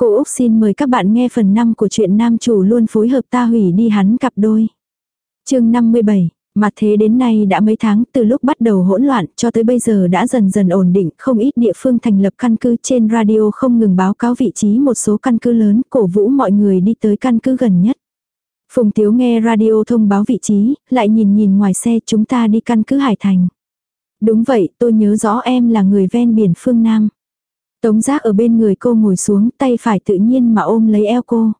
Cô Úc xin mời các bạn nghe phần 5 của chuyện nam chủ luôn phối hợp ta hủy đi hắn cặp đôi. chương 57, mặt thế đến nay đã mấy tháng từ lúc bắt đầu hỗn loạn cho tới bây giờ đã dần dần ổn định không ít địa phương thành lập căn cứ trên radio không ngừng báo cáo vị trí một số căn cứ lớn cổ vũ mọi người đi tới căn cứ gần nhất. Phùng Tiếu nghe radio thông báo vị trí, lại nhìn nhìn ngoài xe chúng ta đi căn cứ Hải Thành. Đúng vậy, tôi nhớ rõ em là người ven biển phương Nam. Tống giác ở bên người cô ngồi xuống, tay phải tự nhiên mà ôm lấy eo cô.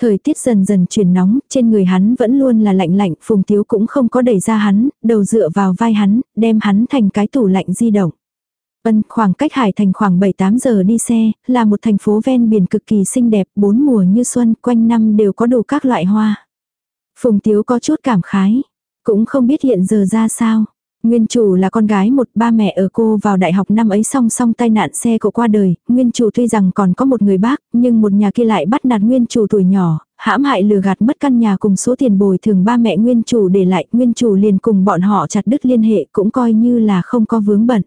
Thời tiết dần dần chuyển nóng, trên người hắn vẫn luôn là lạnh lạnh, Phùng Tiếu cũng không có đẩy ra hắn, đầu dựa vào vai hắn, đem hắn thành cái tủ lạnh di động. Ân, khoảng cách Hải Thành khoảng 7-8 giờ đi xe, là một thành phố ven biển cực kỳ xinh đẹp, bốn mùa như xuân, quanh năm đều có đủ các loại hoa. Phùng Tiếu có chút cảm khái, cũng không biết hiện giờ ra sao. Nguyên chủ là con gái một ba mẹ ở cô vào đại học năm ấy song song tai nạn xe cộ qua đời, nguyên chủ tuy rằng còn có một người bác, nhưng một nhà kia lại bắt nạt nguyên chủ tuổi nhỏ, hãm hại lừa gạt mất căn nhà cùng số tiền bồi thường ba mẹ nguyên chủ để lại, nguyên chủ liền cùng bọn họ chặt đứt liên hệ cũng coi như là không có vướng bận.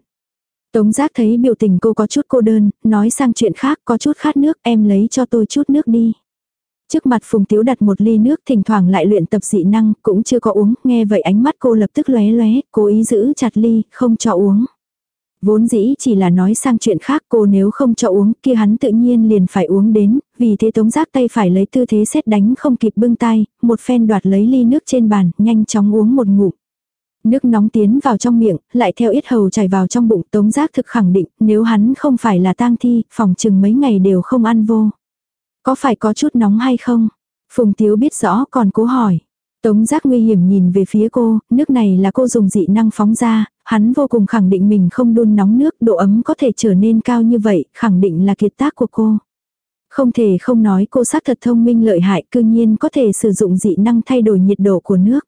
Tống giác thấy biểu tình cô có chút cô đơn, nói sang chuyện khác có chút khát nước em lấy cho tôi chút nước đi. Trước mặt Phùng Tiếu đặt một ly nước thỉnh thoảng lại luyện tập dị năng, cũng chưa có uống, nghe vậy ánh mắt cô lập tức lóe lóe, cố ý giữ chặt ly, không cho uống. Vốn dĩ chỉ là nói sang chuyện khác cô nếu không cho uống kia hắn tự nhiên liền phải uống đến, vì thế tống giác tay phải lấy tư thế xét đánh không kịp bưng tay, một phen đoạt lấy ly nước trên bàn, nhanh chóng uống một ngụm. Nước nóng tiến vào trong miệng, lại theo ít hầu chảy vào trong bụng tống giác thực khẳng định nếu hắn không phải là tang thi, phòng chừng mấy ngày đều không ăn vô. Có phải có chút nóng hay không? Phùng Tiếu biết rõ còn cố hỏi. Tống giác nguy hiểm nhìn về phía cô, nước này là cô dùng dị năng phóng ra, hắn vô cùng khẳng định mình không đun nóng nước, độ ấm có thể trở nên cao như vậy, khẳng định là kiệt tác của cô. Không thể không nói cô xác thật thông minh lợi hại, cư nhiên có thể sử dụng dị năng thay đổi nhiệt độ của nước.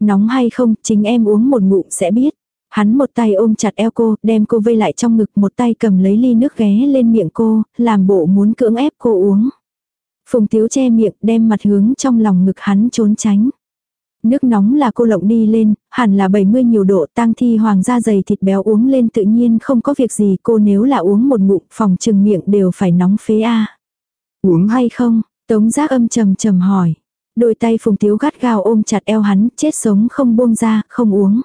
Nóng hay không, chính em uống một ngụm sẽ biết. Hắn một tay ôm chặt eo cô, đem cô vây lại trong ngực, một tay cầm lấy ly nước ghé lên miệng cô, làm bộ muốn cưỡng ép cô uống. Phùng Tiếu che miệng đem mặt hướng trong lòng ngực hắn trốn tránh. Nước nóng là cô lộng đi lên, hẳn là 70 nhiều độ tang thi hoàng gia dày thịt béo uống lên tự nhiên không có việc gì cô nếu là uống một ngụm phòng trừng miệng đều phải nóng phế a Uống hay không? Tống giác âm trầm trầm hỏi. Đôi tay phùng tiếu gắt gao ôm chặt eo hắn, chết sống không buông ra, không uống.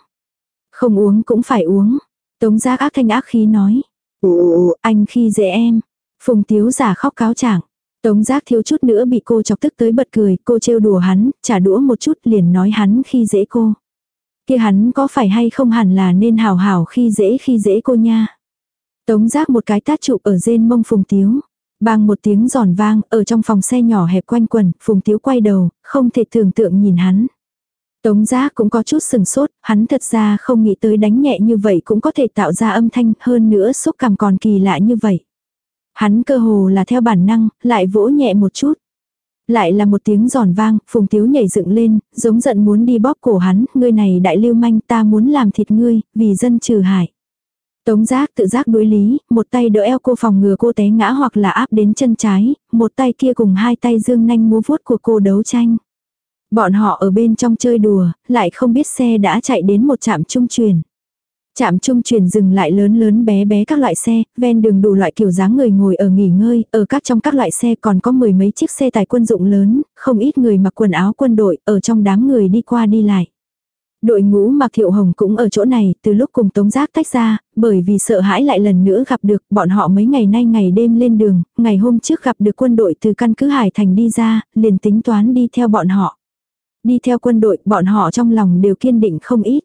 Không uống cũng phải uống. Tống giác ác thanh ác khí nói. Ồ, anh khi dễ em. Phùng tiếu giả khóc cáo trạng Tống giác thiếu chút nữa bị cô chọc tức tới bật cười, cô trêu đùa hắn, trả đũa một chút liền nói hắn khi dễ cô. kia hắn có phải hay không hẳn là nên hào hào khi dễ khi dễ cô nha. Tống giác một cái tát trụ ở rên mông phùng tiếu. Bang một tiếng giòn vang, ở trong phòng xe nhỏ hẹp quanh quần, phùng tiếu quay đầu, không thể tưởng tượng nhìn hắn. Tống giác cũng có chút sừng sốt, hắn thật ra không nghĩ tới đánh nhẹ như vậy cũng có thể tạo ra âm thanh hơn nữa xúc cảm còn kỳ lạ như vậy. Hắn cơ hồ là theo bản năng, lại vỗ nhẹ một chút. Lại là một tiếng giòn vang, phùng tiếu nhảy dựng lên, giống giận muốn đi bóp cổ hắn, ngươi này đại lưu manh ta muốn làm thịt ngươi, vì dân trừ hại. Tống giác tự giác đối lý, một tay đỡ eo cô phòng ngừa cô té ngã hoặc là áp đến chân trái, một tay kia cùng hai tay dương nanh múa vuốt của cô đấu tranh. Bọn họ ở bên trong chơi đùa, lại không biết xe đã chạy đến một trạm trung truyền. Trạm trung chuyển dừng lại lớn lớn bé bé các loại xe, ven đường đủ loại kiểu dáng người ngồi ở nghỉ ngơi, ở các trong các loại xe còn có mười mấy chiếc xe tài quân dụng lớn, không ít người mặc quần áo quân đội, ở trong đám người đi qua đi lại. Đội ngũ mặc thiệu hồng cũng ở chỗ này, từ lúc cùng tống giác tách ra, bởi vì sợ hãi lại lần nữa gặp được, bọn họ mấy ngày nay ngày đêm lên đường, ngày hôm trước gặp được quân đội từ căn cứ Hải Thành đi ra, liền tính toán đi theo bọn họ. Đi theo quân đội, bọn họ trong lòng đều kiên định không ít.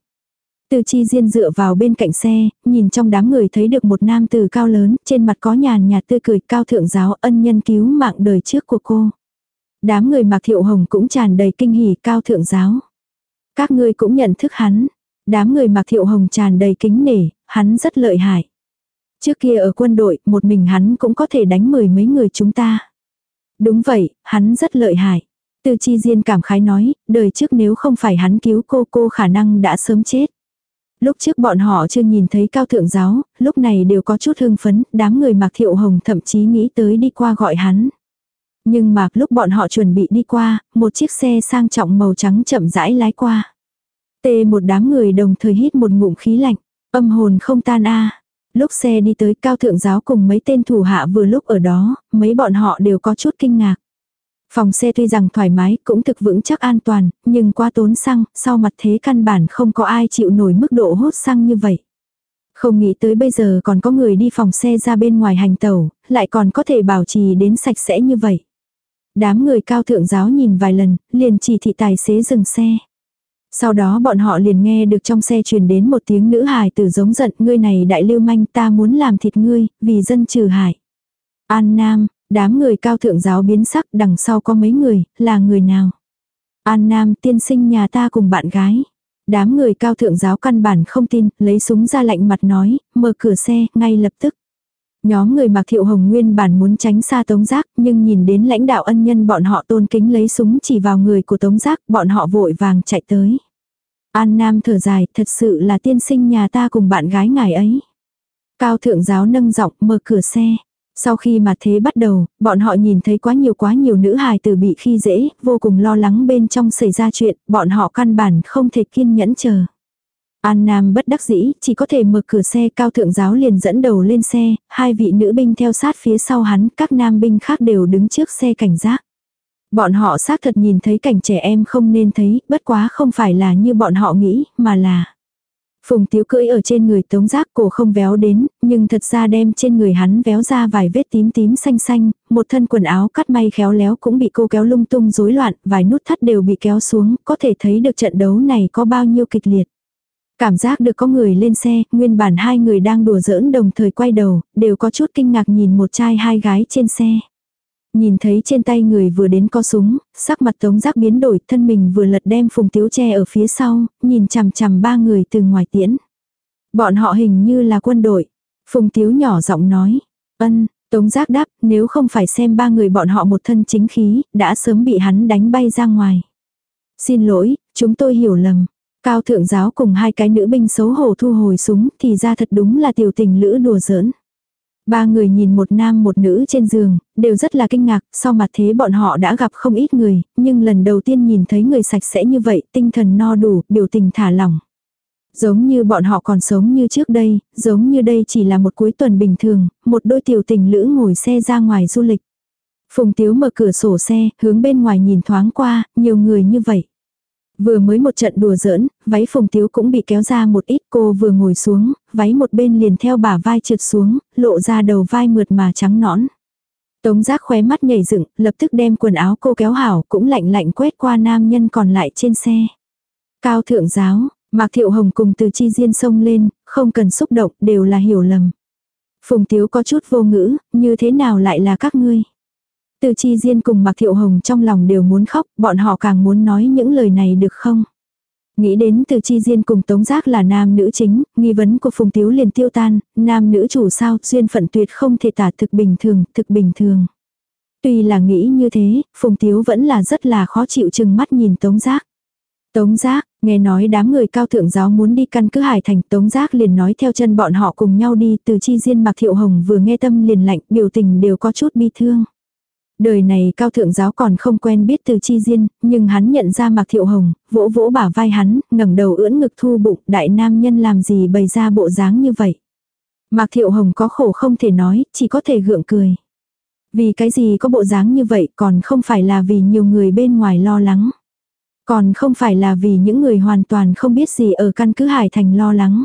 Từ chi diên dựa vào bên cạnh xe, nhìn trong đám người thấy được một nam tử cao lớn, trên mặt có nhàn nhạt tươi cười cao thượng giáo ân nhân cứu mạng đời trước của cô. Đám người mặc thiệu hồng cũng tràn đầy kinh hỉ cao thượng giáo. Các ngươi cũng nhận thức hắn. Đám người mặc thiệu hồng tràn đầy kính nể, hắn rất lợi hại. Trước kia ở quân đội, một mình hắn cũng có thể đánh mười mấy người chúng ta. Đúng vậy, hắn rất lợi hại. Từ chi diên cảm khái nói, đời trước nếu không phải hắn cứu cô cô khả năng đã sớm chết. Lúc trước bọn họ chưa nhìn thấy cao thượng giáo, lúc này đều có chút hưng phấn, đám người mặc thiệu hồng thậm chí nghĩ tới đi qua gọi hắn. Nhưng mà lúc bọn họ chuẩn bị đi qua, một chiếc xe sang trọng màu trắng chậm rãi lái qua. Tê một đám người đồng thời hít một ngụm khí lạnh, âm hồn không tan a Lúc xe đi tới cao thượng giáo cùng mấy tên thủ hạ vừa lúc ở đó, mấy bọn họ đều có chút kinh ngạc. Phòng xe tuy rằng thoải mái cũng thực vững chắc an toàn, nhưng qua tốn xăng, sau mặt thế căn bản không có ai chịu nổi mức độ hốt xăng như vậy. Không nghĩ tới bây giờ còn có người đi phòng xe ra bên ngoài hành tàu, lại còn có thể bảo trì đến sạch sẽ như vậy. Đám người cao thượng giáo nhìn vài lần, liền chỉ thị tài xế dừng xe. Sau đó bọn họ liền nghe được trong xe truyền đến một tiếng nữ hài tử giống giận, ngươi này đại lưu manh ta muốn làm thịt ngươi, vì dân trừ hại. An Nam, đám người cao thượng giáo biến sắc đằng sau có mấy người, là người nào? An Nam tiên sinh nhà ta cùng bạn gái. Đám người cao thượng giáo căn bản không tin, lấy súng ra lạnh mặt nói, mở cửa xe, ngay lập tức. Nhóm người mặc thiệu hồng nguyên bản muốn tránh xa tống giác, nhưng nhìn đến lãnh đạo ân nhân bọn họ tôn kính lấy súng chỉ vào người của tống giác, bọn họ vội vàng chạy tới. An Nam thở dài, thật sự là tiên sinh nhà ta cùng bạn gái ngài ấy. Cao thượng giáo nâng giọng mở cửa xe. Sau khi mà thế bắt đầu, bọn họ nhìn thấy quá nhiều quá nhiều nữ hài tử bị khi dễ, vô cùng lo lắng bên trong xảy ra chuyện, bọn họ căn bản không thể kiên nhẫn chờ. An Nam bất đắc dĩ, chỉ có thể mở cửa xe cao thượng giáo liền dẫn đầu lên xe, hai vị nữ binh theo sát phía sau hắn, các nam binh khác đều đứng trước xe cảnh giác. Bọn họ xác thật nhìn thấy cảnh trẻ em không nên thấy, bất quá không phải là như bọn họ nghĩ, mà là... Phùng tiếu cưỡi ở trên người tống giác cổ không véo đến, nhưng thật ra đem trên người hắn véo ra vài vết tím tím xanh xanh, một thân quần áo cắt may khéo léo cũng bị cô kéo lung tung rối loạn, vài nút thắt đều bị kéo xuống, có thể thấy được trận đấu này có bao nhiêu kịch liệt. Cảm giác được có người lên xe, nguyên bản hai người đang đùa giỡn đồng thời quay đầu, đều có chút kinh ngạc nhìn một trai hai gái trên xe. Nhìn thấy trên tay người vừa đến có súng, sắc mặt tống giác biến đổi, thân mình vừa lật đem phùng tiếu tre ở phía sau, nhìn chằm chằm ba người từ ngoài tiễn. Bọn họ hình như là quân đội. Phùng tiếu nhỏ giọng nói. Ân, tống giác đáp, nếu không phải xem ba người bọn họ một thân chính khí, đã sớm bị hắn đánh bay ra ngoài. Xin lỗi, chúng tôi hiểu lầm. Cao thượng giáo cùng hai cái nữ binh xấu hổ thu hồi súng thì ra thật đúng là tiểu tình lữ đùa giỡn. Ba người nhìn một nam một nữ trên giường, đều rất là kinh ngạc, sau mặt thế bọn họ đã gặp không ít người, nhưng lần đầu tiên nhìn thấy người sạch sẽ như vậy, tinh thần no đủ, biểu tình thả lỏng. Giống như bọn họ còn sống như trước đây, giống như đây chỉ là một cuối tuần bình thường, một đôi tiểu tình lữ ngồi xe ra ngoài du lịch. Phùng Tiếu mở cửa sổ xe, hướng bên ngoài nhìn thoáng qua, nhiều người như vậy. Vừa mới một trận đùa giỡn, váy phùng tiếu cũng bị kéo ra một ít cô vừa ngồi xuống, váy một bên liền theo bả vai trượt xuống, lộ ra đầu vai mượt mà trắng nõn. Tống giác khóe mắt nhảy dựng, lập tức đem quần áo cô kéo hảo cũng lạnh lạnh quét qua nam nhân còn lại trên xe. Cao thượng giáo, Mạc Thiệu Hồng cùng từ chi diên sông lên, không cần xúc động đều là hiểu lầm. Phùng Tiếu có chút vô ngữ, như thế nào lại là các ngươi. Từ chi diên cùng Mạc Thiệu Hồng trong lòng đều muốn khóc, bọn họ càng muốn nói những lời này được không? Nghĩ đến từ chi diên cùng tống giác là nam nữ chính, nghi vấn của Phùng Tiếu liền tiêu tan, nam nữ chủ sao, duyên phận tuyệt không thể tả thực bình thường, thực bình thường. Tuy là nghĩ như thế, Phùng Tiếu vẫn là rất là khó chịu chừng mắt nhìn tống giác. Tống giác, nghe nói đám người cao thượng giáo muốn đi căn cứ hải thành tống giác liền nói theo chân bọn họ cùng nhau đi từ chi diên mặc thiệu hồng vừa nghe tâm liền lạnh biểu tình đều có chút bi thương. Đời này cao thượng giáo còn không quen biết từ chi diên, nhưng hắn nhận ra Mạc Thiệu Hồng, vỗ vỗ bả vai hắn, ngẩng đầu ưỡn ngực thu bụng, đại nam nhân làm gì bày ra bộ dáng như vậy. Mạc Thiệu Hồng có khổ không thể nói, chỉ có thể gượng cười. Vì cái gì có bộ dáng như vậy còn không phải là vì nhiều người bên ngoài lo lắng. Còn không phải là vì những người hoàn toàn không biết gì ở căn cứ Hải Thành lo lắng.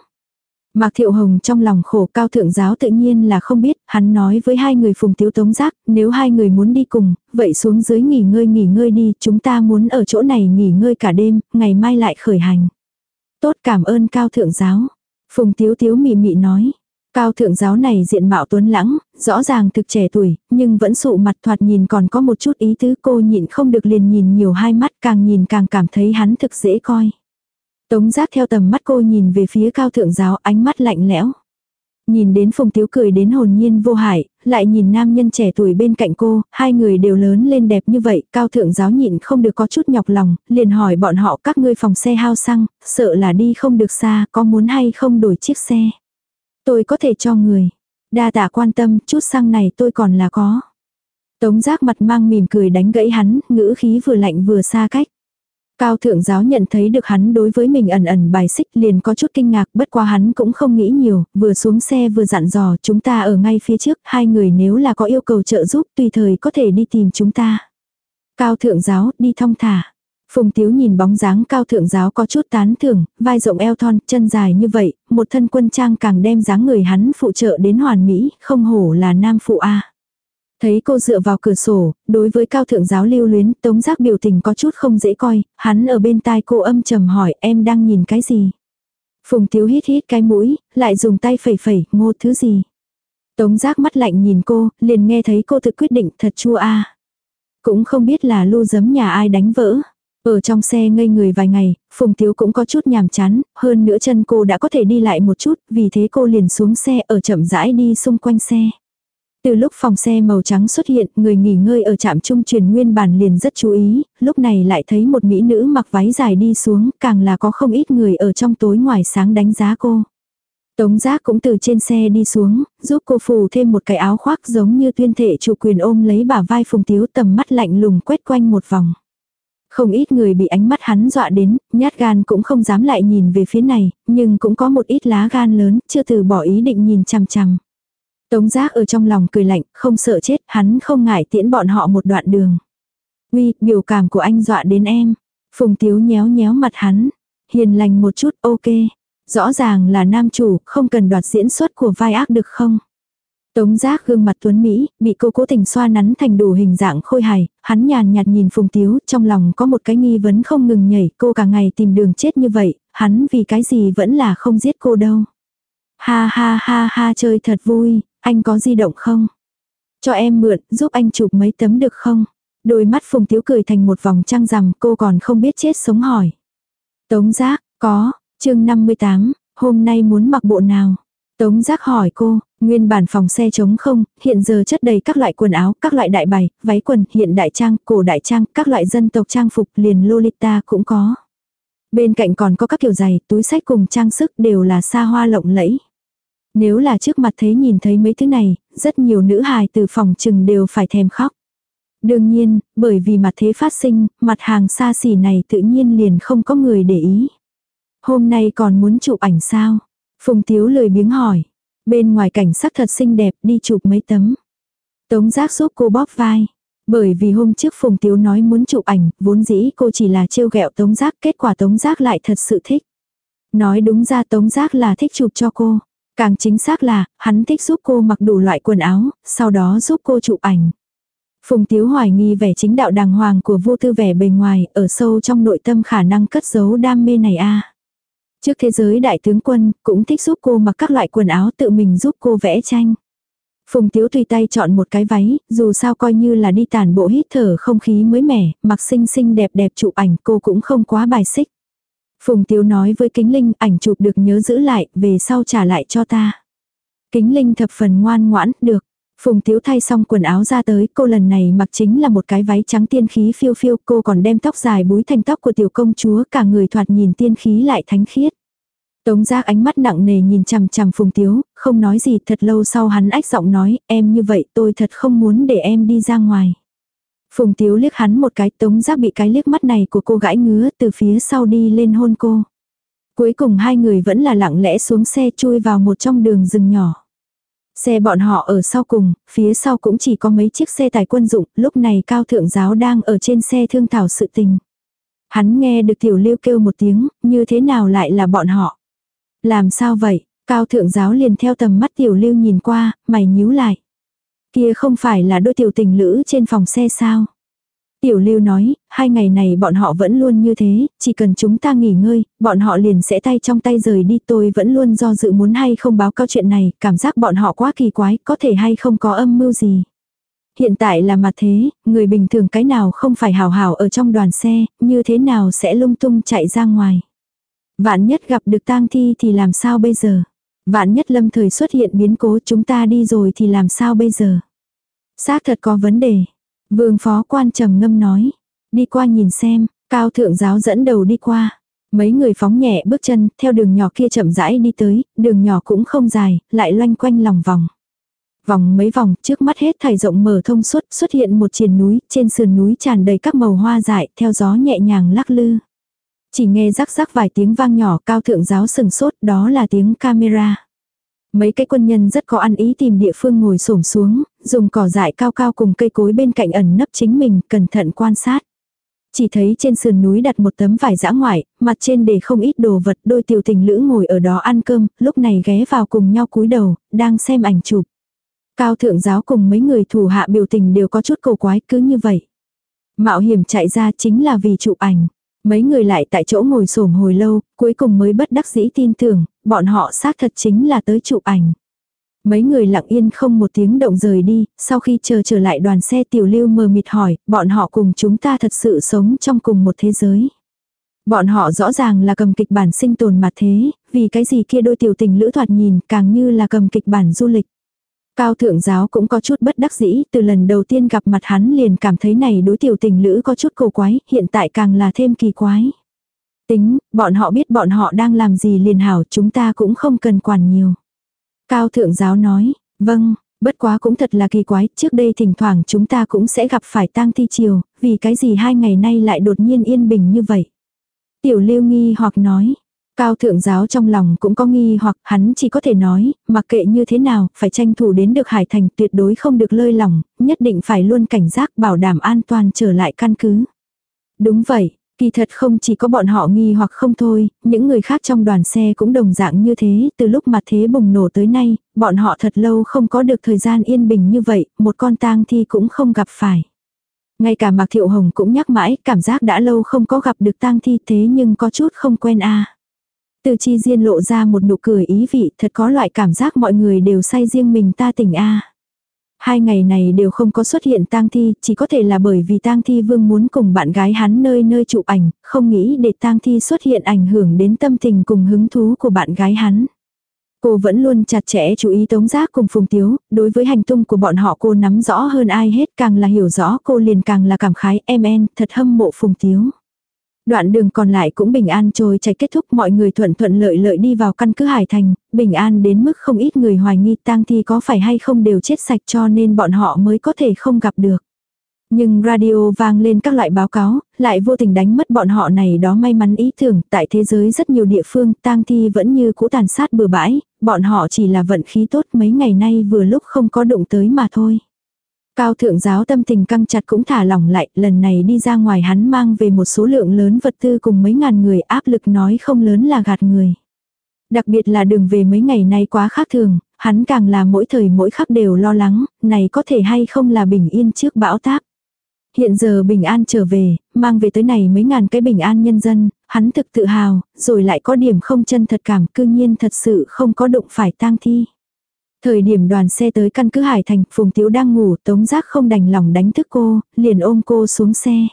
Mạc Thiệu Hồng trong lòng khổ cao thượng giáo tự nhiên là không biết, hắn nói với hai người phùng tiếu tống giác, nếu hai người muốn đi cùng, vậy xuống dưới nghỉ ngơi nghỉ ngơi đi, chúng ta muốn ở chỗ này nghỉ ngơi cả đêm, ngày mai lại khởi hành. Tốt cảm ơn cao thượng giáo. Phùng tiếu tiếu mị mị nói. Cao thượng giáo này diện mạo tuấn lãng, rõ ràng thực trẻ tuổi, nhưng vẫn sụ mặt thoạt nhìn còn có một chút ý tứ cô nhịn không được liền nhìn nhiều hai mắt càng nhìn càng cảm thấy hắn thực dễ coi. Tống giác theo tầm mắt cô nhìn về phía cao thượng giáo ánh mắt lạnh lẽo. Nhìn đến phùng tiếu cười đến hồn nhiên vô hại, lại nhìn nam nhân trẻ tuổi bên cạnh cô, hai người đều lớn lên đẹp như vậy, cao thượng giáo nhịn không được có chút nhọc lòng, liền hỏi bọn họ các ngươi phòng xe hao xăng, sợ là đi không được xa, có muốn hay không đổi chiếc xe. Tôi có thể cho người. Đa tạ quan tâm, chút xăng này tôi còn là có. Tống giác mặt mang mỉm cười đánh gãy hắn, ngữ khí vừa lạnh vừa xa cách. Cao thượng giáo nhận thấy được hắn đối với mình ẩn ẩn bài xích liền có chút kinh ngạc bất quá hắn cũng không nghĩ nhiều, vừa xuống xe vừa dặn dò chúng ta ở ngay phía trước, hai người nếu là có yêu cầu trợ giúp tùy thời có thể đi tìm chúng ta. Cao thượng giáo đi thong thả. Phùng Tiếu nhìn bóng dáng cao thượng giáo có chút tán thưởng, vai rộng eo thon, chân dài như vậy, một thân quân trang càng đem dáng người hắn phụ trợ đến hoàn mỹ, không hổ là nam phụ a. Thấy cô dựa vào cửa sổ, đối với cao thượng giáo lưu luyến, tống giác biểu tình có chút không dễ coi, hắn ở bên tai cô âm trầm hỏi em đang nhìn cái gì. Phùng Tiếu hít hít cái mũi, lại dùng tay phẩy phẩy, ngô thứ gì. Tống giác mắt lạnh nhìn cô, liền nghe thấy cô tự quyết định thật chua a. Cũng không biết là lưu giấm nhà ai đánh vỡ. Ở trong xe ngây người vài ngày, Phùng Tiếu cũng có chút nhàm chán, hơn nữa chân cô đã có thể đi lại một chút, vì thế cô liền xuống xe ở chậm rãi đi xung quanh xe. Từ lúc phòng xe màu trắng xuất hiện, người nghỉ ngơi ở trạm trung truyền nguyên bản liền rất chú ý, lúc này lại thấy một mỹ nữ mặc váy dài đi xuống, càng là có không ít người ở trong tối ngoài sáng đánh giá cô. Tống giác cũng từ trên xe đi xuống, giúp cô phủ thêm một cái áo khoác giống như tuyên thể chủ quyền ôm lấy bả vai phùng tiếu tầm mắt lạnh lùng quét quanh một vòng. Không ít người bị ánh mắt hắn dọa đến, nhát gan cũng không dám lại nhìn về phía này, nhưng cũng có một ít lá gan lớn, chưa từ bỏ ý định nhìn chằm chằm. Tống giác ở trong lòng cười lạnh, không sợ chết, hắn không ngại tiễn bọn họ một đoạn đường. Uy, biểu cảm của anh dọa đến em. Phùng tiếu nhéo nhéo mặt hắn. Hiền lành một chút, ok. Rõ ràng là nam chủ, không cần đoạt diễn xuất của vai ác được không? Tống giác gương mặt tuấn Mỹ, bị cô cố tình xoa nắn thành đủ hình dạng khôi hài, hắn nhàn nhạt nhìn Phùng Tiếu, trong lòng có một cái nghi vấn không ngừng nhảy, cô cả ngày tìm đường chết như vậy, hắn vì cái gì vẫn là không giết cô đâu. Ha ha ha ha chơi thật vui, anh có di động không? Cho em mượn, giúp anh chụp mấy tấm được không? Đôi mắt Phùng Tiếu cười thành một vòng trăng rằm, cô còn không biết chết sống hỏi. Tống giác, có, chương 58, hôm nay muốn mặc bộ nào? Tống giác hỏi cô, nguyên bản phòng xe trống không, hiện giờ chất đầy các loại quần áo, các loại đại bày, váy quần, hiện đại trang, cổ đại trang, các loại dân tộc trang phục liền Lolita cũng có. Bên cạnh còn có các kiểu giày, túi sách cùng trang sức đều là xa hoa lộng lẫy. Nếu là trước mặt thấy nhìn thấy mấy thứ này, rất nhiều nữ hài từ phòng trừng đều phải thèm khóc. Đương nhiên, bởi vì mặt thế phát sinh, mặt hàng xa xỉ này tự nhiên liền không có người để ý. Hôm nay còn muốn chụp ảnh sao? Phùng Tiếu lời biếng hỏi. Bên ngoài cảnh sắc thật xinh đẹp đi chụp mấy tấm. Tống giác giúp cô bóp vai. Bởi vì hôm trước Phùng Tiếu nói muốn chụp ảnh, vốn dĩ cô chỉ là trêu ghẹo Tống Giác, kết quả Tống Giác lại thật sự thích. Nói đúng ra Tống Giác là thích chụp cho cô. Càng chính xác là, hắn thích giúp cô mặc đủ loại quần áo, sau đó giúp cô chụp ảnh. Phùng Tiếu hoài nghi vẻ chính đạo đàng hoàng của vô tư vẻ bề ngoài, ở sâu trong nội tâm khả năng cất giấu đam mê này a Trước thế giới đại tướng quân, cũng thích giúp cô mặc các loại quần áo tự mình giúp cô vẽ tranh. Phùng Tiếu tùy tay chọn một cái váy, dù sao coi như là đi tàn bộ hít thở không khí mới mẻ, mặc xinh xinh đẹp đẹp chụp ảnh cô cũng không quá bài xích. Phùng Tiếu nói với Kính Linh ảnh chụp được nhớ giữ lại, về sau trả lại cho ta. Kính Linh thập phần ngoan ngoãn, được. Phùng Tiếu thay xong quần áo ra tới, cô lần này mặc chính là một cái váy trắng tiên khí phiêu phiêu, cô còn đem tóc dài búi thành tóc của tiểu công chúa, cả người thoạt nhìn tiên khí lại thánh khiết. Tống giác ánh mắt nặng nề nhìn chằm chằm Phùng Tiếu, không nói gì thật lâu sau hắn ách giọng nói, em như vậy tôi thật không muốn để em đi ra ngoài. Phùng Tiếu liếc hắn một cái tống giác bị cái liếc mắt này của cô gãi ngứa từ phía sau đi lên hôn cô. Cuối cùng hai người vẫn là lặng lẽ xuống xe chui vào một trong đường rừng nhỏ. Xe bọn họ ở sau cùng, phía sau cũng chỉ có mấy chiếc xe tải quân dụng, lúc này cao thượng giáo đang ở trên xe thương thảo sự tình. Hắn nghe được tiểu lưu kêu một tiếng, như thế nào lại là bọn họ. Làm sao vậy, cao thượng giáo liền theo tầm mắt tiểu lưu nhìn qua, mày nhíu lại. Kia không phải là đôi tiểu tình lữ trên phòng xe sao? Tiểu lưu nói, hai ngày này bọn họ vẫn luôn như thế, chỉ cần chúng ta nghỉ ngơi, bọn họ liền sẽ tay trong tay rời đi. Tôi vẫn luôn do dự muốn hay không báo cáo chuyện này, cảm giác bọn họ quá kỳ quái, có thể hay không có âm mưu gì. Hiện tại là mặt thế, người bình thường cái nào không phải hào hào ở trong đoàn xe, như thế nào sẽ lung tung chạy ra ngoài. Vạn nhất gặp được tang thi thì làm sao bây giờ? Vạn nhất lâm thời xuất hiện biến cố chúng ta đi rồi thì làm sao bây giờ? Xác thật có vấn đề. Vương phó quan trầm ngâm nói. Đi qua nhìn xem, cao thượng giáo dẫn đầu đi qua. Mấy người phóng nhẹ bước chân, theo đường nhỏ kia chậm rãi đi tới, đường nhỏ cũng không dài, lại loanh quanh lòng vòng. Vòng mấy vòng, trước mắt hết thảy rộng mở thông suốt, xuất hiện một triền núi, trên sườn núi tràn đầy các màu hoa dại, theo gió nhẹ nhàng lắc lư. Chỉ nghe rắc rắc vài tiếng vang nhỏ cao thượng giáo sừng sốt, đó là tiếng camera. Mấy cái quân nhân rất có ăn ý tìm địa phương ngồi xổm xuống, dùng cỏ dại cao cao cùng cây cối bên cạnh ẩn nấp chính mình, cẩn thận quan sát. Chỉ thấy trên sườn núi đặt một tấm vải dã ngoại, mặt trên để không ít đồ vật, đôi tiểu tình lữ ngồi ở đó ăn cơm, lúc này ghé vào cùng nhau cúi đầu, đang xem ảnh chụp. Cao thượng giáo cùng mấy người thủ hạ biểu tình đều có chút cầu quái cứ như vậy. Mạo hiểm chạy ra chính là vì chụp ảnh. Mấy người lại tại chỗ ngồi xổm hồi lâu, cuối cùng mới bất đắc dĩ tin tưởng, bọn họ xác thật chính là tới chụp ảnh. Mấy người lặng yên không một tiếng động rời đi, sau khi chờ trở lại đoàn xe tiểu lưu mờ mịt hỏi, bọn họ cùng chúng ta thật sự sống trong cùng một thế giới. Bọn họ rõ ràng là cầm kịch bản sinh tồn mà thế, vì cái gì kia đôi tiểu tình lữ thoạt nhìn càng như là cầm kịch bản du lịch. Cao thượng giáo cũng có chút bất đắc dĩ, từ lần đầu tiên gặp mặt hắn liền cảm thấy này đối tiểu tình lữ có chút cầu quái, hiện tại càng là thêm kỳ quái. Tính, bọn họ biết bọn họ đang làm gì liền hảo, chúng ta cũng không cần quản nhiều. Cao thượng giáo nói, vâng, bất quá cũng thật là kỳ quái, trước đây thỉnh thoảng chúng ta cũng sẽ gặp phải tang thi chiều, vì cái gì hai ngày nay lại đột nhiên yên bình như vậy. Tiểu lưu nghi hoặc nói, Cao thượng giáo trong lòng cũng có nghi hoặc hắn chỉ có thể nói, mặc kệ như thế nào, phải tranh thủ đến được hải thành tuyệt đối không được lơi lỏng, nhất định phải luôn cảnh giác bảo đảm an toàn trở lại căn cứ. Đúng vậy, kỳ thật không chỉ có bọn họ nghi hoặc không thôi, những người khác trong đoàn xe cũng đồng dạng như thế, từ lúc mà thế bùng nổ tới nay, bọn họ thật lâu không có được thời gian yên bình như vậy, một con tang thi cũng không gặp phải. Ngay cả Mạc Thiệu Hồng cũng nhắc mãi, cảm giác đã lâu không có gặp được tang thi thế nhưng có chút không quen a. Từ chi diên lộ ra một nụ cười ý vị thật có loại cảm giác mọi người đều say riêng mình ta tỉnh a. Hai ngày này đều không có xuất hiện tang thi, chỉ có thể là bởi vì tang thi vương muốn cùng bạn gái hắn nơi nơi chụp ảnh, không nghĩ để tang thi xuất hiện ảnh hưởng đến tâm tình cùng hứng thú của bạn gái hắn. Cô vẫn luôn chặt chẽ chú ý tống giác cùng phùng tiếu, đối với hành tung của bọn họ cô nắm rõ hơn ai hết càng là hiểu rõ cô liền càng là cảm khái em en, thật hâm mộ phùng tiếu. Đoạn đường còn lại cũng bình an trôi chảy kết thúc mọi người thuận thuận lợi lợi đi vào căn cứ Hải Thành, bình an đến mức không ít người hoài nghi tang thi có phải hay không đều chết sạch cho nên bọn họ mới có thể không gặp được. Nhưng radio vang lên các loại báo cáo, lại vô tình đánh mất bọn họ này đó may mắn ý tưởng, tại thế giới rất nhiều địa phương tang thi vẫn như cũ tàn sát bừa bãi, bọn họ chỉ là vận khí tốt mấy ngày nay vừa lúc không có đụng tới mà thôi. Cao thượng giáo tâm tình căng chặt cũng thả lỏng lại, lần này đi ra ngoài hắn mang về một số lượng lớn vật tư cùng mấy ngàn người áp lực nói không lớn là gạt người. Đặc biệt là đường về mấy ngày nay quá khác thường, hắn càng là mỗi thời mỗi khắc đều lo lắng, này có thể hay không là bình yên trước bão táp. Hiện giờ bình an trở về, mang về tới này mấy ngàn cái bình an nhân dân, hắn thực tự hào, rồi lại có điểm không chân thật cảm cư nhiên thật sự không có đụng phải tang thi. Thời điểm đoàn xe tới căn cứ Hải Thành, Phùng Tiếu đang ngủ, Tống Giác không đành lòng đánh thức cô, liền ôm cô xuống xe.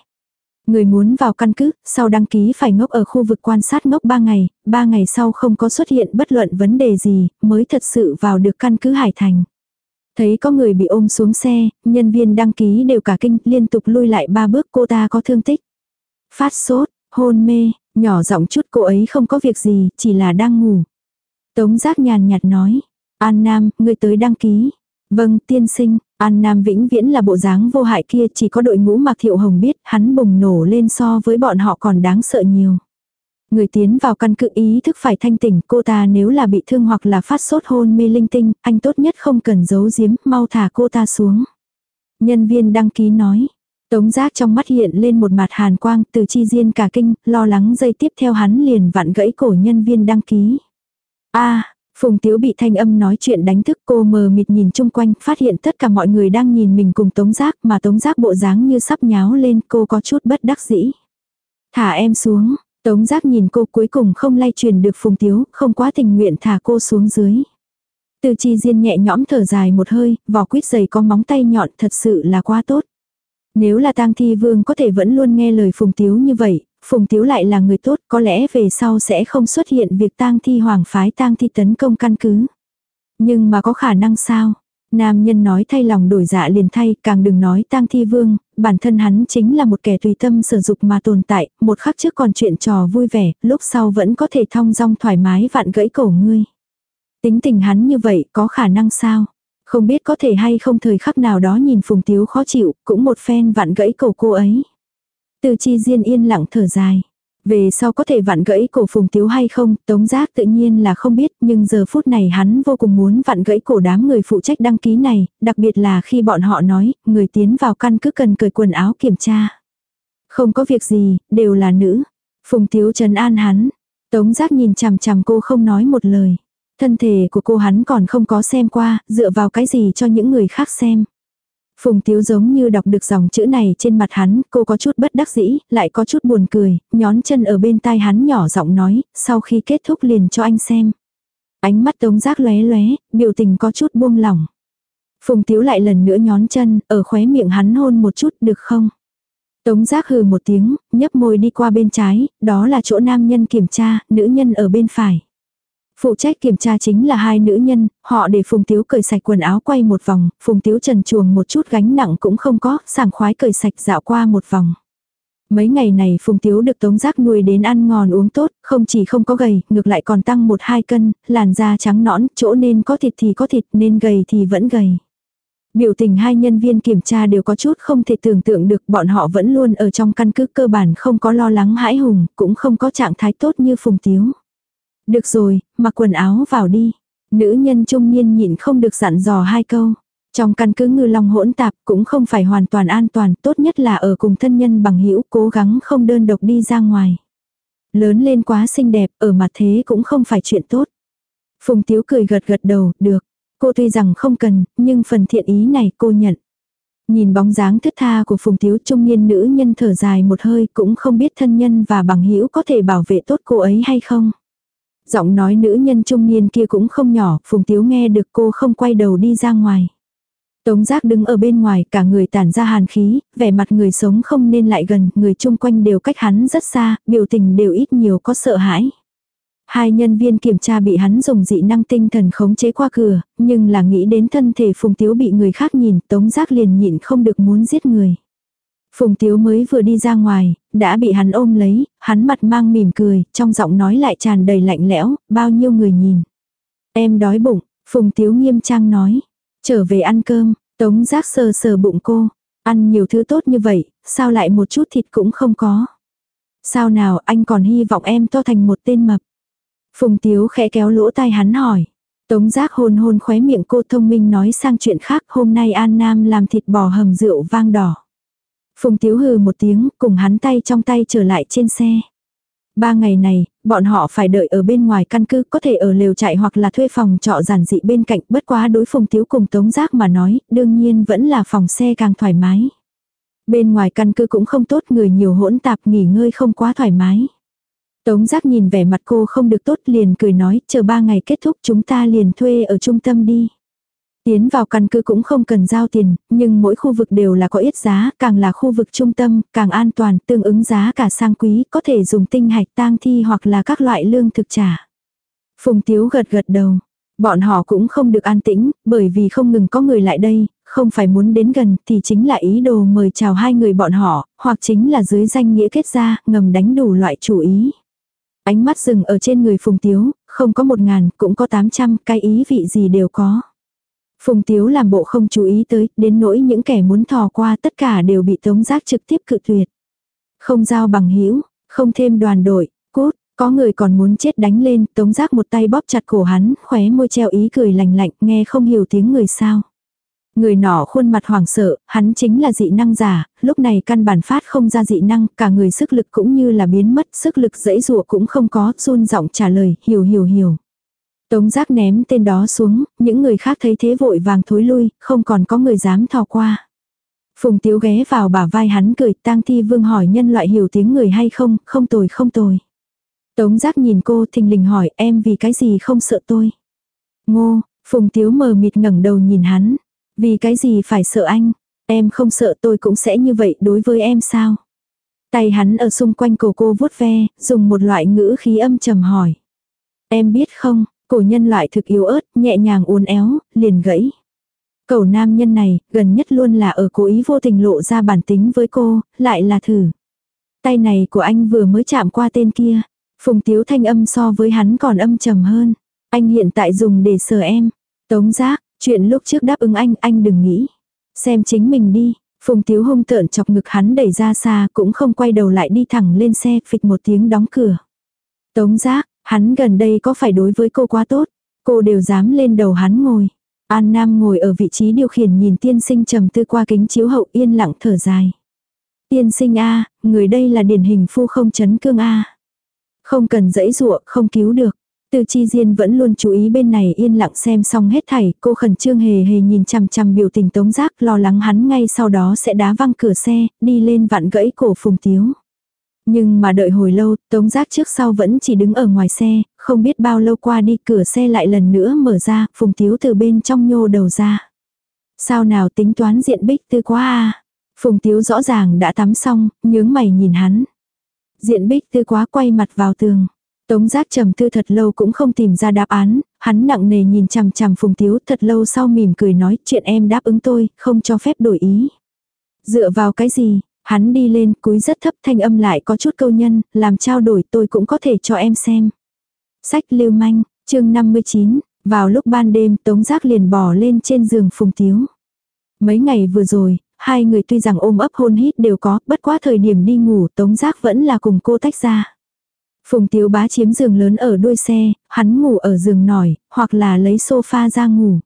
Người muốn vào căn cứ, sau đăng ký phải ngốc ở khu vực quan sát ngốc 3 ngày, 3 ngày sau không có xuất hiện bất luận vấn đề gì, mới thật sự vào được căn cứ Hải Thành. Thấy có người bị ôm xuống xe, nhân viên đăng ký đều cả kinh, liên tục lui lại ba bước cô ta có thương tích. Phát sốt, hôn mê, nhỏ giọng chút cô ấy không có việc gì, chỉ là đang ngủ. Tống giác nhàn nhạt nói, An Nam, ngươi tới đăng ký. Vâng, tiên sinh, An Nam vĩnh viễn là bộ dáng vô hại kia chỉ có đội ngũ Mạc Thiệu Hồng biết hắn bùng nổ lên so với bọn họ còn đáng sợ nhiều. Người tiến vào căn cứ ý thức phải thanh tỉnh cô ta nếu là bị thương hoặc là phát sốt hôn mê linh tinh, anh tốt nhất không cần giấu giếm, mau thả cô ta xuống. Nhân viên đăng ký nói. Tống giác trong mắt hiện lên một mặt hàn quang từ chi diên cả kinh, lo lắng dây tiếp theo hắn liền vặn gãy cổ nhân viên đăng ký. a Phùng Tiếu bị thanh âm nói chuyện đánh thức cô mờ mịt nhìn chung quanh, phát hiện tất cả mọi người đang nhìn mình cùng Tống Giác mà Tống Giác bộ dáng như sắp nháo lên cô có chút bất đắc dĩ. Thả em xuống, Tống Giác nhìn cô cuối cùng không lay truyền được Phùng Tiếu, không quá tình nguyện thả cô xuống dưới. Từ chi diên nhẹ nhõm thở dài một hơi, vỏ quýt giày có móng tay nhọn thật sự là quá tốt. Nếu là tang thi vương có thể vẫn luôn nghe lời Phùng Tiếu như vậy, Phùng Tiếu lại là người tốt, có lẽ về sau sẽ không xuất hiện việc tang thi hoàng phái tang thi tấn công căn cứ. Nhưng mà có khả năng sao? Nam nhân nói thay lòng đổi dạ liền thay, càng đừng nói tang thi vương, bản thân hắn chính là một kẻ tùy tâm sử dụng mà tồn tại, một khắc trước còn chuyện trò vui vẻ, lúc sau vẫn có thể thong dong thoải mái vạn gãy cổ ngươi. Tính tình hắn như vậy có khả năng sao? Không biết có thể hay không thời khắc nào đó nhìn Phùng Tiếu khó chịu, cũng một phen vạn gãy cổ cô ấy. Từ chi diên yên lặng thở dài. Về sau có thể vặn gãy cổ Phùng Tiếu hay không, Tống Giác tự nhiên là không biết, nhưng giờ phút này hắn vô cùng muốn vặn gãy cổ đám người phụ trách đăng ký này, đặc biệt là khi bọn họ nói, người tiến vào căn cứ cần cởi quần áo kiểm tra. Không có việc gì, đều là nữ. Phùng Tiếu trấn an hắn. Tống Giác nhìn chằm chằm cô không nói một lời. Thân thể của cô hắn còn không có xem qua, dựa vào cái gì cho những người khác xem. Phùng Tiếu giống như đọc được dòng chữ này trên mặt hắn, cô có chút bất đắc dĩ, lại có chút buồn cười, nhón chân ở bên tai hắn nhỏ giọng nói, sau khi kết thúc liền cho anh xem. Ánh mắt tống giác lóe lóe, biểu tình có chút buông lỏng. Phùng Tiếu lại lần nữa nhón chân, ở khóe miệng hắn hôn một chút được không? Tống giác hừ một tiếng, nhấp môi đi qua bên trái, đó là chỗ nam nhân kiểm tra, nữ nhân ở bên phải. Phụ trách kiểm tra chính là hai nữ nhân, họ để Phùng Tiếu cởi sạch quần áo quay một vòng, Phùng Tiếu trần chuồng một chút gánh nặng cũng không có, sảng khoái cởi sạch dạo qua một vòng. Mấy ngày này Phùng Tiếu được Tống Giác nuôi đến ăn ngon uống tốt, không chỉ không có gầy, ngược lại còn tăng một hai cân, làn da trắng nõn, chỗ nên có thịt thì có thịt, nên gầy thì vẫn gầy. Biểu tình hai nhân viên kiểm tra đều có chút không thể tưởng tượng được bọn họ vẫn luôn ở trong căn cứ cơ bản không có lo lắng hãi hùng, cũng không có trạng thái tốt như Phùng Tiếu. Được rồi, mặc quần áo vào đi. Nữ nhân trung niên nhịn không được dặn dò hai câu. Trong căn cứ ngư long hỗn tạp cũng không phải hoàn toàn an toàn, tốt nhất là ở cùng thân nhân bằng hữu cố gắng không đơn độc đi ra ngoài. Lớn lên quá xinh đẹp, ở mặt thế cũng không phải chuyện tốt. Phùng Tiếu cười gật gật đầu, được. Cô tuy rằng không cần, nhưng phần thiện ý này cô nhận. Nhìn bóng dáng thất tha của Phùng Tiếu trung niên nữ nhân thở dài một hơi cũng không biết thân nhân và bằng hữu có thể bảo vệ tốt cô ấy hay không. Giọng nói nữ nhân trung niên kia cũng không nhỏ, Phùng Tiếu nghe được cô không quay đầu đi ra ngoài. Tống giác đứng ở bên ngoài, cả người tản ra hàn khí, vẻ mặt người sống không nên lại gần, người chung quanh đều cách hắn rất xa, biểu tình đều ít nhiều có sợ hãi. Hai nhân viên kiểm tra bị hắn dùng dị năng tinh thần khống chế qua cửa, nhưng là nghĩ đến thân thể Phùng Tiếu bị người khác nhìn, Tống giác liền nhịn không được muốn giết người. Phùng Tiếu mới vừa đi ra ngoài, đã bị hắn ôm lấy, hắn mặt mang mỉm cười, trong giọng nói lại tràn đầy lạnh lẽo, bao nhiêu người nhìn. Em đói bụng, Phùng Tiếu nghiêm trang nói. Trở về ăn cơm, Tống giác sờ sờ bụng cô. Ăn nhiều thứ tốt như vậy, sao lại một chút thịt cũng không có. Sao nào anh còn hy vọng em to thành một tên mập. Phùng Tiếu khẽ kéo lỗ tai hắn hỏi. Tống giác hôn hôn khóe miệng cô thông minh nói sang chuyện khác hôm nay An Nam làm thịt bò hầm rượu vang đỏ. Phùng Tiếu hừ một tiếng, cùng hắn tay trong tay trở lại trên xe. Ba ngày này, bọn họ phải đợi ở bên ngoài căn cứ, có thể ở lều trại hoặc là thuê phòng trọ giản dị bên cạnh, bất quá đối Phùng Tiếu cùng Tống Giác mà nói, đương nhiên vẫn là phòng xe càng thoải mái. Bên ngoài căn cứ cũng không tốt, người nhiều hỗn tạp, nghỉ ngơi không quá thoải mái. Tống Giác nhìn vẻ mặt cô không được tốt liền cười nói, chờ ba ngày kết thúc chúng ta liền thuê ở trung tâm đi. Tiến vào căn cứ cũng không cần giao tiền, nhưng mỗi khu vực đều là có ít giá, càng là khu vực trung tâm, càng an toàn, tương ứng giá cả sang quý, có thể dùng tinh hạch tang thi hoặc là các loại lương thực trả. Phùng Tiếu gật gật đầu. Bọn họ cũng không được an tĩnh, bởi vì không ngừng có người lại đây, không phải muốn đến gần thì chính là ý đồ mời chào hai người bọn họ, hoặc chính là dưới danh nghĩa kết ra, ngầm đánh đủ loại chủ ý. Ánh mắt dừng ở trên người Phùng Tiếu, không có một ngàn, cũng có tám trăm, cái ý vị gì đều có. Phùng Tiếu làm bộ không chú ý tới, đến nỗi những kẻ muốn thò qua tất cả đều bị Tống Giác trực tiếp cự tuyệt. Không giao bằng hữu không thêm đoàn đội, cút, có người còn muốn chết đánh lên, Tống Giác một tay bóp chặt cổ hắn, khóe môi treo ý cười lành lạnh, nghe không hiểu tiếng người sao. Người nọ khuôn mặt hoảng sợ, hắn chính là dị năng giả, lúc này căn bản phát không ra dị năng, cả người sức lực cũng như là biến mất, sức lực dễ dụa cũng không có, run giọng trả lời, hiểu hiểu hiểu. Tống giác ném tên đó xuống, những người khác thấy thế vội vàng thối lui, không còn có người dám thò qua. Phùng Tiếu ghé vào bả vai hắn cười, tang thi vương hỏi nhân loại hiểu tiếng người hay không, không tồi không tồi. Tống giác nhìn cô thình lình hỏi em vì cái gì không sợ tôi. Ngô, Phùng Tiếu mờ mịt ngẩng đầu nhìn hắn. Vì cái gì phải sợ anh, em không sợ tôi cũng sẽ như vậy đối với em sao. Tay hắn ở xung quanh cổ cô vuốt ve, dùng một loại ngữ khí âm trầm hỏi. Em biết không, Cổ nhân loại thực yếu ớt, nhẹ nhàng uốn éo, liền gãy. Cầu nam nhân này, gần nhất luôn là ở cố ý vô tình lộ ra bản tính với cô, lại là thử. Tay này của anh vừa mới chạm qua tên kia. Phùng tiếu thanh âm so với hắn còn âm trầm hơn. Anh hiện tại dùng để sờ em. Tống giác, Chuyện lúc trước đáp ứng anh, anh đừng nghĩ. Xem chính mình đi. Phùng Tiếu hung tợn chọc ngực hắn đẩy ra xa cũng không quay đầu lại đi thẳng lên xe phịch một tiếng đóng cửa. Tống giác, hắn gần đây có phải đối với cô quá tốt. Cô đều dám lên đầu hắn ngồi. An Nam ngồi ở vị trí điều khiển nhìn tiên sinh trầm tư qua kính chiếu hậu yên lặng thở dài. Tiên sinh A, người đây là điển hình phu không chấn cương A. Không cần dẫy dụa, không cứu được. Từ chi diên vẫn luôn chú ý bên này yên lặng xem xong hết thảy, cô khẩn trương hề hề nhìn chằm chằm biểu tình tống giác lo lắng hắn ngay sau đó sẽ đá văng cửa xe, đi lên vặn gãy cổ phùng tiếu. Nhưng mà đợi hồi lâu, tống giác trước sau vẫn chỉ đứng ở ngoài xe, không biết bao lâu qua đi cửa xe lại lần nữa mở ra, phùng tiếu từ bên trong nhô đầu ra. Sao nào tính toán diện bích tư quá à? Phùng tiếu rõ ràng đã tắm xong, nhướng mày nhìn hắn. Diện bích tư quá quay mặt vào tường. Tống giác trầm tư thật lâu cũng không tìm ra đáp án, hắn nặng nề nhìn chằm chằm phùng tiếu thật lâu sau mỉm cười nói chuyện em đáp ứng tôi, không cho phép đổi ý. Dựa vào cái gì, hắn đi lên cúi rất thấp thanh âm lại có chút câu nhân, làm trao đổi tôi cũng có thể cho em xem. Sách lưu manh, chương 59, vào lúc ban đêm tống giác liền bỏ lên trên giường phùng tiếu. Mấy ngày vừa rồi, hai người tuy rằng ôm ấp hôn hít đều có, bất quá thời điểm đi ngủ tống giác vẫn là cùng cô tách ra. Phùng Tiếu Bá chiếm giường lớn ở đuôi xe, hắn ngủ ở giường nổi, hoặc là lấy sofa ra ngủ.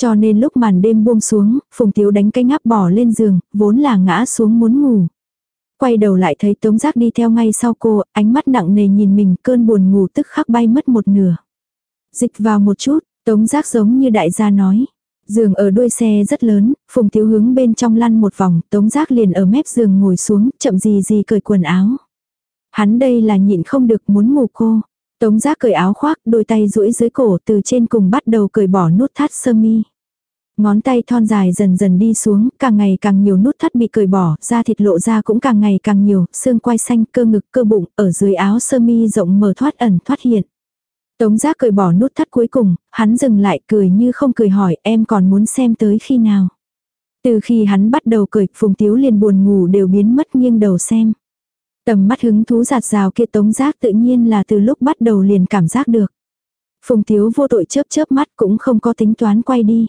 Cho nên lúc màn đêm buông xuống, Phùng Tiếu đánh cái ngáp bỏ lên giường, vốn là ngã xuống muốn ngủ. Quay đầu lại thấy Tống Giác đi theo ngay sau cô, ánh mắt nặng nề nhìn mình, cơn buồn ngủ tức khắc bay mất một nửa. Dịch vào một chút, Tống Giác giống như đại gia nói. Giường ở đuôi xe rất lớn, Phùng Tiếu hướng bên trong lăn một vòng, Tống Giác liền ở mép giường ngồi xuống, chậm gì gì cởi quần áo. Hắn đây là nhịn không được muốn ngủ cô. Tống giác cởi áo khoác, đôi tay duỗi dưới cổ từ trên cùng bắt đầu cởi bỏ nút thắt sơ mi. Ngón tay thon dài dần dần đi xuống, càng ngày càng nhiều nút thắt bị cởi bỏ, da thịt lộ ra cũng càng ngày càng nhiều, xương quai xanh, cơ ngực, cơ bụng, ở dưới áo sơ mi rộng mở thoát ẩn thoát hiện. Tống giác cởi bỏ nút thắt cuối cùng, hắn dừng lại cười như không cười hỏi em còn muốn xem tới khi nào. Từ khi hắn bắt đầu cởi, Phùng Tiếu liền buồn ngủ đều biến mất nghiêng đầu xem. Tầm mắt hứng thú giạt rào kia tống giác tự nhiên là từ lúc bắt đầu liền cảm giác được. Phùng thiếu vô tội chớp chớp mắt cũng không có tính toán quay đi.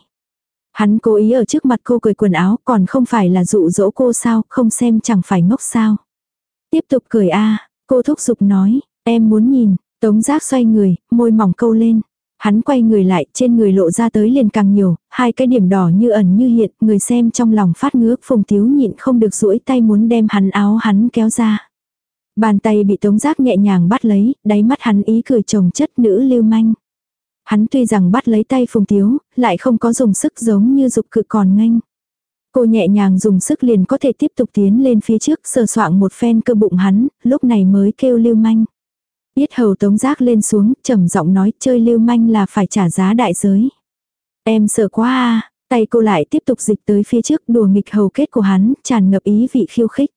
Hắn cố ý ở trước mặt cô cười quần áo còn không phải là dụ dỗ cô sao, không xem chẳng phải ngốc sao. Tiếp tục cười a cô thúc giục nói, em muốn nhìn, tống giác xoay người, môi mỏng câu lên. Hắn quay người lại, trên người lộ ra tới liền càng nhiều, hai cái điểm đỏ như ẩn như hiện, người xem trong lòng phát ngứa, phùng thiếu nhịn không được duỗi tay muốn đem hắn áo hắn kéo ra. Bàn tay bị tống giác nhẹ nhàng bắt lấy, đáy mắt hắn ý cười chồng chất nữ lưu manh. Hắn tuy rằng bắt lấy tay phùng tiếu, lại không có dùng sức giống như dục cự còn nganh. Cô nhẹ nhàng dùng sức liền có thể tiếp tục tiến lên phía trước sờ soạng một phen cơ bụng hắn, lúc này mới kêu lưu manh. Biết hầu tống giác lên xuống, trầm giọng nói chơi lưu manh là phải trả giá đại giới. Em sợ quá à, tay cô lại tiếp tục dịch tới phía trước đùa nghịch hầu kết của hắn, tràn ngập ý vị khiêu khích.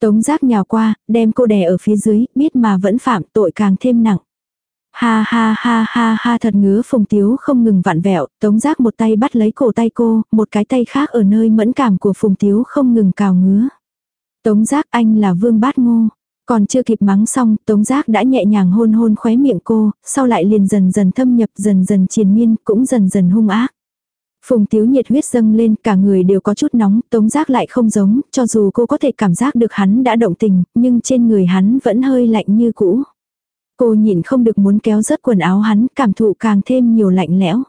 Tống giác nhào qua, đem cô đè ở phía dưới, biết mà vẫn phạm tội càng thêm nặng. Ha ha ha ha ha thật ngứa phùng tiếu không ngừng vặn vẹo, tống giác một tay bắt lấy cổ tay cô, một cái tay khác ở nơi mẫn cảm của phùng tiếu không ngừng cào ngứa. Tống giác anh là vương bát ngô. Còn chưa kịp mắng xong, tống giác đã nhẹ nhàng hôn hôn khóe miệng cô, sau lại liền dần dần thâm nhập dần dần triền miên, cũng dần dần hung ác. Phùng tiếu nhiệt huyết dâng lên, cả người đều có chút nóng, tống giác lại không giống, cho dù cô có thể cảm giác được hắn đã động tình, nhưng trên người hắn vẫn hơi lạnh như cũ. Cô nhìn không được muốn kéo rớt quần áo hắn, cảm thụ càng thêm nhiều lạnh lẽo.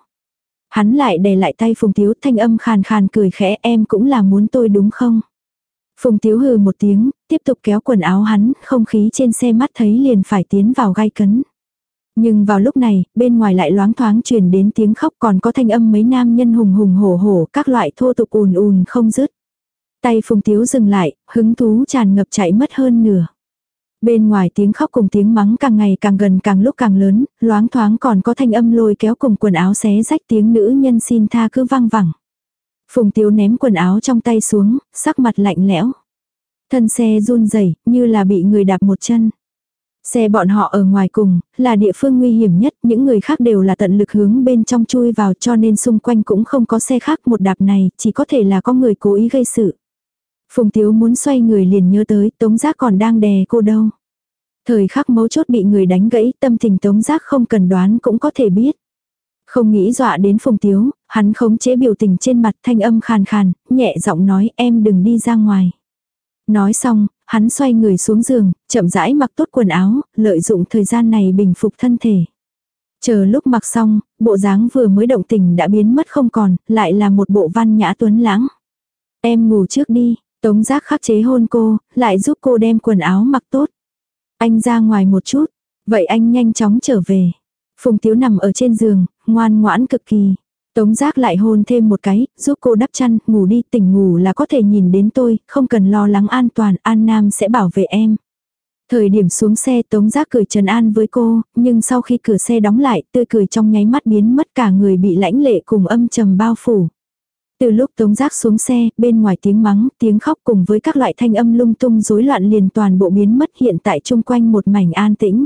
Hắn lại đè lại tay Phùng Tiếu thanh âm khàn khàn cười khẽ em cũng là muốn tôi đúng không? Phùng Tiếu hừ một tiếng, tiếp tục kéo quần áo hắn, không khí trên xe mắt thấy liền phải tiến vào gai cấn. Nhưng vào lúc này, bên ngoài lại loáng thoáng truyền đến tiếng khóc còn có thanh âm mấy nam nhân hùng hùng hổ hổ, các loại thô tục ùn ùn không dứt. Tay Phùng Tiếu dừng lại, hứng thú tràn ngập chạy mất hơn nửa. Bên ngoài tiếng khóc cùng tiếng mắng càng ngày càng gần càng lúc càng lớn, loáng thoáng còn có thanh âm lôi kéo cùng quần áo xé rách tiếng nữ nhân xin tha cứ vang vẳng. Phùng Tiếu ném quần áo trong tay xuống, sắc mặt lạnh lẽo. Thân xe run rẩy như là bị người đạp một chân. Xe bọn họ ở ngoài cùng, là địa phương nguy hiểm nhất, những người khác đều là tận lực hướng bên trong chui vào cho nên xung quanh cũng không có xe khác một đạp này, chỉ có thể là có người cố ý gây sự. Phùng Tiếu muốn xoay người liền nhớ tới, Tống Giác còn đang đè cô đâu. Thời khắc mấu chốt bị người đánh gãy, tâm tình Tống Giác không cần đoán cũng có thể biết. Không nghĩ dọa đến Phùng Tiếu, Hắn khống chế biểu tình trên mặt thanh âm khàn khàn, nhẹ giọng nói em đừng đi ra ngoài. Nói xong, hắn xoay người xuống giường, chậm rãi mặc tốt quần áo, lợi dụng thời gian này bình phục thân thể. Chờ lúc mặc xong, bộ dáng vừa mới động tình đã biến mất không còn, lại là một bộ văn nhã tuấn lãng. Em ngủ trước đi, tống giác khắc chế hôn cô, lại giúp cô đem quần áo mặc tốt. Anh ra ngoài một chút, vậy anh nhanh chóng trở về. Phùng Tiếu nằm ở trên giường, ngoan ngoãn cực kỳ. Tống giác lại hôn thêm một cái, giúp cô đắp chăn, ngủ đi, tỉnh ngủ là có thể nhìn đến tôi, không cần lo lắng an toàn, An Nam sẽ bảo vệ em. Thời điểm xuống xe Tống giác cười trần an với cô, nhưng sau khi cửa xe đóng lại, tươi cười trong nháy mắt biến mất cả người bị lãnh lệ cùng âm trầm bao phủ. Từ lúc Tống Giác xuống xe, bên ngoài tiếng mắng, tiếng khóc cùng với các loại thanh âm lung tung rối loạn liền toàn bộ biến mất hiện tại chung quanh một mảnh an tĩnh.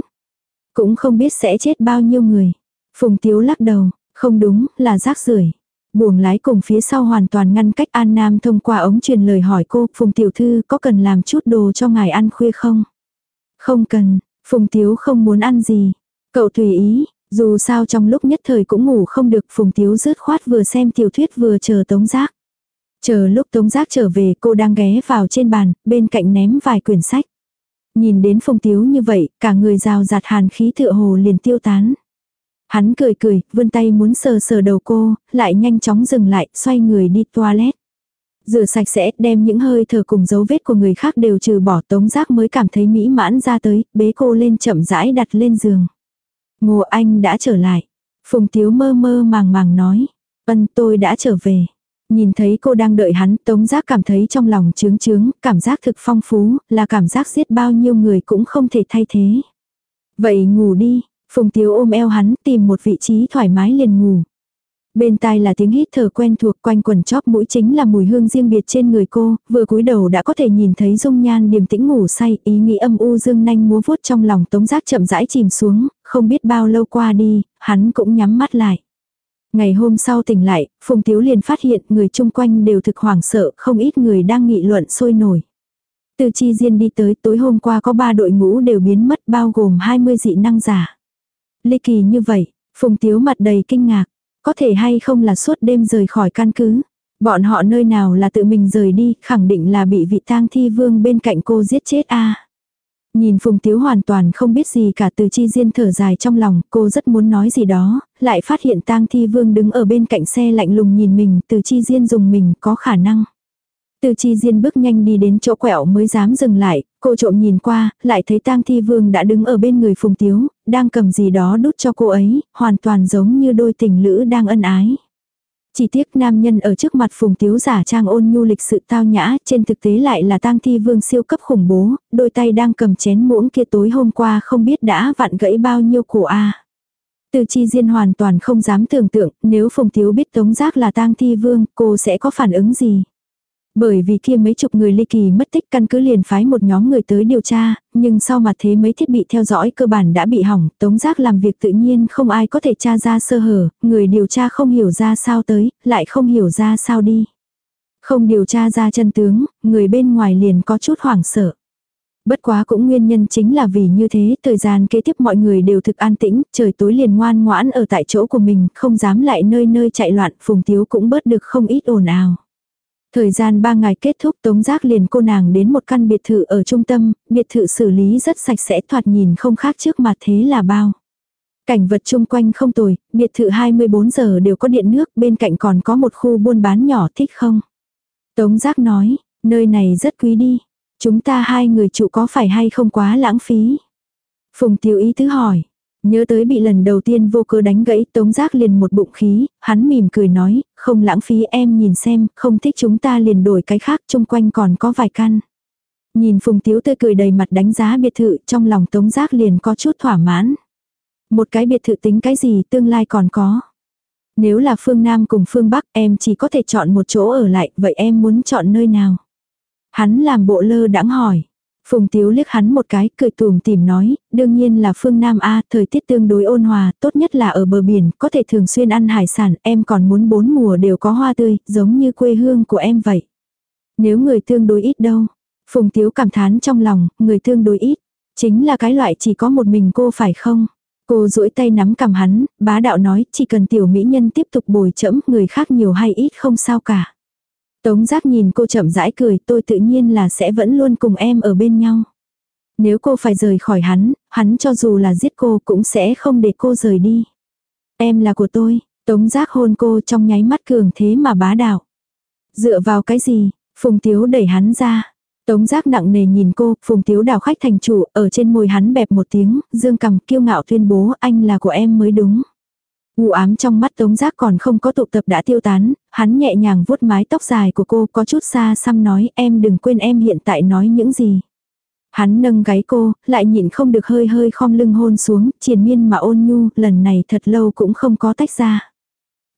Cũng không biết sẽ chết bao nhiêu người. Phùng Tiếu lắc đầu, không đúng, là rác rưởi. Buồng lái cùng phía sau hoàn toàn ngăn cách An Nam thông qua ống truyền lời hỏi cô, Phùng Tiểu Thư có cần làm chút đồ cho ngài ăn khuya không? Không cần, Phùng Tiếu không muốn ăn gì. Cậu tùy ý, dù sao trong lúc nhất thời cũng ngủ không được Phùng Tiếu rớt khoát vừa xem tiểu thuyết vừa chờ Tống Giác. Chờ lúc Tống Giác trở về cô đang ghé vào trên bàn, bên cạnh ném vài quyển sách. Nhìn đến Phùng Tiếu như vậy, cả người rào rạt hàn khí tựa hồ liền tiêu tán. Hắn cười cười, vươn tay muốn sờ sờ đầu cô, lại nhanh chóng dừng lại, xoay người đi toilet. Rửa sạch sẽ, đem những hơi thở cùng dấu vết của người khác đều trừ bỏ tống giác mới cảm thấy mỹ mãn ra tới, bế cô lên chậm rãi đặt lên giường. Ngô anh đã trở lại. Phùng Tiếu mơ mơ màng màng nói. Ân tôi đã trở về. Nhìn thấy cô đang đợi hắn, tống giác cảm thấy trong lòng trướng trướng, cảm giác thực phong phú, là cảm giác giết bao nhiêu người cũng không thể thay thế. Vậy ngủ đi, Phùng Tiếu ôm eo hắn tìm một vị trí thoải mái liền ngủ. Bên tai là tiếng hít thở quen thuộc quanh quần chóp mũi chính là mùi hương riêng biệt trên người cô, vừa cúi đầu đã có thể nhìn thấy dung nhan điềm tĩnh ngủ say, ý nghĩ âm u dương nanh múa vuốt trong lòng tống giác chậm rãi chìm xuống, không biết bao lâu qua đi, hắn cũng nhắm mắt lại. Ngày hôm sau tỉnh lại, Phùng Tiếu liền phát hiện người chung quanh đều thực hoảng sợ, không ít người đang nghị luận sôi nổi. Từ chi diên đi tới tối hôm qua có ba đội ngũ đều biến mất bao gồm 20 dị năng giả. Ly kỳ như vậy, Phùng Tiếu mặt đầy kinh ngạc. Có thể hay không là suốt đêm rời khỏi căn cứ. Bọn họ nơi nào là tự mình rời đi, khẳng định là bị vị tang thi vương bên cạnh cô giết chết a Nhìn Phùng Tiếu hoàn toàn không biết gì cả từ chi diên thở dài trong lòng, cô rất muốn nói gì đó, lại phát hiện tang thi vương đứng ở bên cạnh xe lạnh lùng nhìn mình, từ chi diên dùng mình có khả năng. Từ chi diên bước nhanh đi đến chỗ quẹo mới dám dừng lại, cô trộm nhìn qua, lại thấy tang thi vương đã đứng ở bên người phùng tiếu, đang cầm gì đó đút cho cô ấy, hoàn toàn giống như đôi tình lữ đang ân ái. Chỉ tiếc nam nhân ở trước mặt phùng tiếu giả trang ôn nhu lịch sự tao nhã, trên thực tế lại là tang thi vương siêu cấp khủng bố, đôi tay đang cầm chén muỗng kia tối hôm qua không biết đã vặn gãy bao nhiêu cổ a. Từ chi diên hoàn toàn không dám tưởng tượng, nếu phùng tiếu biết tống giác là tang thi vương, cô sẽ có phản ứng gì. Bởi vì kia mấy chục người ly kỳ mất tích căn cứ liền phái một nhóm người tới điều tra, nhưng sau mặt thế mấy thiết bị theo dõi cơ bản đã bị hỏng, tống giác làm việc tự nhiên không ai có thể tra ra sơ hở, người điều tra không hiểu ra sao tới, lại không hiểu ra sao đi. Không điều tra ra chân tướng, người bên ngoài liền có chút hoảng sợ. Bất quá cũng nguyên nhân chính là vì như thế, thời gian kế tiếp mọi người đều thực an tĩnh, trời tối liền ngoan ngoãn ở tại chỗ của mình, không dám lại nơi nơi chạy loạn, phùng tiếu cũng bớt được không ít ồn ào. Thời gian 3 ngày kết thúc Tống Giác liền cô nàng đến một căn biệt thự ở trung tâm, biệt thự xử lý rất sạch sẽ thoạt nhìn không khác trước mặt thế là bao. Cảnh vật chung quanh không tồi, biệt thự 24 giờ đều có điện nước, bên cạnh còn có một khu buôn bán nhỏ thích không? Tống Giác nói, nơi này rất quý đi. Chúng ta hai người trụ có phải hay không quá lãng phí? Phùng Tiêu ý thứ hỏi, Nhớ tới bị lần đầu tiên vô cơ đánh gãy tống giác liền một bụng khí, hắn mỉm cười nói, không lãng phí em nhìn xem, không thích chúng ta liền đổi cái khác chung quanh còn có vài căn. Nhìn phùng tiếu tươi cười đầy mặt đánh giá biệt thự trong lòng tống giác liền có chút thỏa mãn. Một cái biệt thự tính cái gì tương lai còn có. Nếu là phương Nam cùng phương Bắc em chỉ có thể chọn một chỗ ở lại, vậy em muốn chọn nơi nào? Hắn làm bộ lơ đãng hỏi. Phùng Tiếu liếc hắn một cái, cười tùm tìm nói, đương nhiên là phương Nam A, thời tiết tương đối ôn hòa, tốt nhất là ở bờ biển, có thể thường xuyên ăn hải sản, em còn muốn bốn mùa đều có hoa tươi, giống như quê hương của em vậy. Nếu người tương đối ít đâu, Phùng Tiếu cảm thán trong lòng, người tương đối ít, chính là cái loại chỉ có một mình cô phải không? Cô duỗi tay nắm cầm hắn, bá đạo nói chỉ cần tiểu mỹ nhân tiếp tục bồi chẫm người khác nhiều hay ít không sao cả. Tống giác nhìn cô chậm rãi cười tôi tự nhiên là sẽ vẫn luôn cùng em ở bên nhau. Nếu cô phải rời khỏi hắn, hắn cho dù là giết cô cũng sẽ không để cô rời đi. Em là của tôi, tống giác hôn cô trong nháy mắt cường thế mà bá đạo. Dựa vào cái gì, phùng tiếu đẩy hắn ra. Tống giác nặng nề nhìn cô, phùng tiếu đào khách thành chủ, ở trên môi hắn bẹp một tiếng, dương cầm kiêu ngạo tuyên bố anh là của em mới đúng. U ám trong mắt tống giác còn không có tụ tập đã tiêu tán, hắn nhẹ nhàng vuốt mái tóc dài của cô có chút xa xăm nói em đừng quên em hiện tại nói những gì. Hắn nâng gáy cô, lại nhịn không được hơi hơi khom lưng hôn xuống, triền miên mà ôn nhu, lần này thật lâu cũng không có tách ra.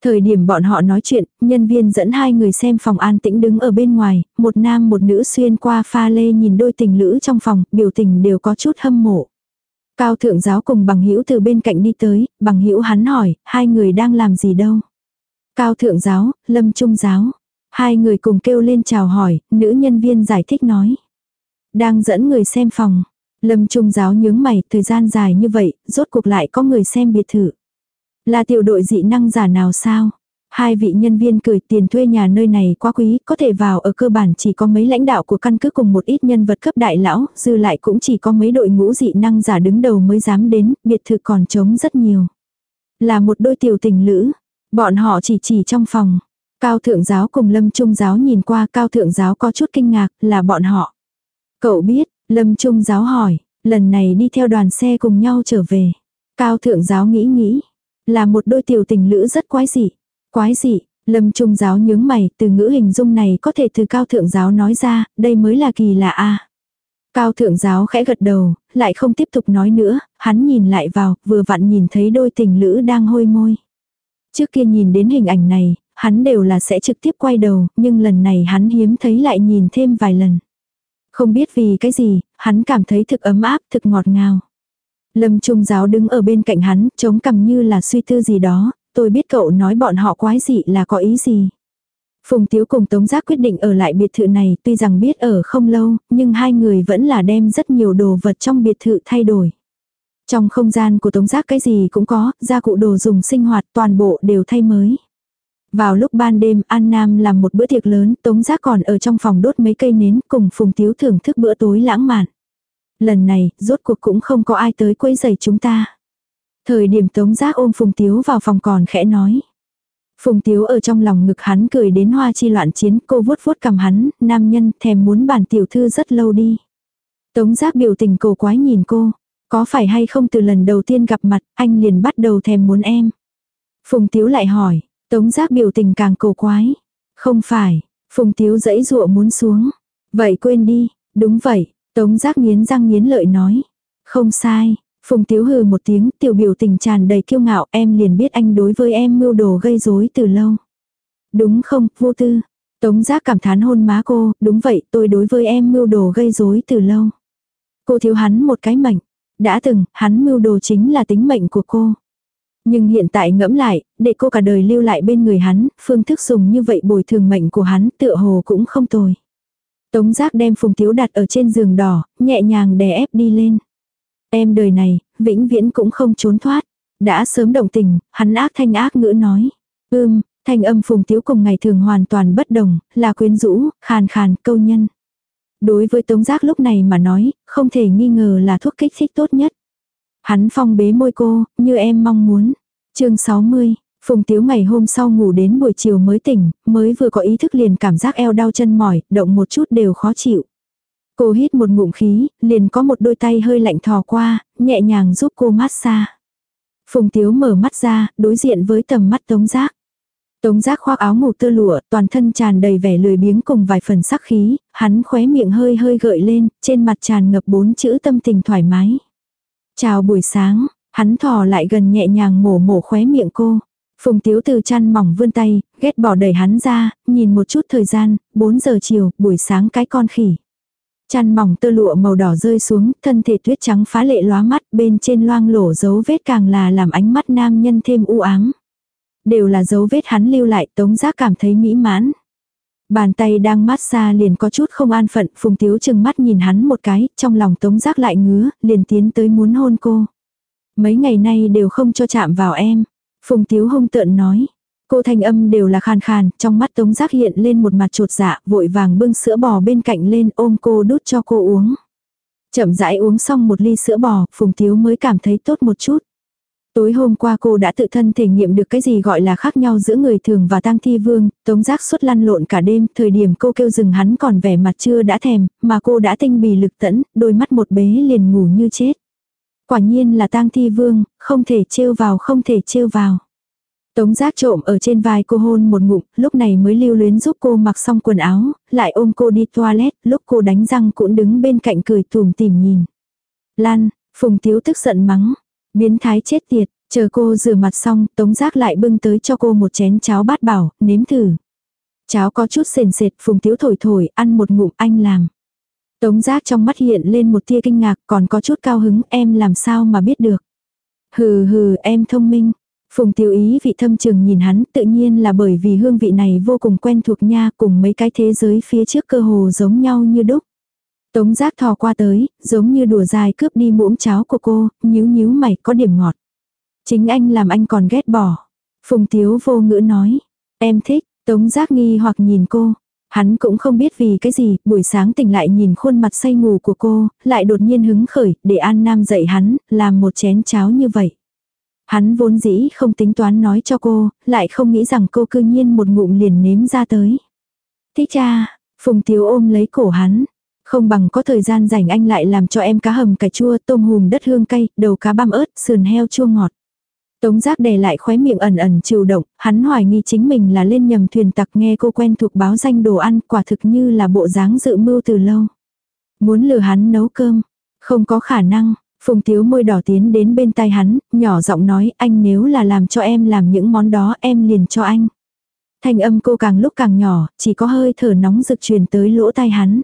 Thời điểm bọn họ nói chuyện, nhân viên dẫn hai người xem phòng an tĩnh đứng ở bên ngoài, một nam một nữ xuyên qua pha lê nhìn đôi tình lữ trong phòng, biểu tình đều có chút hâm mộ. Cao thượng giáo cùng bằng hữu từ bên cạnh đi tới, bằng hữu hắn hỏi, hai người đang làm gì đâu. Cao thượng giáo, lâm trung giáo. Hai người cùng kêu lên chào hỏi, nữ nhân viên giải thích nói. Đang dẫn người xem phòng. Lâm trung giáo nhướng mày, thời gian dài như vậy, rốt cuộc lại có người xem biệt thự. Là tiểu đội dị năng giả nào sao? Hai vị nhân viên cười tiền thuê nhà nơi này quá quý, có thể vào ở cơ bản chỉ có mấy lãnh đạo của căn cứ cùng một ít nhân vật cấp đại lão, dư lại cũng chỉ có mấy đội ngũ dị năng giả đứng đầu mới dám đến, biệt thự còn trống rất nhiều. Là một đôi tiểu tình lữ, bọn họ chỉ chỉ trong phòng. Cao thượng giáo cùng lâm trung giáo nhìn qua cao thượng giáo có chút kinh ngạc là bọn họ. Cậu biết, lâm trung giáo hỏi, lần này đi theo đoàn xe cùng nhau trở về. Cao thượng giáo nghĩ nghĩ, là một đôi tiểu tình lữ rất quái dị. Quái dị, lâm trung giáo nhướng mày, từ ngữ hình dung này có thể từ cao thượng giáo nói ra, đây mới là kỳ lạ a Cao thượng giáo khẽ gật đầu, lại không tiếp tục nói nữa, hắn nhìn lại vào, vừa vặn nhìn thấy đôi tình lữ đang hôi môi. Trước kia nhìn đến hình ảnh này, hắn đều là sẽ trực tiếp quay đầu, nhưng lần này hắn hiếm thấy lại nhìn thêm vài lần. Không biết vì cái gì, hắn cảm thấy thực ấm áp, thực ngọt ngào. Lâm Trung giáo đứng ở bên cạnh hắn, chống cằm như là suy tư gì đó, tôi biết cậu nói bọn họ quái dị là có ý gì. Phùng Tiếu cùng Tống Giác quyết định ở lại biệt thự này, tuy rằng biết ở không lâu, nhưng hai người vẫn là đem rất nhiều đồ vật trong biệt thự thay đổi. Trong không gian của Tống Giác cái gì cũng có, gia cụ đồ dùng sinh hoạt toàn bộ đều thay mới. Vào lúc ban đêm An Nam làm một bữa tiệc lớn, Tống Giác còn ở trong phòng đốt mấy cây nến cùng Phùng Tiếu thưởng thức bữa tối lãng mạn. Lần này, rốt cuộc cũng không có ai tới quấy rầy chúng ta. Thời điểm Tống Giác ôm Phùng Tiếu vào phòng còn khẽ nói. Phùng Tiếu ở trong lòng ngực hắn cười đến hoa chi loạn chiến, cô vuốt vuốt cầm hắn, nam nhân thèm muốn bản tiểu thư rất lâu đi. Tống Giác biểu tình cổ quái nhìn cô, có phải hay không từ lần đầu tiên gặp mặt, anh liền bắt đầu thèm muốn em. Phùng Tiếu lại hỏi, Tống Giác biểu tình càng cổ quái. Không phải, Phùng Tiếu dẫy dụa muốn xuống. Vậy quên đi, đúng vậy, Tống giác nghiến răng nghiến lợi nói. Không sai. Phùng Tiếu hừ một tiếng, tiểu biểu tình tràn đầy kiêu ngạo, em liền biết anh đối với em mưu đồ gây rối từ lâu. Đúng không, vô tư. Tống giác cảm thán hôn má cô, đúng vậy, tôi đối với em mưu đồ gây rối từ lâu. Cô thiếu hắn một cái mệnh. Đã từng, hắn mưu đồ chính là tính mệnh của cô. Nhưng hiện tại ngẫm lại, để cô cả đời lưu lại bên người hắn, phương thức dùng như vậy bồi thường mệnh của hắn tựa hồ cũng không tồi. Tống giác đem phùng thiếu đặt ở trên giường đỏ, nhẹ nhàng đè ép đi lên. Em đời này, vĩnh viễn cũng không trốn thoát. Đã sớm động tình, hắn ác thanh ác ngữ nói. Ưm, thanh âm phùng tiếu cùng ngày thường hoàn toàn bất đồng, là quyến rũ, khàn khàn, câu nhân. Đối với tống giác lúc này mà nói, không thể nghi ngờ là thuốc kích thích tốt nhất. Hắn phong bế môi cô, như em mong muốn. chương 60, Phùng Tiếu ngày hôm sau ngủ đến buổi chiều mới tỉnh, mới vừa có ý thức liền cảm giác eo đau chân mỏi, động một chút đều khó chịu. Cô hít một ngụm khí, liền có một đôi tay hơi lạnh thò qua, nhẹ nhàng giúp cô mát xa. Phùng Tiếu mở mắt ra, đối diện với tầm mắt Tống Giác. Tống Giác khoác áo ngủ tơ lụa, toàn thân tràn đầy vẻ lười biếng cùng vài phần sắc khí, hắn khóe miệng hơi hơi gợi lên, trên mặt tràn ngập bốn chữ tâm tình thoải mái. Chào buổi sáng, hắn thò lại gần nhẹ nhàng mổ mổ khóe miệng cô. Phùng Tiếu từ chăn mỏng vươn tay, ghét bỏ đẩy hắn ra, nhìn một chút thời gian, 4 giờ chiều, buổi sáng cái con khỉ. Chăn mỏng tơ lụa màu đỏ rơi xuống, thân thể tuyết trắng phá lệ lóa mắt, bên trên loang lổ dấu vết càng là làm ánh mắt nam nhân thêm u ám. Đều là dấu vết hắn lưu lại, tống giác cảm thấy mỹ mãn. Bàn tay đang mát xa liền có chút không an phận, phùng tiếu chừng mắt nhìn hắn một cái, trong lòng tống giác lại ngứa, liền tiến tới muốn hôn cô. Mấy ngày nay đều không cho chạm vào em. Phùng Tiếu hung tợn nói. Cô thanh âm đều là khàn khàn, trong mắt Tống Giác hiện lên một mặt trột dạ, vội vàng bưng sữa bò bên cạnh lên ôm cô đút cho cô uống. Chậm rãi uống xong một ly sữa bò, Phùng Tiếu mới cảm thấy tốt một chút. Tối hôm qua cô đã tự thân thể nghiệm được cái gì gọi là khác nhau giữa người thường và tang thi vương, tống giác suốt lăn lộn cả đêm, thời điểm cô kêu dừng hắn còn vẻ mặt chưa đã thèm, mà cô đã tinh bì lực tẫn, đôi mắt một bế liền ngủ như chết. Quả nhiên là tang thi vương, không thể trêu vào không thể trêu vào. Tống giác trộm ở trên vai cô hôn một ngụm, lúc này mới lưu luyến giúp cô mặc xong quần áo, lại ôm cô đi toilet, lúc cô đánh răng cũng đứng bên cạnh cười tùm tìm nhìn. Lan, Phùng Tiếu tức giận mắng, biến thái chết tiệt, chờ cô rửa mặt xong, Tống giác lại bưng tới cho cô một chén cháo bát bảo, nếm thử. Cháo có chút sền sệt, Phùng Tiếu thổi thổi, ăn một ngụm anh làm. Tống giác trong mắt hiện lên một tia kinh ngạc, còn có chút cao hứng, em làm sao mà biết được. Hừ hừ, em thông minh, Phùng tiêu ý vị thâm trường nhìn hắn tự nhiên là bởi vì hương vị này vô cùng quen thuộc nha cùng mấy cái thế giới phía trước cơ hồ giống nhau như đúc. Tống giác thò qua tới, giống như đùa dài cướp đi muỗng cháo của cô, nhíu nhíu mày có điểm ngọt. Chính anh làm anh còn ghét bỏ. Phùng tiếu vô ngữ nói. Em thích, tống giác nghi hoặc nhìn cô. Hắn cũng không biết vì cái gì, buổi sáng tỉnh lại nhìn khuôn mặt say ngủ của cô, lại đột nhiên hứng khởi, để An Nam dạy hắn, làm một chén cháo như vậy. Hắn vốn dĩ không tính toán nói cho cô, lại không nghĩ rằng cô cư nhiên một ngụm liền nếm ra tới. Thích cha, Phùng Tiếu ôm lấy cổ hắn. Không bằng có thời gian rảnh anh lại làm cho em cá hầm cà chua, tôm hùm đất hương cay, đầu cá băm ớt, sườn heo chua ngọt. Tống giác đè lại khóe miệng ẩn ẩn chịu động, hắn hoài nghi chính mình là lên nhầm thuyền tặc nghe cô quen thuộc báo danh đồ ăn quả thực như là bộ dáng dự mưu từ lâu. Muốn lừa hắn nấu cơm, không có khả năng, Phùng Tiếu môi đỏ tiến đến bên tai hắn, nhỏ giọng nói anh nếu là làm cho em làm những món đó em liền cho anh. Thanh âm cô càng lúc càng nhỏ, chỉ có hơi thở nóng rực truyền tới lỗ tai hắn.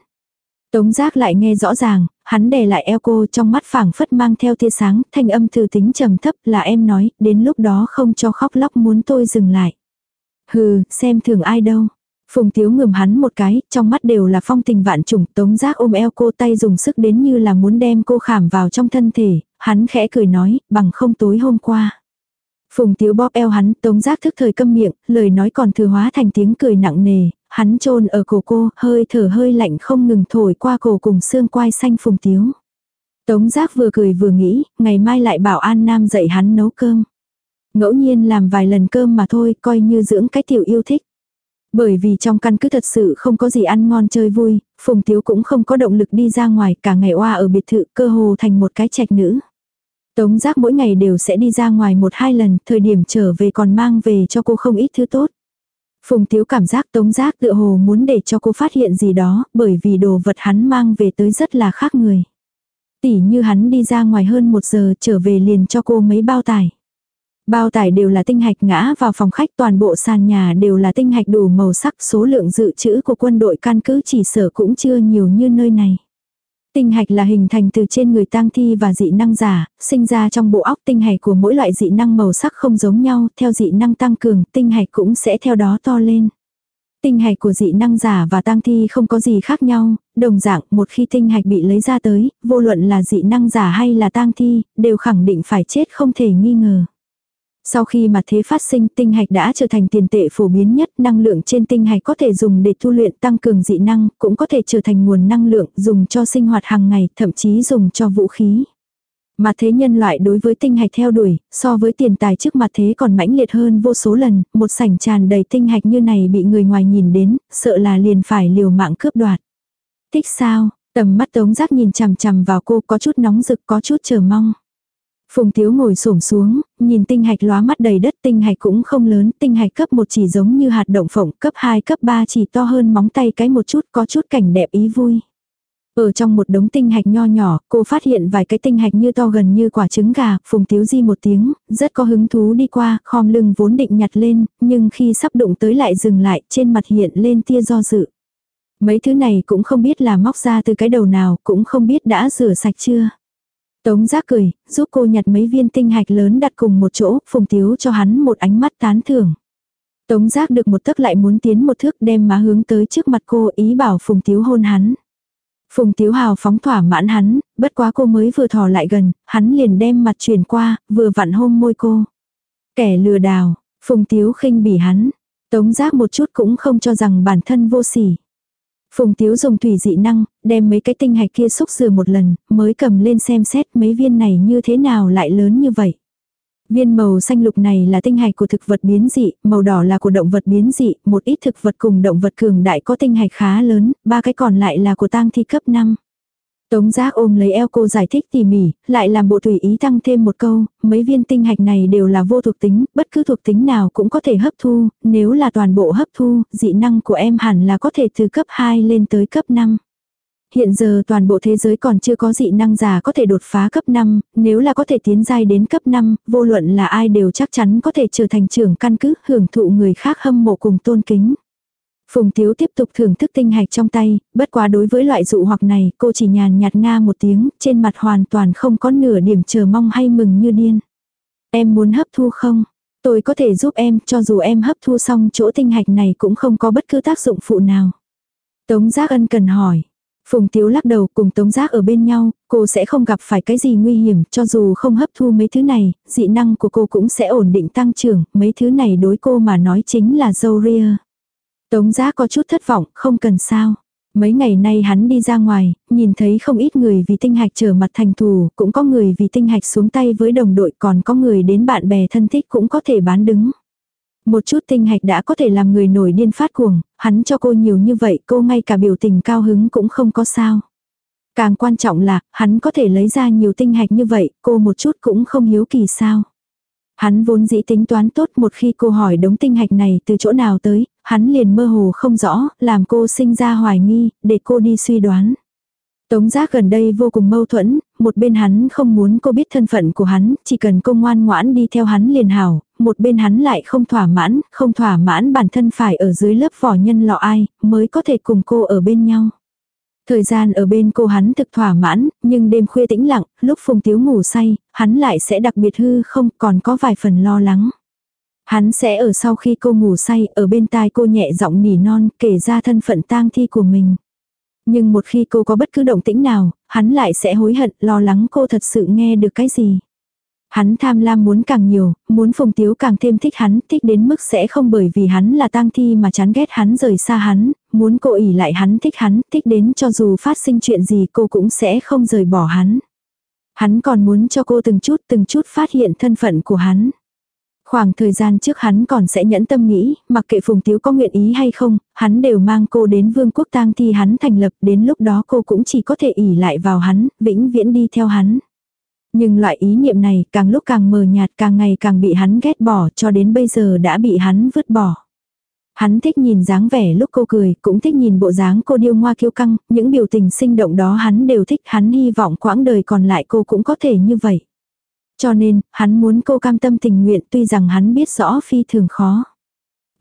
Tống giác lại nghe rõ ràng, hắn đè lại eo cô trong mắt phảng phất mang theo tia sáng, thanh âm thư tính trầm thấp là em nói, đến lúc đó không cho khóc lóc muốn tôi dừng lại. Hừ, xem thường ai đâu. Phùng Tiếu ngườm hắn một cái, trong mắt đều là phong tình vạn trùng, tống giác ôm eo cô tay dùng sức đến như là muốn đem cô khảm vào trong thân thể, hắn khẽ cười nói, bằng không tối hôm qua. Phùng Tiếu bóp eo hắn, tống giác thức thời câm miệng, lời nói còn thừa hóa thành tiếng cười nặng nề, hắn trôn ở cổ cô, hơi thở hơi lạnh không ngừng thổi qua cổ cùng xương quai xanh Phùng Tiếu. Tống giác vừa cười vừa nghĩ, ngày mai lại bảo An Nam dạy hắn nấu cơm. Ngẫu nhiên làm vài lần cơm mà thôi, coi như dưỡng cái tiểu yêu thích. Bởi vì trong căn cứ thật sự không có gì ăn ngon chơi vui, Phùng Tiếu cũng không có động lực đi ra ngoài cả ngày oa ở biệt thự cơ hồ thành một cái trạch nữ. Tống giác mỗi ngày đều sẽ đi ra ngoài một hai lần, thời điểm trở về còn mang về cho cô không ít thứ tốt. Phùng Tiếu cảm giác tống giác tựa hồ muốn để cho cô phát hiện gì đó, bởi vì đồ vật hắn mang về tới rất là khác người. Tỉ như hắn đi ra ngoài hơn một giờ trở về liền cho cô mấy bao tải. Bao tải đều là tinh hạch ngã vào phòng khách toàn bộ sàn nhà đều là tinh hạch đủ màu sắc số lượng dự trữ của quân đội căn cứ chỉ sở cũng chưa nhiều như nơi này. Tinh hạch là hình thành từ trên người tang thi và dị năng giả, sinh ra trong bộ óc tinh hạch của mỗi loại dị năng màu sắc không giống nhau, theo dị năng tăng cường, tinh hạch cũng sẽ theo đó to lên. Tinh hạch của dị năng giả và tang thi không có gì khác nhau, đồng dạng một khi tinh hạch bị lấy ra tới, vô luận là dị năng giả hay là tang thi, đều khẳng định phải chết không thể nghi ngờ. Sau khi mà thế phát sinh tinh hạch đã trở thành tiền tệ phổ biến nhất, năng lượng trên tinh hạch có thể dùng để tu luyện tăng cường dị năng, cũng có thể trở thành nguồn năng lượng dùng cho sinh hoạt hàng ngày, thậm chí dùng cho vũ khí. Mà thế nhân loại đối với tinh hạch theo đuổi, so với tiền tài trước mặt thế còn mãnh liệt hơn vô số lần, một sảnh tràn đầy tinh hạch như này bị người ngoài nhìn đến, sợ là liền phải liều mạng cướp đoạt. Thích sao, tầm mắt tống giác nhìn chằm chằm vào cô có chút nóng rực có chút chờ mong. Phùng Tiếu ngồi xổm xuống, nhìn tinh hạch lóa mắt đầy đất tinh hạch cũng không lớn, tinh hạch cấp 1 chỉ giống như hạt động phộng, cấp 2 cấp 3 chỉ to hơn móng tay cái một chút có chút cảnh đẹp ý vui. Ở trong một đống tinh hạch nho nhỏ, cô phát hiện vài cái tinh hạch như to gần như quả trứng gà, phùng tiếu di một tiếng, rất có hứng thú đi qua, khom lưng vốn định nhặt lên, nhưng khi sắp đụng tới lại dừng lại, trên mặt hiện lên tia do dự. Mấy thứ này cũng không biết là móc ra từ cái đầu nào, cũng không biết đã rửa sạch chưa. Tống giác cười, giúp cô nhặt mấy viên tinh hạch lớn đặt cùng một chỗ, phùng tiếu cho hắn một ánh mắt tán thưởng. Tống giác được một tấc lại muốn tiến một thước đem má hướng tới trước mặt cô ý bảo phùng tiếu hôn hắn. Phùng tiếu hào phóng thỏa mãn hắn, bất quá cô mới vừa thò lại gần, hắn liền đem mặt chuyển qua, vừa vặn hôn môi cô. Kẻ lừa đảo, Phùng Tiếu khinh bỉ hắn, Tống giác một chút cũng không cho rằng bản thân vô sỉ. Phùng Tiếu dùng thủy dị năng, đem mấy cái tinh hạch kia xúc rửa một lần, mới cầm lên xem xét mấy viên này như thế nào lại lớn như vậy. Viên màu xanh lục này là tinh hạch của thực vật biến dị, màu đỏ là của động vật biến dị, một ít thực vật cùng động vật cường đại có tinh hạch khá lớn, ba cái còn lại là của tang thi cấp 5. Tống giác ôm lấy eo cô giải thích tỉ mỉ, lại làm bộ tùy ý tăng thêm một câu, mấy viên tinh hạch này đều là vô thuộc tính, bất cứ thuộc tính nào cũng có thể hấp thu, nếu là toàn bộ hấp thu, dị năng của em hẳn là có thể từ cấp 2 lên tới cấp 5. Hiện giờ toàn bộ thế giới còn chưa có dị năng giả có thể đột phá cấp 5, nếu là có thể tiến giai đến cấp 5, vô luận là ai đều chắc chắn có thể trở thành trưởng căn cứ, hưởng thụ người khác hâm mộ cùng tôn kính. Phùng Tiếu tiếp tục thưởng thức tinh hạch trong tay, bất quá đối với loại dụ hoặc này, cô chỉ nhàn nhạt nga một tiếng, trên mặt hoàn toàn không có nửa điểm chờ mong hay mừng như điên. Em muốn hấp thu không? Tôi có thể giúp em, cho dù em hấp thu xong chỗ tinh hạch này cũng không có bất cứ tác dụng phụ nào. Tống Giác Ân cần hỏi. Phùng Tiếu lắc đầu cùng Tống Giác ở bên nhau, cô sẽ không gặp phải cái gì nguy hiểm, cho dù không hấp thu mấy thứ này, dị năng của cô cũng sẽ ổn định tăng trưởng, mấy thứ này đối cô mà nói chính là dâu ria. Tống Giác có chút thất vọng, không cần sao. Mấy ngày nay hắn đi ra ngoài, nhìn thấy không ít người vì tinh hạch trở mặt thành thù, cũng có người vì tinh hạch xuống tay với đồng đội, còn có người đến bạn bè thân thích cũng có thể bán đứng. Một chút tinh hạch đã có thể làm người nổi điên phát cuồng, hắn cho cô nhiều như vậy, cô ngay cả biểu tình cao hứng cũng không có sao. Càng quan trọng là, hắn có thể lấy ra nhiều tinh hạch như vậy, cô một chút cũng không hiếu kỳ sao. Hắn vốn dĩ tính toán tốt một khi cô hỏi đống tinh hạch này từ chỗ nào tới, hắn liền mơ hồ không rõ, làm cô sinh ra hoài nghi, để cô đi suy đoán. Tống giác gần đây vô cùng mâu thuẫn, một bên hắn không muốn cô biết thân phận của hắn, chỉ cần cô ngoan ngoãn đi theo hắn liền hảo, một bên hắn lại không thỏa mãn, không thỏa mãn bản thân phải ở dưới lớp vỏ nhân lọ ai, mới có thể cùng cô ở bên nhau. Thời gian ở bên cô hắn thực thỏa mãn, nhưng đêm khuya tĩnh lặng, lúc Phùng Tiếu ngủ say, hắn lại sẽ đặc biệt hư không còn có vài phần lo lắng. Hắn sẽ ở sau khi cô ngủ say, ở bên tai cô nhẹ giọng nỉ non, kể ra thân phận tang thi của mình. Nhưng một khi cô có bất cứ động tĩnh nào, hắn lại sẽ hối hận, lo lắng cô thật sự nghe được cái gì. Hắn tham lam muốn càng nhiều, muốn Phùng Tiếu càng thêm thích hắn, thích đến mức sẽ không bởi vì hắn là tang thi mà chán ghét hắn rời xa hắn, muốn cô ỉ lại hắn thích hắn, thích đến cho dù phát sinh chuyện gì cô cũng sẽ không rời bỏ hắn. Hắn còn muốn cho cô từng chút từng chút phát hiện thân phận của hắn. Khoảng thời gian trước hắn còn sẽ nhẫn tâm nghĩ, mặc kệ Phùng Tiếu có nguyện ý hay không, hắn đều mang cô đến vương quốc tang thi hắn thành lập, đến lúc đó cô cũng chỉ có thể ỉ lại vào hắn, vĩnh viễn đi theo hắn. Nhưng loại ý niệm này càng lúc càng mờ nhạt càng ngày càng bị hắn ghét bỏ cho đến bây giờ đã bị hắn vứt bỏ. Hắn thích nhìn dáng vẻ lúc cô cười, cũng thích nhìn bộ dáng cô điêu ngoa kiêu căng, những biểu tình sinh động đó hắn đều thích, hắn hy vọng quãng đời còn lại cô cũng có thể như vậy. Cho nên, hắn muốn cô cam tâm tình nguyện tuy rằng hắn biết rõ phi thường khó.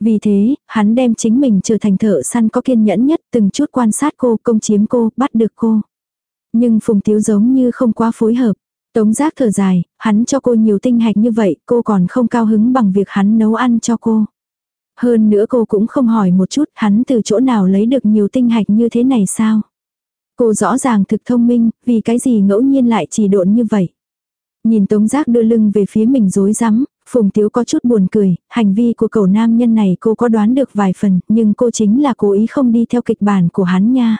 Vì thế, hắn đem chính mình trở thành thợ săn có kiên nhẫn nhất từng chút quan sát cô, công chiếm cô, bắt được cô. Nhưng Phùng Tiếu giống như không quá phối hợp. Tống giác thở dài, hắn cho cô nhiều tinh hạch như vậy, cô còn không cao hứng bằng việc hắn nấu ăn cho cô. Hơn nữa cô cũng không hỏi một chút hắn từ chỗ nào lấy được nhiều tinh hạch như thế này sao. Cô rõ ràng thực thông minh, vì cái gì ngẫu nhiên lại chỉ độn như vậy. Nhìn Tống Giác đưa lưng về phía mình rối rắm Phùng Tiếu có chút buồn cười, hành vi của cậu nam nhân này cô có đoán được vài phần, nhưng cô chính là cố ý không đi theo kịch bản của hắn nha.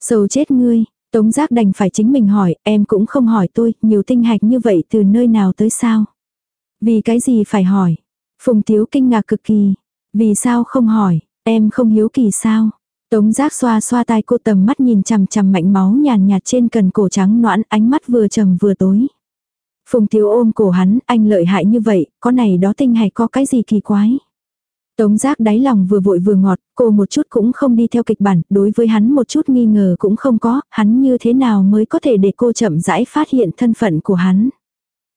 Sầu chết ngươi, Tống Giác đành phải chính mình hỏi, em cũng không hỏi tôi, nhiều tinh hạch như vậy từ nơi nào tới sao? Vì cái gì phải hỏi? Phùng Tiếu kinh ngạc cực kỳ. Vì sao không hỏi, em không hiếu kỳ sao? Tống giác xoa xoa tai cô tầm mắt nhìn chằm chằm mạnh máu nhàn nhạt trên cần cổ trắng noãn ánh mắt vừa trầm vừa tối. Phùng Tiếu ôm cổ hắn, anh lợi hại như vậy, có này đó tinh hạch có cái gì kỳ quái. Tống giác đáy lòng vừa vội vừa ngọt, cô một chút cũng không đi theo kịch bản, đối với hắn một chút nghi ngờ cũng không có, hắn như thế nào mới có thể để cô chậm rãi phát hiện thân phận của hắn.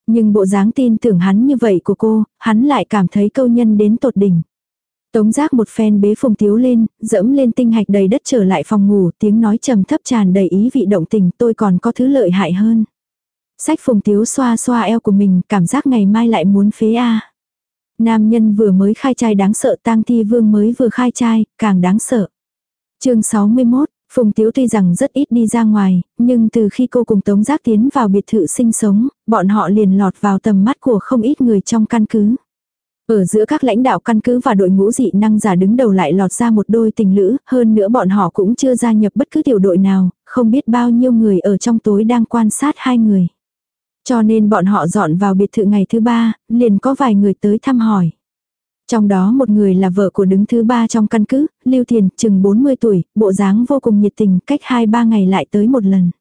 Nhưng bộ dáng tin tưởng hắn như vậy của cô, hắn lại cảm thấy câu nhân đến tột đỉnh. Tống giác một phen bế phùng tiếu lên, dẫm lên tinh hạch đầy đất trở lại phòng ngủ, tiếng nói trầm thấp tràn đầy ý vị động tình tôi còn có thứ lợi hại hơn. Sách phùng tiếu xoa xoa eo của mình, cảm giác ngày mai lại muốn phế a Nam nhân vừa mới khai trai đáng sợ tang thi vương mới vừa khai trai, càng đáng sợ. chương 61, Phùng Tiếu tuy rằng rất ít đi ra ngoài, nhưng từ khi cô cùng Tống Giác tiến vào biệt thự sinh sống, bọn họ liền lọt vào tầm mắt của không ít người trong căn cứ. Ở giữa các lãnh đạo căn cứ và đội ngũ dị năng giả đứng đầu lại lọt ra một đôi tình lữ, hơn nữa bọn họ cũng chưa gia nhập bất cứ tiểu đội nào, không biết bao nhiêu người ở trong tối đang quan sát hai người. Cho nên bọn họ dọn vào biệt thự ngày thứ ba, liền có vài người tới thăm hỏi. Trong đó một người là vợ của đứng thứ ba trong căn cứ, Lưu Thiền, chừng 40 tuổi, bộ dáng vô cùng nhiệt tình, cách 2-3 ngày lại tới một lần.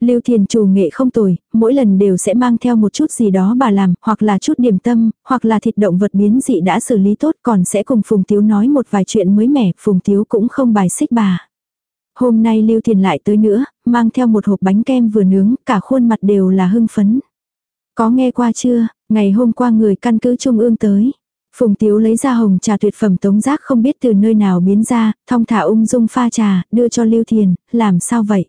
Lưu Thiền chủ nghệ không tồi, mỗi lần đều sẽ mang theo một chút gì đó bà làm, hoặc là chút điểm tâm, hoặc là thịt động vật biến dị đã xử lý tốt còn sẽ cùng Phùng Tiếu nói một vài chuyện mới mẻ, Phùng Tiếu cũng không bài xích bà. Hôm nay Lưu Thiền lại tới nữa, mang theo một hộp bánh kem vừa nướng, cả khuôn mặt đều là hưng phấn. Có nghe qua chưa, ngày hôm qua người căn cứ trung ương tới. Phùng Tiếu lấy ra hồng trà tuyệt phẩm tống giác không biết từ nơi nào biến ra, thong thả ung dung pha trà, đưa cho Lưu Thiền, làm sao vậy?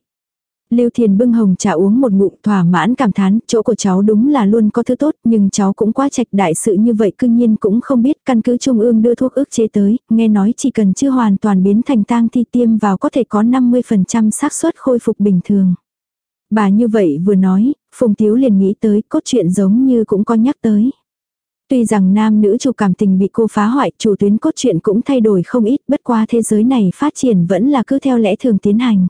Lưu Thiền bưng hồng trà uống một ngụm thỏa mãn cảm thán, chỗ của cháu đúng là luôn có thứ tốt, nhưng cháu cũng quá trạch đại sự như vậy cương nhiên cũng không biết căn cứ trung ương đưa thuốc ức chế tới, nghe nói chỉ cần chưa hoàn toàn biến thành tang thi tiêm vào có thể có 50% xác suất khôi phục bình thường. Bà như vậy vừa nói, Phùng Tiếu liền nghĩ tới cốt truyện giống như cũng có nhắc tới. Tuy rằng nam nữ chủ cảm tình bị cô phá hoại, chủ tuyến cốt truyện cũng thay đổi không ít, bất qua thế giới này phát triển vẫn là cứ theo lẽ thường tiến hành.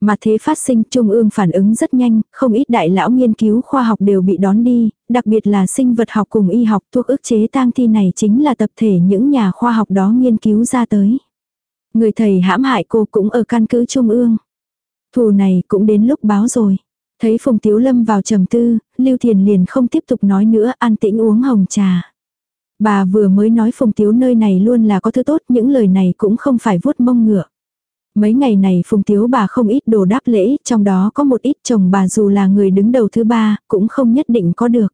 Mà thế phát sinh trung ương phản ứng rất nhanh, không ít đại lão nghiên cứu khoa học đều bị đón đi, đặc biệt là sinh vật học cùng y học thuốc ức chế tang thi này chính là tập thể những nhà khoa học đó nghiên cứu ra tới. Người thầy hãm hại cô cũng ở căn cứ trung ương. Thù này cũng đến lúc báo rồi. Thấy Phùng Tiếu Lâm vào trầm tư, Lưu Thiền liền không tiếp tục nói nữa an tĩnh uống hồng trà. Bà vừa mới nói Phùng Tiếu nơi này luôn là có thứ tốt, những lời này cũng không phải vuốt mông ngựa. Mấy ngày này Phùng Tiếu bà không ít đồ đáp lễ, trong đó có một ít chồng bà dù là người đứng đầu thứ ba, cũng không nhất định có được.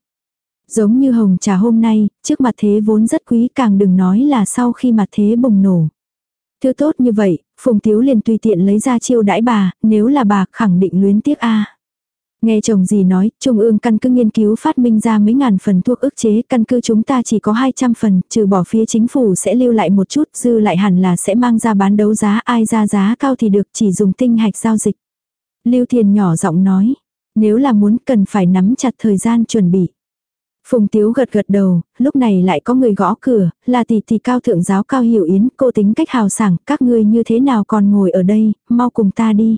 Giống như hồng trà hôm nay, trước mặt thế vốn rất quý càng đừng nói là sau khi mặt thế bùng nổ. Thứ tốt như vậy, Phùng Tiếu liền tùy tiện lấy ra chiêu đãi bà, nếu là bà khẳng định luyến tiếc a Nghe chồng gì nói, Trung ương căn cứ nghiên cứu phát minh ra mấy ngàn phần thuốc ức chế, căn cứ chúng ta chỉ có 200 phần, trừ bỏ phía chính phủ sẽ lưu lại một chút, dư lại hẳn là sẽ mang ra bán đấu giá, ai ra giá cao thì được chỉ dùng tinh hạch giao dịch. Lưu Thiền nhỏ giọng nói, nếu là muốn cần phải nắm chặt thời gian chuẩn bị. Phùng Tiếu gật gật đầu, lúc này lại có người gõ cửa, là tỷ tỷ cao thượng giáo cao hiểu yến, cô tính cách hào sảng, các ngươi như thế nào còn ngồi ở đây, mau cùng ta đi.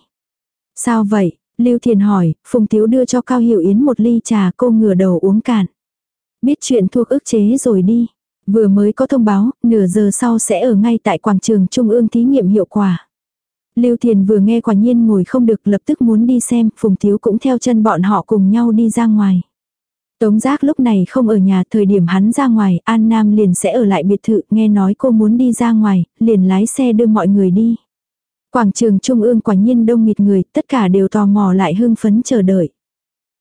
Sao vậy, Lưu Thiền hỏi, Phùng Tiếu đưa cho Cao Hiểu Yến một ly trà cô ngửa đầu uống cạn. Biết chuyện thuộc ức chế rồi đi. Vừa mới có thông báo, nửa giờ sau sẽ ở ngay tại quảng trường Trung ương thí nghiệm hiệu quả. Lưu Thiền vừa nghe quả nhiên ngồi không được lập tức muốn đi xem, Phùng Tiếu cũng theo chân bọn họ cùng nhau đi ra ngoài. Tống giác lúc này không ở nhà, thời điểm hắn ra ngoài, An Nam liền sẽ ở lại biệt thự, nghe nói cô muốn đi ra ngoài, liền lái xe đưa mọi người đi. Quảng trường trung ương quả nhiên đông nghịt người, tất cả đều tò mò lại hưng phấn chờ đợi.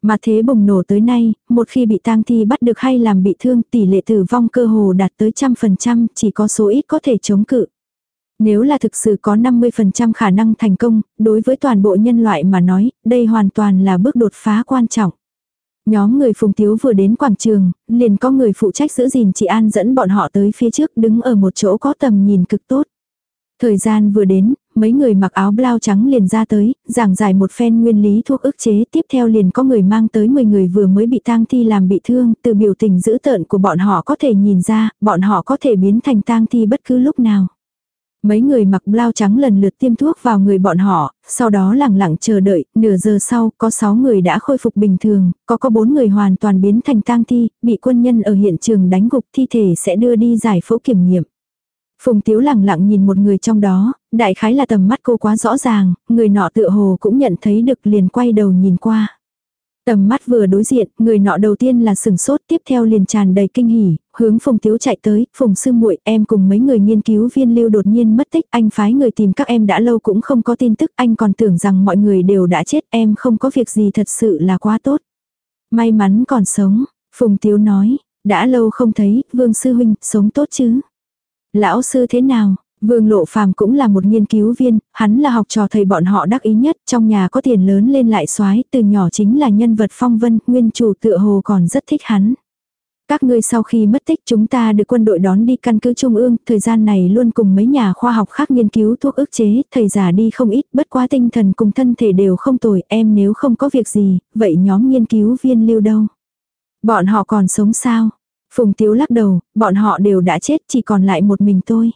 Mà thế bùng nổ tới nay, một khi bị tang thi bắt được hay làm bị thương tỷ lệ tử vong cơ hồ đạt tới trăm phần trăm, chỉ có số ít có thể chống cự. Nếu là thực sự có 50% khả năng thành công, đối với toàn bộ nhân loại mà nói, đây hoàn toàn là bước đột phá quan trọng. Nhóm người phùng tiếu vừa đến quảng trường, liền có người phụ trách giữ gìn chị An dẫn bọn họ tới phía trước đứng ở một chỗ có tầm nhìn cực tốt. Thời gian vừa đến, mấy người mặc áo blau trắng liền ra tới, giảng giải một phen nguyên lý thuốc ức chế, tiếp theo liền có người mang tới 10 người vừa mới bị tang thi làm bị thương, từ biểu tình dữ tợn của bọn họ có thể nhìn ra, bọn họ có thể biến thành tang thi bất cứ lúc nào. Mấy người mặc blau trắng lần lượt tiêm thuốc vào người bọn họ, sau đó lặng lặng chờ đợi, nửa giờ sau có 6 người đã khôi phục bình thường, có có 4 người hoàn toàn biến thành tang thi, bị quân nhân ở hiện trường đánh gục thi thể sẽ đưa đi giải phẫu kiểm nghiệm. Phùng Tiếu lặng lặng nhìn một người trong đó, đại khái là tầm mắt cô quá rõ ràng, người nọ tựa hồ cũng nhận thấy được liền quay đầu nhìn qua. Tầm mắt vừa đối diện, người nọ đầu tiên là sừng sốt, tiếp theo liền tràn đầy kinh hỉ, hướng Phùng Tiếu chạy tới, Phùng Sư muội em cùng mấy người nghiên cứu viên lưu đột nhiên mất tích, anh phái người tìm các em đã lâu cũng không có tin tức, anh còn tưởng rằng mọi người đều đã chết, em không có việc gì thật sự là quá tốt. May mắn còn sống, Phùng Tiếu nói, đã lâu không thấy, Vương Sư Huynh, sống tốt chứ. Lão sư thế nào? Vương Lộ Phàm cũng là một nghiên cứu viên, hắn là học trò thầy bọn họ đắc ý nhất, trong nhà có tiền lớn lên lại soái, từ nhỏ chính là nhân vật phong vân, nguyên chủ tựa hồ còn rất thích hắn. Các ngươi sau khi mất tích chúng ta được quân đội đón đi căn cứ trung ương, thời gian này luôn cùng mấy nhà khoa học khác nghiên cứu thuốc ức chế, thầy già đi không ít, bất quá tinh thần cùng thân thể đều không tồi, em nếu không có việc gì, vậy nhóm nghiên cứu viên lưu đâu? Bọn họ còn sống sao? Phùng Tiếu lắc đầu, bọn họ đều đã chết, chỉ còn lại một mình tôi.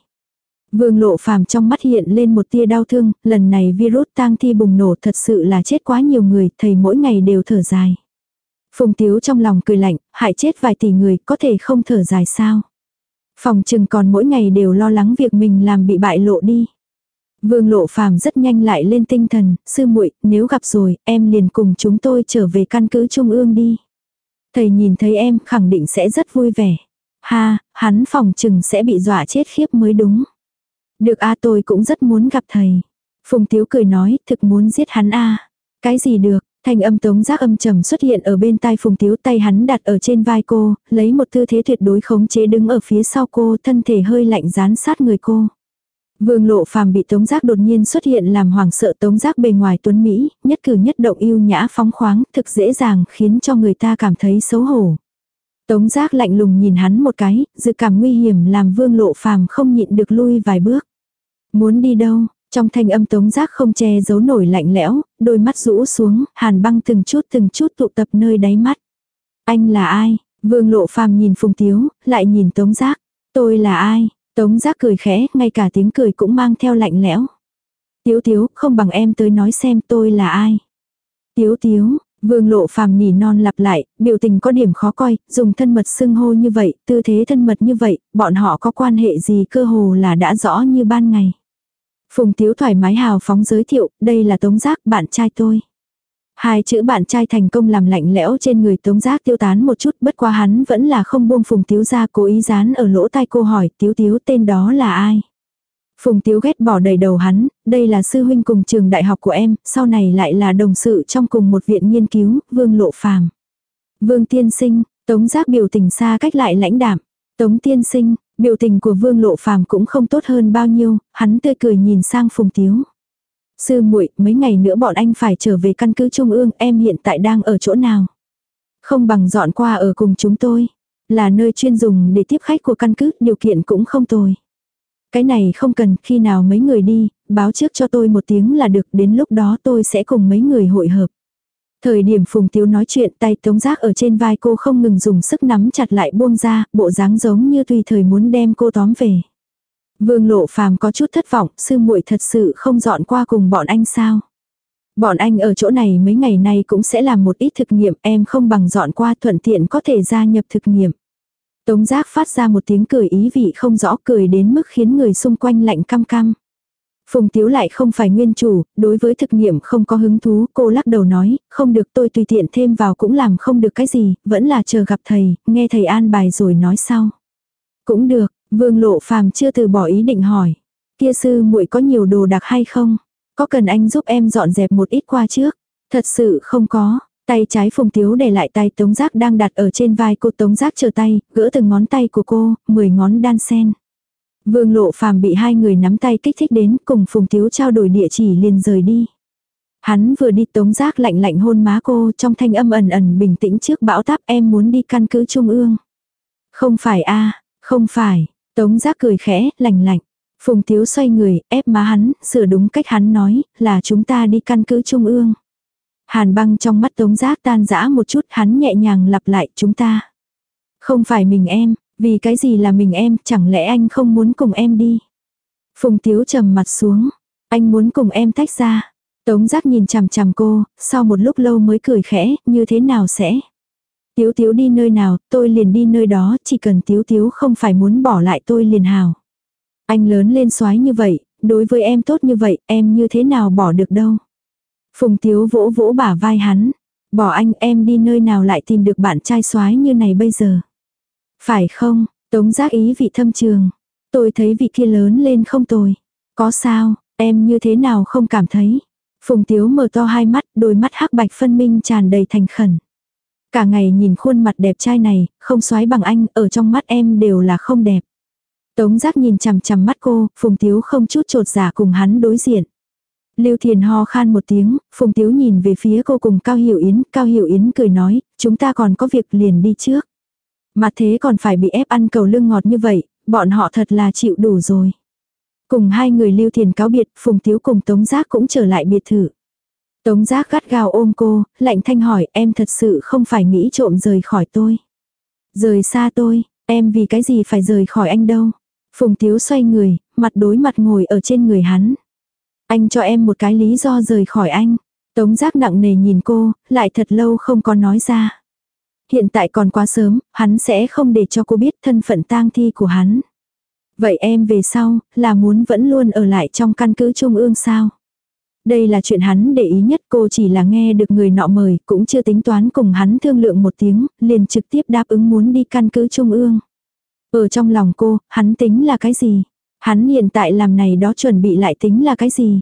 Vương lộ phàm trong mắt hiện lên một tia đau thương, lần này virus tang thi bùng nổ thật sự là chết quá nhiều người, thầy mỗi ngày đều thở dài. Phùng Tiếu trong lòng cười lạnh, hại chết vài tỷ người, có thể không thở dài sao. Phòng chừng còn mỗi ngày đều lo lắng việc mình làm bị bại lộ đi. Vương lộ phàm rất nhanh lại lên tinh thần, sư muội nếu gặp rồi, em liền cùng chúng tôi trở về căn cứ trung ương đi. Thầy nhìn thấy em khẳng định sẽ rất vui vẻ. Ha, hắn phòng trừng sẽ bị dọa chết khiếp mới đúng. Được a tôi cũng rất muốn gặp thầy. Phùng Tiếu cười nói, thực muốn giết hắn a Cái gì được, thanh âm tống giác âm trầm xuất hiện ở bên tai Phùng Tiếu tay hắn đặt ở trên vai cô, lấy một tư thế tuyệt đối khống chế đứng ở phía sau cô, thân thể hơi lạnh dán sát người cô. Vương lộ phàm bị tống giác đột nhiên xuất hiện làm hoàng sợ tống giác bề ngoài tuấn Mỹ, nhất cử nhất động yêu nhã phóng khoáng, thực dễ dàng khiến cho người ta cảm thấy xấu hổ. Tống giác lạnh lùng nhìn hắn một cái, dự cảm nguy hiểm làm vương lộ phàm không nhịn được lui vài bước. Muốn đi đâu? Trong thanh âm tống giác không che giấu nổi lạnh lẽo, đôi mắt rũ xuống, hàn băng từng chút từng chút tụ tập nơi đáy mắt. Anh là ai? Vương lộ phàm nhìn phùng tiếu, lại nhìn tống giác. Tôi là ai? Tống giác cười khẽ, ngay cả tiếng cười cũng mang theo lạnh lẽo. Tiếu tiếu, không bằng em tới nói xem tôi là ai. Tiếu tiếu, Vương lộ phàm nỉ non lặp lại, biểu tình có điểm khó coi, dùng thân mật xưng hô như vậy, tư thế thân mật như vậy, bọn họ có quan hệ gì cơ hồ là đã rõ như ban ngày. Phùng Tiếu thoải mái hào phóng giới thiệu, đây là Tống Giác, bạn trai tôi. Hai chữ bạn trai thành công làm lạnh lẽo trên người Tống Giác tiêu tán một chút, bất qua hắn vẫn là không buông Phùng Tiếu ra cố ý dán ở lỗ tai cô hỏi, Tiếu Tiếu tên đó là ai? Phùng Tiếu ghét bỏ đầy đầu hắn, đây là sư huynh cùng trường đại học của em, sau này lại là đồng sự trong cùng một viện nghiên cứu, Vương Lộ Phàm. Vương Tiên Sinh, Tống Giác biểu tình xa cách lại lãnh đạm. Tống Tiên Sinh, biểu tình của Vương Lộ Phàm cũng không tốt hơn bao nhiêu, hắn tươi cười nhìn sang Phùng Tiếu. Sư muội, mấy ngày nữa bọn anh phải trở về căn cứ trung ương, em hiện tại đang ở chỗ nào? Không bằng dọn qua ở cùng chúng tôi. Là nơi chuyên dùng để tiếp khách của căn cứ, điều kiện cũng không tồi. Cái này không cần, khi nào mấy người đi, báo trước cho tôi một tiếng là được, đến lúc đó tôi sẽ cùng mấy người hội hợp. Thời điểm Phùng Tiếu nói chuyện tay tống giác ở trên vai cô không ngừng dùng sức nắm chặt lại buông ra, bộ dáng giống như tùy thời muốn đem cô tóm về. Vương lộ phàm có chút thất vọng, sư muội thật sự không dọn qua cùng bọn anh sao. Bọn anh ở chỗ này mấy ngày nay cũng sẽ làm một ít thực nghiệm, em không bằng dọn qua thuận tiện có thể gia nhập thực nghiệm. Tống giác phát ra một tiếng cười ý vị không rõ cười đến mức khiến người xung quanh lạnh cam cam. Phùng Tiếu lại không phải nguyên chủ, đối với thực nghiệm không có hứng thú, cô lắc đầu nói, không được tôi tùy tiện thêm vào cũng làm không được cái gì, vẫn là chờ gặp thầy, nghe thầy an bài rồi nói sau. Cũng được, vương lộ phàm chưa từ bỏ ý định hỏi. Kia sư muội có nhiều đồ đặc hay không? Có cần anh giúp em dọn dẹp một ít qua trước? Thật sự không có, Tay trái phùng tiếu để lại tay tống giác đang đặt ở trên vai cô tống giác chờ tay, gỡ từng ngón tay của cô, mười ngón đan sen. Vương lộ phàm bị hai người nắm tay kích thích đến cùng phùng tiếu trao đổi địa chỉ liền rời đi. Hắn vừa đi tống giác lạnh lạnh hôn má cô trong thanh âm ẩn ẩn bình tĩnh trước bão táp em muốn đi căn cứ trung ương. Không phải a không phải, tống giác cười khẽ, lạnh lạnh. Phùng tiếu xoay người, ép má hắn, sửa đúng cách hắn nói, là chúng ta đi căn cứ trung ương. Hàn băng trong mắt tống giác tan rã một chút hắn nhẹ nhàng lặp lại chúng ta. Không phải mình em, vì cái gì là mình em, chẳng lẽ anh không muốn cùng em đi. Phùng tiếu trầm mặt xuống, anh muốn cùng em tách ra. Tống giác nhìn chằm chằm cô, sau một lúc lâu mới cười khẽ, như thế nào sẽ. Tiếu tiếu đi nơi nào, tôi liền đi nơi đó, chỉ cần tiếu tiếu không phải muốn bỏ lại tôi liền hào. Anh lớn lên xoái như vậy, đối với em tốt như vậy, em như thế nào bỏ được đâu. Phùng Tiếu vỗ vỗ bả vai hắn. Bỏ anh em đi nơi nào lại tìm được bạn trai soái như này bây giờ. Phải không, tống giác ý vị thâm trường. Tôi thấy vị kia lớn lên không tồi. Có sao, em như thế nào không cảm thấy. Phùng Tiếu mở to hai mắt, đôi mắt hắc bạch phân minh tràn đầy thành khẩn. Cả ngày nhìn khuôn mặt đẹp trai này, không xoái bằng anh, ở trong mắt em đều là không đẹp. Tống giác nhìn chằm chằm mắt cô, Phùng Tiếu không chút trột giả cùng hắn đối diện. Lưu Thiền ho khan một tiếng, Phùng Tiếu nhìn về phía cô cùng Cao Hiểu Yến, Cao Hiểu Yến cười nói, chúng ta còn có việc liền đi trước. Mà thế còn phải bị ép ăn cầu lương ngọt như vậy, bọn họ thật là chịu đủ rồi. Cùng hai người lưu thiền cáo biệt, Phùng Tiếu cùng Tống Giác cũng trở lại biệt thự. Tống Giác gắt gao ôm cô, lạnh thanh hỏi em thật sự không phải nghĩ trộm rời khỏi tôi. Rời xa tôi, em vì cái gì phải rời khỏi anh đâu. Phùng Tiếu xoay người, mặt đối mặt ngồi ở trên người hắn. Anh cho em một cái lý do rời khỏi anh. Tống giác nặng nề nhìn cô, lại thật lâu không có nói ra. Hiện tại còn quá sớm, hắn sẽ không để cho cô biết thân phận tang thi của hắn. Vậy em về sau, là muốn vẫn luôn ở lại trong căn cứ trung ương sao? Đây là chuyện hắn để ý nhất cô chỉ là nghe được người nọ mời, cũng chưa tính toán cùng hắn thương lượng một tiếng, liền trực tiếp đáp ứng muốn đi căn cứ trung ương. Ở trong lòng cô, hắn tính là cái gì? Hắn hiện tại làm này đó chuẩn bị lại tính là cái gì?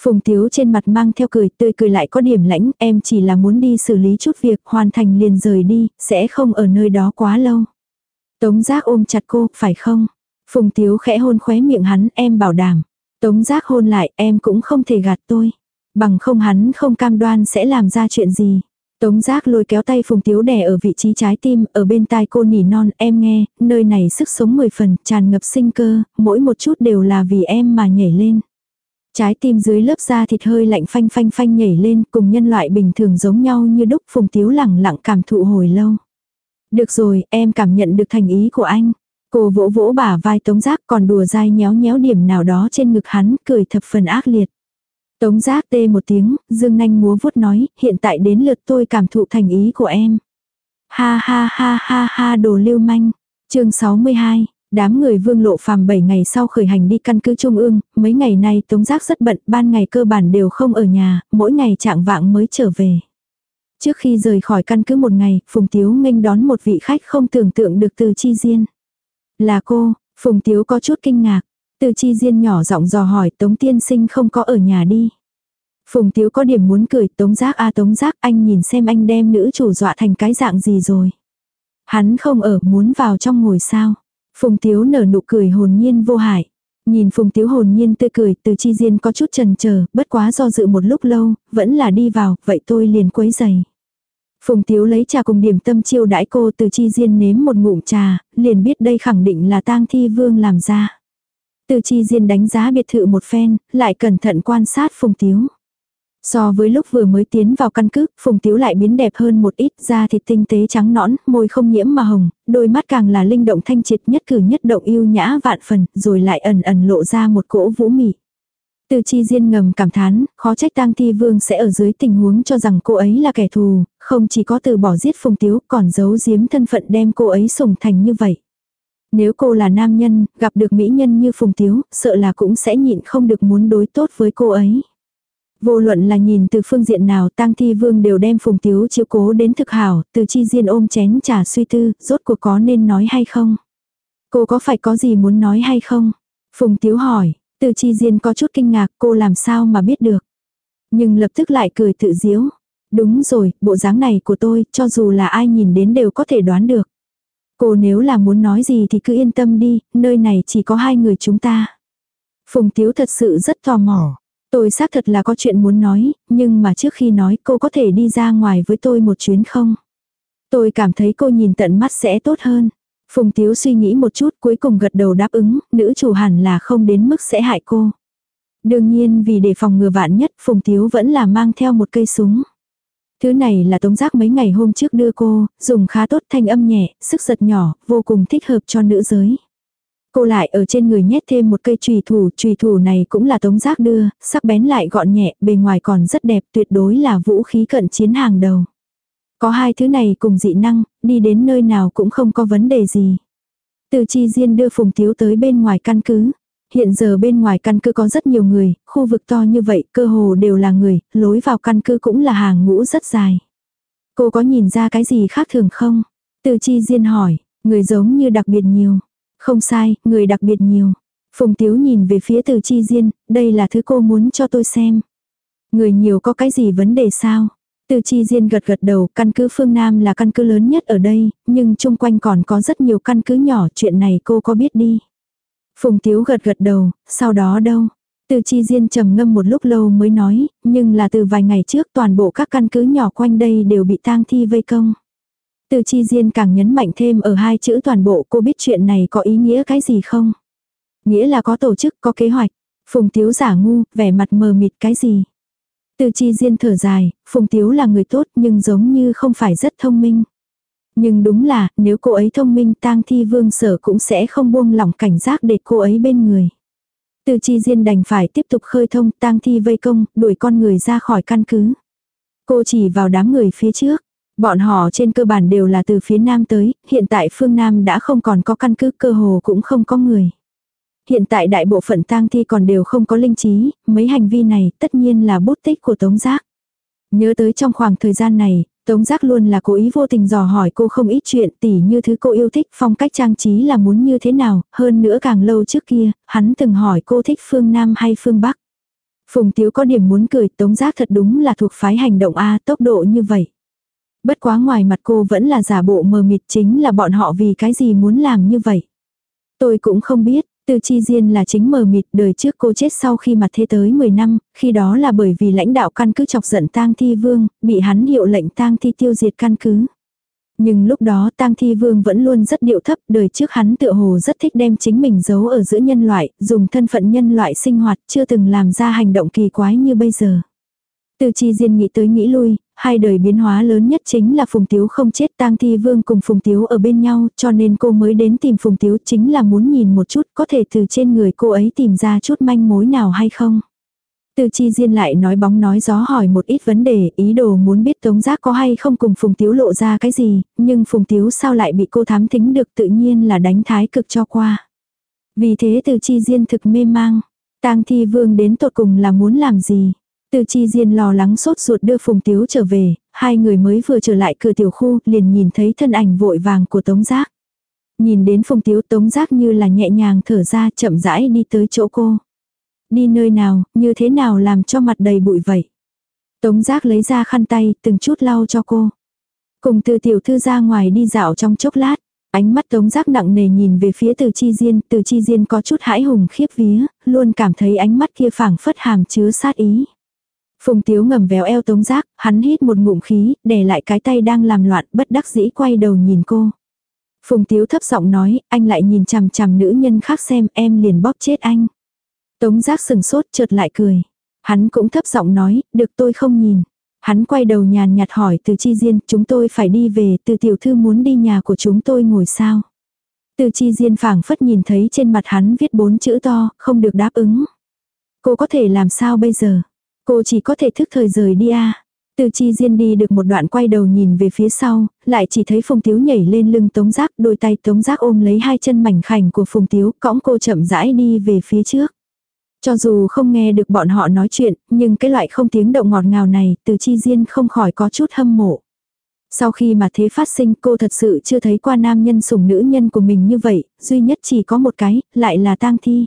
Phùng Tiếu trên mặt mang theo cười, tươi cười lại có điểm lãnh, em chỉ là muốn đi xử lý chút việc, hoàn thành liền rời đi, sẽ không ở nơi đó quá lâu. Tống giác ôm chặt cô, phải không? Phùng Tiếu khẽ hôn khóe miệng hắn, em bảo đảm. Tống giác hôn lại, em cũng không thể gạt tôi. Bằng không hắn không cam đoan sẽ làm ra chuyện gì. Tống giác lôi kéo tay Phùng Tiếu đè ở vị trí trái tim, ở bên tai cô nỉ non, em nghe, nơi này sức sống mười phần, tràn ngập sinh cơ, mỗi một chút đều là vì em mà nhảy lên. Trái tim dưới lớp da thịt hơi lạnh phanh phanh phanh nhảy lên, cùng nhân loại bình thường giống nhau như đúc Phùng Tiếu lẳng lặng cảm thụ hồi lâu. Được rồi, em cảm nhận được thành ý của anh. Cô vỗ vỗ bả vai Tống Giác còn đùa dai nhéo nhéo điểm nào đó trên ngực hắn, cười thập phần ác liệt. Tống Giác tê một tiếng, dương nanh múa vuốt nói, hiện tại đến lượt tôi cảm thụ thành ý của em. Ha ha ha ha ha đồ lưu manh. chương 62, đám người vương lộ phàm 7 ngày sau khởi hành đi căn cứ trung ương, mấy ngày nay Tống Giác rất bận, ban ngày cơ bản đều không ở nhà, mỗi ngày trạng vạng mới trở về. Trước khi rời khỏi căn cứ một ngày, Phùng Tiếu nghênh đón một vị khách không tưởng tượng được từ chi diên. Là cô, Phùng Tiếu có chút kinh ngạc. Từ chi diên nhỏ giọng dò hỏi Tống Tiên Sinh không có ở nhà đi. Phùng Tiếu có điểm muốn cười Tống Giác a Tống Giác anh nhìn xem anh đem nữ chủ dọa thành cái dạng gì rồi. Hắn không ở muốn vào trong ngồi sao. Phùng Tiếu nở nụ cười hồn nhiên vô hại. Nhìn Phùng Tiếu hồn nhiên tươi cười từ chi diên có chút trần chờ bất quá do dự một lúc lâu, vẫn là đi vào, vậy tôi liền quấy giày. Phùng Tiếu lấy trà cùng điểm tâm chiêu đãi cô từ chi diên nếm một ngụm trà, liền biết đây khẳng định là tang thi vương làm ra. Từ chi diên đánh giá biệt thự một phen, lại cẩn thận quan sát Phùng Tiếu. So với lúc vừa mới tiến vào căn cứ, Phùng Tiếu lại biến đẹp hơn một ít, da thịt tinh tế trắng nõn, môi không nhiễm mà hồng, đôi mắt càng là linh động thanh triệt nhất cử nhất động yêu nhã vạn phần, rồi lại ẩn ẩn lộ ra một cỗ vũ mị. Từ chi diên ngầm cảm thán, khó trách tang thi vương sẽ ở dưới tình huống cho rằng cô ấy là kẻ thù, không chỉ có từ bỏ giết phùng tiếu còn giấu giếm thân phận đem cô ấy sủng thành như vậy. Nếu cô là nam nhân, gặp được mỹ nhân như phùng tiếu, sợ là cũng sẽ nhịn không được muốn đối tốt với cô ấy. Vô luận là nhìn từ phương diện nào tang thi vương đều đem phùng tiếu chiếu cố đến thực hảo, từ chi diên ôm chén trà suy tư, rốt cuộc có nên nói hay không. Cô có phải có gì muốn nói hay không? Phùng tiếu hỏi, từ chi diên có chút kinh ngạc cô làm sao mà biết được. Nhưng lập tức lại cười tự diếu. Đúng rồi, bộ dáng này của tôi, cho dù là ai nhìn đến đều có thể đoán được. Cô nếu là muốn nói gì thì cứ yên tâm đi, nơi này chỉ có hai người chúng ta. Phùng Tiếu thật sự rất tò mò. Tôi xác thật là có chuyện muốn nói, nhưng mà trước khi nói cô có thể đi ra ngoài với tôi một chuyến không? Tôi cảm thấy cô nhìn tận mắt sẽ tốt hơn. Phùng Tiếu suy nghĩ một chút cuối cùng gật đầu đáp ứng, nữ chủ hẳn là không đến mức sẽ hại cô. Đương nhiên vì để phòng ngừa vạn nhất Phùng Tiếu vẫn là mang theo một cây súng. Thứ này là tống giác mấy ngày hôm trước đưa cô, dùng khá tốt thanh âm nhẹ, sức giật nhỏ, vô cùng thích hợp cho nữ giới. Cô lại ở trên người nhét thêm một cây trùy thủ, trùy thủ này cũng là tống giác đưa, sắc bén lại gọn nhẹ, bề ngoài còn rất đẹp, tuyệt đối là vũ khí cận chiến hàng đầu. Có hai thứ này cùng dị năng, đi đến nơi nào cũng không có vấn đề gì. Từ chi diên đưa Phùng Tiếu tới bên ngoài căn cứ. Hiện giờ bên ngoài căn cứ có rất nhiều người, khu vực to như vậy, cơ hồ đều là người, lối vào căn cứ cũng là hàng ngũ rất dài. Cô có nhìn ra cái gì khác thường không? Từ chi diên hỏi, người giống như đặc biệt nhiều. Không sai, người đặc biệt nhiều. Phùng Tiếu nhìn về phía từ chi diên, đây là thứ cô muốn cho tôi xem. Người nhiều có cái gì vấn đề sao? Từ chi diên gật gật đầu, căn cứ phương Nam là căn cứ lớn nhất ở đây, nhưng chung quanh còn có rất nhiều căn cứ nhỏ, chuyện này cô có biết đi. Phùng Tiếu gật gật đầu, sau đó đâu? Từ chi diên trầm ngâm một lúc lâu mới nói, nhưng là từ vài ngày trước toàn bộ các căn cứ nhỏ quanh đây đều bị tang thi vây công. Từ chi diên càng nhấn mạnh thêm ở hai chữ toàn bộ cô biết chuyện này có ý nghĩa cái gì không? Nghĩa là có tổ chức, có kế hoạch. Phùng Tiếu giả ngu, vẻ mặt mờ mịt cái gì? Từ chi diên thở dài, Phùng Tiếu là người tốt nhưng giống như không phải rất thông minh. Nhưng đúng là, nếu cô ấy thông minh tang thi vương sở cũng sẽ không buông lỏng cảnh giác để cô ấy bên người. Từ chi diên đành phải tiếp tục khơi thông tang thi vây công, đuổi con người ra khỏi căn cứ. Cô chỉ vào đám người phía trước. Bọn họ trên cơ bản đều là từ phía nam tới, hiện tại phương nam đã không còn có căn cứ cơ hồ cũng không có người. Hiện tại đại bộ phận tang thi còn đều không có linh trí, mấy hành vi này tất nhiên là bút tích của Tống Giác. Nhớ tới trong khoảng thời gian này, Tống Giác luôn là cố ý vô tình dò hỏi cô không ít chuyện tỉ như thứ cô yêu thích, phong cách trang trí là muốn như thế nào, hơn nữa càng lâu trước kia, hắn từng hỏi cô thích phương Nam hay phương Bắc. Phùng Tiếu có điểm muốn cười, Tống Giác thật đúng là thuộc phái hành động A tốc độ như vậy. Bất quá ngoài mặt cô vẫn là giả bộ mờ mịt chính là bọn họ vì cái gì muốn làm như vậy. Tôi cũng không biết, từ chi diên là chính mờ mịt đời trước cô chết sau khi mà thế tới 10 năm, khi đó là bởi vì lãnh đạo căn cứ chọc giận tang thi vương, bị hắn hiệu lệnh tang thi tiêu diệt căn cứ. Nhưng lúc đó tang thi vương vẫn luôn rất điệu thấp, đời trước hắn tựa hồ rất thích đem chính mình giấu ở giữa nhân loại, dùng thân phận nhân loại sinh hoạt, chưa từng làm ra hành động kỳ quái như bây giờ. Từ chi diên nghĩ tới nghĩ lui, hai đời biến hóa lớn nhất chính là Phùng Tiếu không chết tang thi vương cùng Phùng Tiếu ở bên nhau cho nên cô mới đến tìm Phùng Tiếu chính là muốn nhìn một chút có thể từ trên người cô ấy tìm ra chút manh mối nào hay không. Từ chi diên lại nói bóng nói gió hỏi một ít vấn đề, ý đồ muốn biết Tống Giác có hay không cùng Phùng Tiếu lộ ra cái gì, nhưng Phùng Tiếu sao lại bị cô thám thính được tự nhiên là đánh thái cực cho qua. Vì thế từ chi diên thực mê mang, tang thi vương đến tột cùng là muốn làm gì. Từ chi diên lo lắng sốt ruột đưa Phùng Tiếu trở về, hai người mới vừa trở lại cửa tiểu khu liền nhìn thấy thân ảnh vội vàng của Tống Giác. Nhìn đến Phùng Tiếu Tống Giác như là nhẹ nhàng thở ra chậm rãi đi tới chỗ cô. Đi nơi nào, như thế nào làm cho mặt đầy bụi vậy. Tống Giác lấy ra khăn tay từng chút lau cho cô. Cùng từ tiểu thư ra ngoài đi dạo trong chốc lát. Ánh mắt tống giác nặng nề nhìn về phía từ chi diên, từ chi diên có chút hãi hùng khiếp vía, luôn cảm thấy ánh mắt kia phảng phất hàm chứa sát ý. Phùng Tiếu ngầm véo eo Tống Giác, hắn hít một ngụm khí, để lại cái tay đang làm loạn, bất đắc dĩ quay đầu nhìn cô. Phùng Tiếu thấp giọng nói, anh lại nhìn chằm chằm nữ nhân khác xem, em liền bóp chết anh. Tống Giác sừng sốt chợt lại cười. Hắn cũng thấp giọng nói, được tôi không nhìn. Hắn quay đầu nhàn nhạt hỏi từ chi diên, chúng tôi phải đi về, từ tiểu thư muốn đi nhà của chúng tôi ngồi sao. Từ chi diên phảng phất nhìn thấy trên mặt hắn viết bốn chữ to, không được đáp ứng. Cô có thể làm sao bây giờ? Cô chỉ có thể thức thời rời đi à. Từ chi diên đi được một đoạn quay đầu nhìn về phía sau, lại chỉ thấy Phùng Tiếu nhảy lên lưng Tống Giác, đôi tay Tống Giác ôm lấy hai chân mảnh khảnh của Phùng Tiếu, cõng cô chậm rãi đi về phía trước. Cho dù không nghe được bọn họ nói chuyện, nhưng cái loại không tiếng động ngọt ngào này, từ chi diên không khỏi có chút hâm mộ. Sau khi mà thế phát sinh cô thật sự chưa thấy qua nam nhân sủng nữ nhân của mình như vậy, duy nhất chỉ có một cái, lại là tang thi.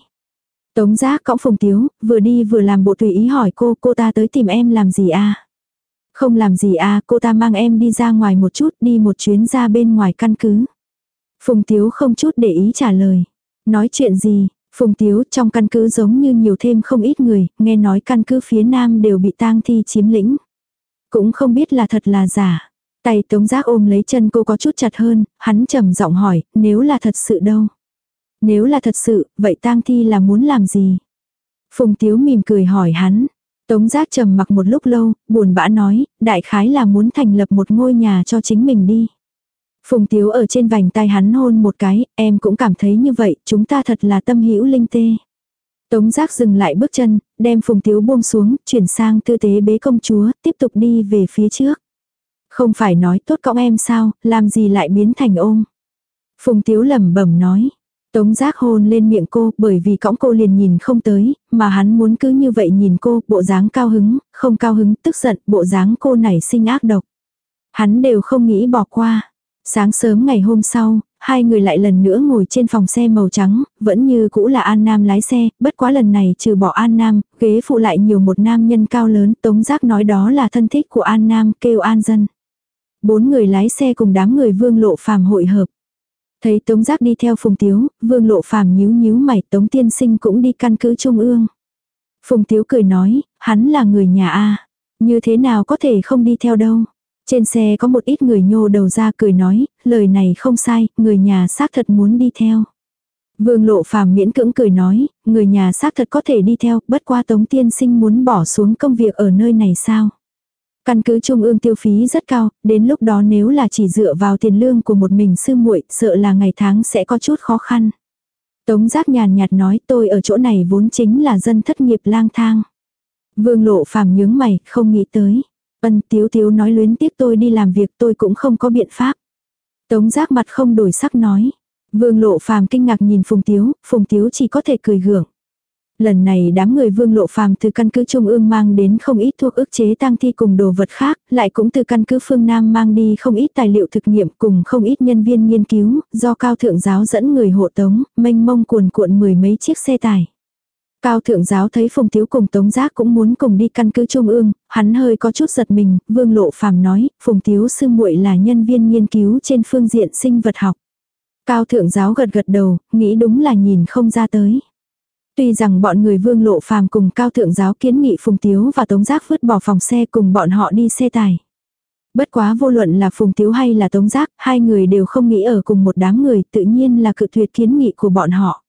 Tống giác cõng phùng tiếu, vừa đi vừa làm bộ tùy ý hỏi cô, cô ta tới tìm em làm gì à? Không làm gì à, cô ta mang em đi ra ngoài một chút, đi một chuyến ra bên ngoài căn cứ. Phùng tiếu không chút để ý trả lời. Nói chuyện gì, Phùng Tiếu trong căn cứ giống như nhiều thêm không ít người, nghe nói căn cứ phía nam đều bị tang thi chiếm lĩnh. Cũng không biết là thật là giả. Tay tống giác ôm lấy chân cô có chút chặt hơn, hắn trầm giọng hỏi, nếu là thật sự đâu. Nếu là thật sự, vậy tang thi là muốn làm gì? Phùng Tiếu mỉm cười hỏi hắn. Tống giác trầm mặc một lúc lâu, buồn bã nói, đại khái là muốn thành lập một ngôi nhà cho chính mình đi. Phùng Tiếu ở trên vành tay hắn hôn một cái, em cũng cảm thấy như vậy, chúng ta thật là tâm hữu linh tê. Tống giác dừng lại bước chân, đem Phùng Tiếu buông xuống, chuyển sang tư tế bế công chúa, tiếp tục đi về phía trước. Không phải nói tốt cõng em sao, làm gì lại biến thành ôm. Phùng Tiếu lẩm bẩm nói. Tống giác hôn lên miệng cô bởi vì cõng cô liền nhìn không tới, mà hắn muốn cứ như vậy nhìn cô, bộ dáng cao hứng, không cao hứng, tức giận, bộ dáng cô nảy sinh ác độc. Hắn đều không nghĩ bỏ qua. Sáng sớm ngày hôm sau, hai người lại lần nữa ngồi trên phòng xe màu trắng, vẫn như cũ là An Nam lái xe, bất quá lần này trừ bỏ An Nam, ghế phụ lại nhiều một nam nhân cao lớn, Tống Giác nói đó là thân thích của An Nam, kêu An Dân. Bốn người lái xe cùng đám người vương lộ phàm hội hợp. Thấy Tống Giác đi theo Phùng Tiếu, vương lộ phàm nhíu nhíu mày, Tống Tiên Sinh cũng đi căn cứ Trung ương. Phùng Tiếu cười nói, hắn là người nhà A, như thế nào có thể không đi theo đâu. Trên xe có một ít người nhô đầu ra cười nói, lời này không sai, người nhà xác thật muốn đi theo. Vương lộ phàm miễn cưỡng cười nói, người nhà xác thật có thể đi theo, bất qua tống tiên sinh muốn bỏ xuống công việc ở nơi này sao. Căn cứ trung ương tiêu phí rất cao, đến lúc đó nếu là chỉ dựa vào tiền lương của một mình sư muội, sợ là ngày tháng sẽ có chút khó khăn. Tống giác nhàn nhạt nói tôi ở chỗ này vốn chính là dân thất nghiệp lang thang. Vương lộ phàm nhướng mày, không nghĩ tới. Ân tiếu tiếu nói luyến tiếc tôi đi làm việc tôi cũng không có biện pháp. Tống giác mặt không đổi sắc nói. Vương lộ phàm kinh ngạc nhìn Phùng Tiếu, Phùng Tiếu chỉ có thể cười gượng. Lần này đám người vương lộ phàm từ căn cứ trung ương mang đến không ít thuốc ức chế tăng thi cùng đồ vật khác, lại cũng từ căn cứ phương Nam mang đi không ít tài liệu thực nghiệm cùng không ít nhân viên nghiên cứu, do cao thượng giáo dẫn người hộ tống, mênh mông cuồn cuộn mười mấy chiếc xe tải. Cao thượng giáo thấy Phùng Tiếu cùng Tống Giác cũng muốn cùng đi căn cứ trung ương, hắn hơi có chút giật mình, Vương Lộ Phàm nói, Phùng Tiếu sư muội là nhân viên nghiên cứu trên phương diện sinh vật học. Cao thượng giáo gật gật đầu, nghĩ đúng là nhìn không ra tới. Tuy rằng bọn người vương lộ phàm cùng cao thượng giáo kiến nghị Phùng Tiếu và Tống Giác vứt bỏ phòng xe cùng bọn họ đi xe tài. Bất quá vô luận là Phùng Tiếu hay là Tống Giác, hai người đều không nghĩ ở cùng một đám người, tự nhiên là cự tuyệt kiến nghị của bọn họ.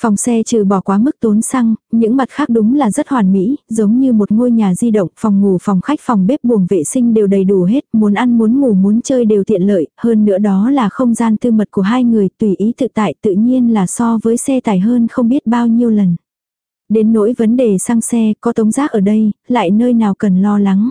Phòng xe trừ bỏ quá mức tốn xăng, những mặt khác đúng là rất hoàn mỹ, giống như một ngôi nhà di động, phòng ngủ, phòng khách, phòng bếp, buồng vệ sinh đều đầy đủ hết, muốn ăn muốn ngủ muốn chơi đều tiện lợi, hơn nữa đó là không gian tư mật của hai người, tùy ý tự tại tự nhiên là so với xe tải hơn không biết bao nhiêu lần. Đến nỗi vấn đề xăng xe, có tống giác ở đây, lại nơi nào cần lo lắng.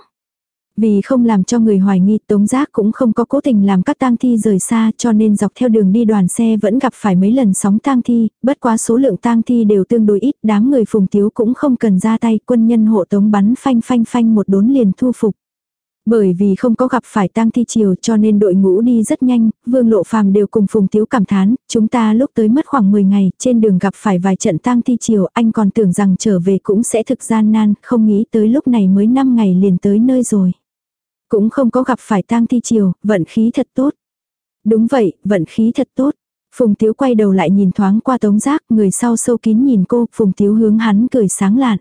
Vì không làm cho người hoài nghi Tống Giác cũng không có cố tình làm các tang thi rời xa cho nên dọc theo đường đi đoàn xe vẫn gặp phải mấy lần sóng tang thi, bất quá số lượng tang thi đều tương đối ít, đám người phùng tiếu cũng không cần ra tay, quân nhân hộ tống bắn phanh phanh phanh một đốn liền thu phục. Bởi vì không có gặp phải tang thi chiều cho nên đội ngũ đi rất nhanh, vương lộ phàm đều cùng phùng tiếu cảm thán, chúng ta lúc tới mất khoảng 10 ngày, trên đường gặp phải vài trận tang thi chiều, anh còn tưởng rằng trở về cũng sẽ thực gian nan, không nghĩ tới lúc này mới 5 ngày liền tới nơi rồi. Cũng không có gặp phải tang thi chiều, vận khí thật tốt. Đúng vậy, vận khí thật tốt. Phùng Tiếu quay đầu lại nhìn thoáng qua Tống Giác, người sau sâu kín nhìn cô, Phùng Tiếu hướng hắn cười sáng lạn.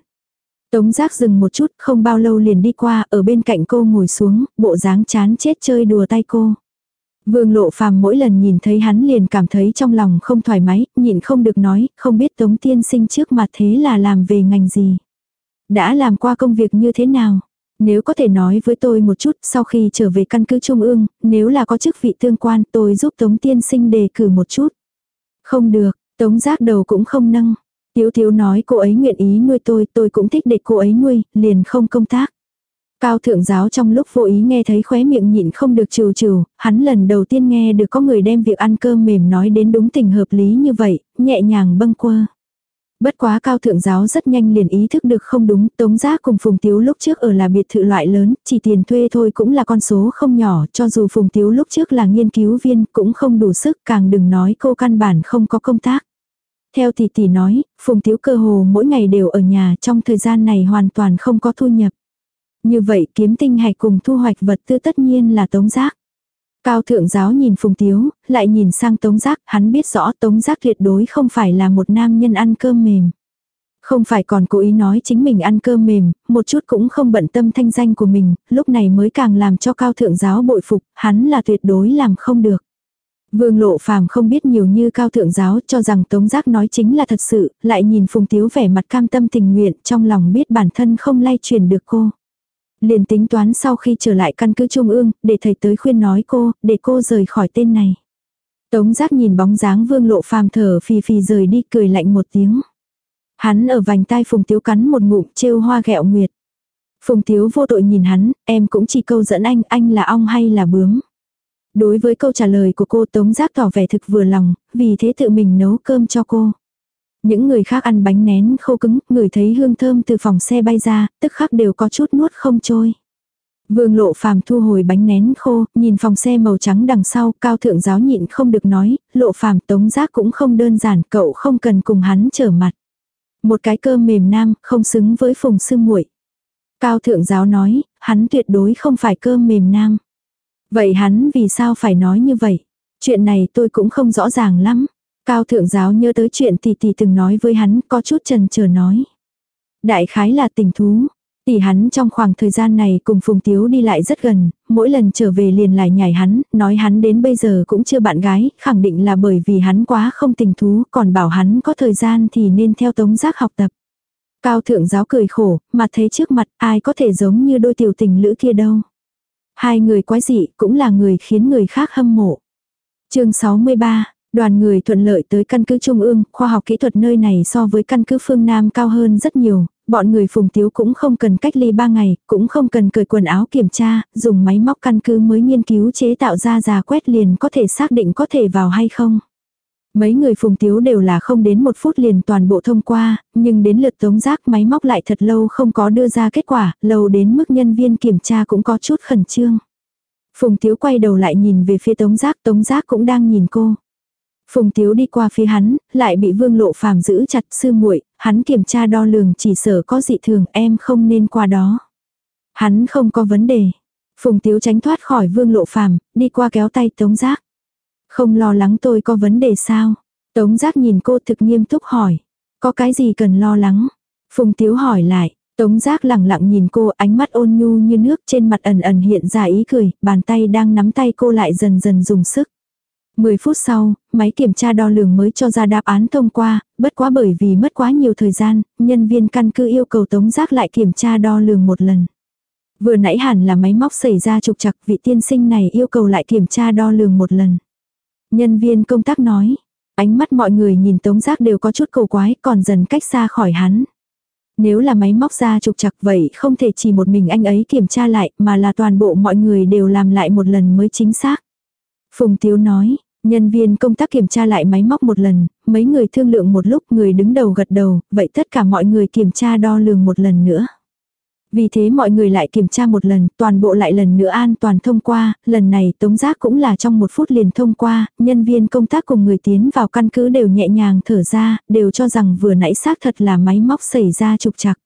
Tống Giác dừng một chút, không bao lâu liền đi qua, ở bên cạnh cô ngồi xuống, bộ dáng chán chết chơi đùa tay cô. Vương lộ phàm mỗi lần nhìn thấy hắn liền cảm thấy trong lòng không thoải mái, nhịn không được nói, không biết Tống tiên sinh trước mặt thế là làm về ngành gì. Đã làm qua công việc như thế nào? Nếu có thể nói với tôi một chút sau khi trở về căn cứ trung ương, nếu là có chức vị tương quan tôi giúp Tống tiên sinh đề cử một chút. Không được, Tống giác đầu cũng không nâng. Tiếu tiếu nói cô ấy nguyện ý nuôi tôi, tôi cũng thích để cô ấy nuôi, liền không công tác. Cao thượng giáo trong lúc vô ý nghe thấy khóe miệng nhịn không được trừ trừ, hắn lần đầu tiên nghe được có người đem việc ăn cơm mềm nói đến đúng tình hợp lý như vậy, nhẹ nhàng bâng quơ. Bất quá cao thượng giáo rất nhanh liền ý thức được không đúng, tống giác cùng Phùng Tiếu lúc trước ở là biệt thự loại lớn, chỉ tiền thuê thôi cũng là con số không nhỏ, cho dù Phùng Tiếu lúc trước là nghiên cứu viên cũng không đủ sức, càng đừng nói cô căn bản không có công tác. Theo tỷ tỷ nói, Phùng Tiếu cơ hồ mỗi ngày đều ở nhà trong thời gian này hoàn toàn không có thu nhập. Như vậy kiếm tinh hạch cùng thu hoạch vật tư tất nhiên là tống giác. Cao thượng giáo nhìn Phùng Tiếu, lại nhìn sang Tống Giác, hắn biết rõ Tống Giác tuyệt đối không phải là một nam nhân ăn cơm mềm. Không phải còn cố ý nói chính mình ăn cơm mềm, một chút cũng không bận tâm thanh danh của mình, lúc này mới càng làm cho cao thượng giáo bội phục, hắn là tuyệt đối làm không được. Vương lộ phàm không biết nhiều như cao thượng giáo cho rằng tống giác nói chính là thật sự, lại nhìn phùng tiếu vẻ mặt cam tâm tình nguyện trong lòng biết bản thân không lay truyền được cô. Liền tính toán sau khi trở lại căn cứ trung ương, để thầy tới khuyên nói cô, để cô rời khỏi tên này. Tống giác nhìn bóng dáng vương lộ phàm thở phì phì rời đi cười lạnh một tiếng. Hắn ở vành tai Phùng Tiếu cắn một ngụm trêu hoa ghẹo nguyệt. Phùng Tiếu vô tội nhìn hắn, em cũng chỉ câu dẫn anh, anh là ong hay là bướm. Đối với câu trả lời của cô Tống Giác tỏ vẻ thực vừa lòng, vì thế tự mình nấu cơm cho cô. Những người khác ăn bánh nén khô cứng, người thấy hương thơm từ phòng xe bay ra, tức khắc đều có chút nuốt không trôi. Vương lộ phàm thu hồi bánh nén khô, nhìn phòng xe màu trắng đằng sau, cao thượng giáo nhịn không được nói, lộ phàm tống giác cũng không đơn giản, cậu không cần cùng hắn trở mặt. Một cái cơm mềm nam, không xứng với phùng sư muội. Cao thượng giáo nói, hắn tuyệt đối không phải cơm mềm nam. Vậy hắn vì sao phải nói như vậy? Chuyện này tôi cũng không rõ ràng lắm. Cao thượng giáo nhớ tới chuyện tỷ tỷ từng nói với hắn có chút trần chờ nói. Đại khái là tình thú. Tỷ hắn trong khoảng thời gian này cùng Phùng Tiếu đi lại rất gần, mỗi lần trở về liền lại nhảy hắn, nói hắn đến bây giờ cũng chưa bạn gái, khẳng định là bởi vì hắn quá không tình thú, còn bảo hắn có thời gian thì nên theo tống giác học tập. Cao thượng giáo cười khổ, mà thấy trước mặt ai có thể giống như đôi tiểu tình lữ kia đâu. Hai người quái dị cũng là người khiến người khác hâm mộ. chương 63, đoàn người thuận lợi tới căn cứ Trung ương, khoa học kỹ thuật nơi này so với căn cứ phương Nam cao hơn rất nhiều, bọn người phùng tiếu cũng không cần cách ly 3 ngày, cũng không cần cởi quần áo kiểm tra, dùng máy móc căn cứ mới nghiên cứu chế tạo ra già quét liền có thể xác định có thể vào hay không. Mấy người phùng tiếu đều là không đến một phút liền toàn bộ thông qua, nhưng đến lượt tống giác máy móc lại thật lâu không có đưa ra kết quả, lâu đến mức nhân viên kiểm tra cũng có chút khẩn trương. Phùng tiếu quay đầu lại nhìn về phía tống giác, tống giác cũng đang nhìn cô. Phùng Tiếu đi qua phía hắn, lại bị Vương Lộ Phàm giữ chặt sư muội, hắn kiểm tra đo lường chỉ sở có dị thường, em không nên qua đó. Hắn không có vấn đề. Phùng Tiếu tránh thoát khỏi Vương Lộ Phàm, đi qua kéo tay Tống Giác. Không lo lắng tôi có vấn đề sao? Tống Giác nhìn cô thực nghiêm túc hỏi. Có cái gì cần lo lắng? Phùng Tiếu hỏi lại. Tống Giác lẳng lặng nhìn cô ánh mắt ôn nhu như nước trên mặt ẩn ẩn hiện ra ý cười, bàn tay đang nắm tay cô lại dần dần dùng sức. 10 phút sau, máy kiểm tra đo lường mới cho ra đáp án thông qua, bất quá bởi vì mất quá nhiều thời gian, nhân viên căn cứ yêu cầu Tống Giác lại kiểm tra đo lường một lần. Vừa nãy hẳn là máy móc xảy ra trục trặc vị tiên sinh này yêu cầu lại kiểm tra đo lường một lần. Nhân viên công tác nói, ánh mắt mọi người nhìn Tống Giác đều có chút cầu quái còn dần cách xa khỏi hắn. Nếu là máy móc ra trục trặc vậy không thể chỉ một mình anh ấy kiểm tra lại mà là toàn bộ mọi người đều làm lại một lần mới chính xác. Phùng Tiếu nói, Nhân viên công tác kiểm tra lại máy móc một lần, mấy người thương lượng một lúc người đứng đầu gật đầu, vậy tất cả mọi người kiểm tra đo lường một lần nữa. Vì thế mọi người lại kiểm tra một lần, toàn bộ lại lần nữa an toàn thông qua, lần này tống giác cũng là trong một phút liền thông qua, nhân viên công tác cùng người tiến vào căn cứ đều nhẹ nhàng thở ra, đều cho rằng vừa nãy xác thật là máy móc xảy ra trục trặc.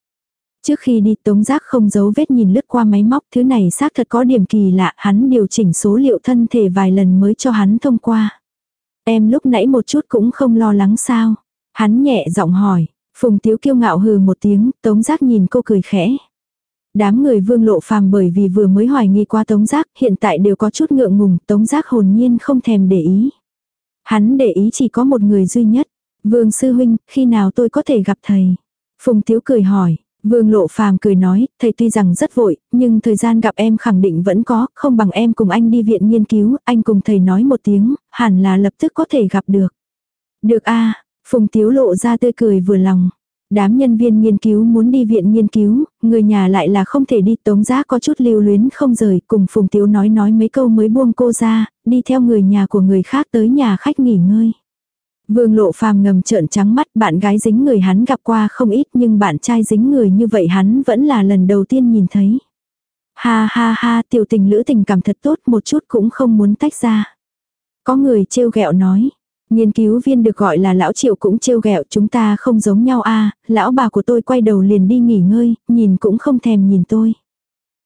Trước khi đi tống giác không giấu vết nhìn lướt qua máy móc thứ này xác thật có điểm kỳ lạ hắn điều chỉnh số liệu thân thể vài lần mới cho hắn thông qua. Em lúc nãy một chút cũng không lo lắng sao. Hắn nhẹ giọng hỏi. Phùng tiếu kiêu ngạo hừ một tiếng, tống giác nhìn cô cười khẽ. Đám người vương lộ phàm bởi vì vừa mới hoài nghi qua tống giác hiện tại đều có chút ngượng ngùng, tống giác hồn nhiên không thèm để ý. Hắn để ý chỉ có một người duy nhất. Vương sư huynh, khi nào tôi có thể gặp thầy? Phùng tiếu cười hỏi, Vương Lộ Phàm cười nói, thầy tuy rằng rất vội, nhưng thời gian gặp em khẳng định vẫn có, không bằng em cùng anh đi viện nghiên cứu, anh cùng thầy nói một tiếng, hẳn là lập tức có thể gặp được. Được a Phùng Tiếu lộ ra tươi cười vừa lòng. Đám nhân viên nghiên cứu muốn đi viện nghiên cứu, người nhà lại là không thể đi tống giá có chút lưu luyến không rời, cùng Phùng Tiếu nói nói mấy câu mới buông cô ra, đi theo người nhà của người khác tới nhà khách nghỉ ngơi. Vương lộ phàm ngầm trợn trắng mắt bạn gái dính người hắn gặp qua không ít nhưng bạn trai dính người như vậy hắn vẫn là lần đầu tiên nhìn thấy. Ha ha ha tiểu tình lữ tình cảm thật tốt một chút cũng không muốn tách ra. Có người trêu ghẹo nói. Nghiên cứu viên được gọi là lão triệu cũng trêu ghẹo chúng ta không giống nhau a lão bà của tôi quay đầu liền đi nghỉ ngơi, nhìn cũng không thèm nhìn tôi.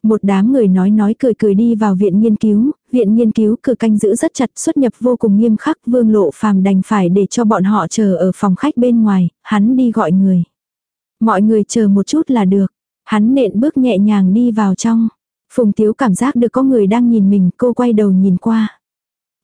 Một đám người nói nói cười cười đi vào viện nghiên cứu, viện nghiên cứu cửa canh giữ rất chặt xuất nhập vô cùng nghiêm khắc vương lộ phàm đành phải để cho bọn họ chờ ở phòng khách bên ngoài, hắn đi gọi người. Mọi người chờ một chút là được, hắn nện bước nhẹ nhàng đi vào trong. Phùng Tiếu cảm giác được có người đang nhìn mình, cô quay đầu nhìn qua.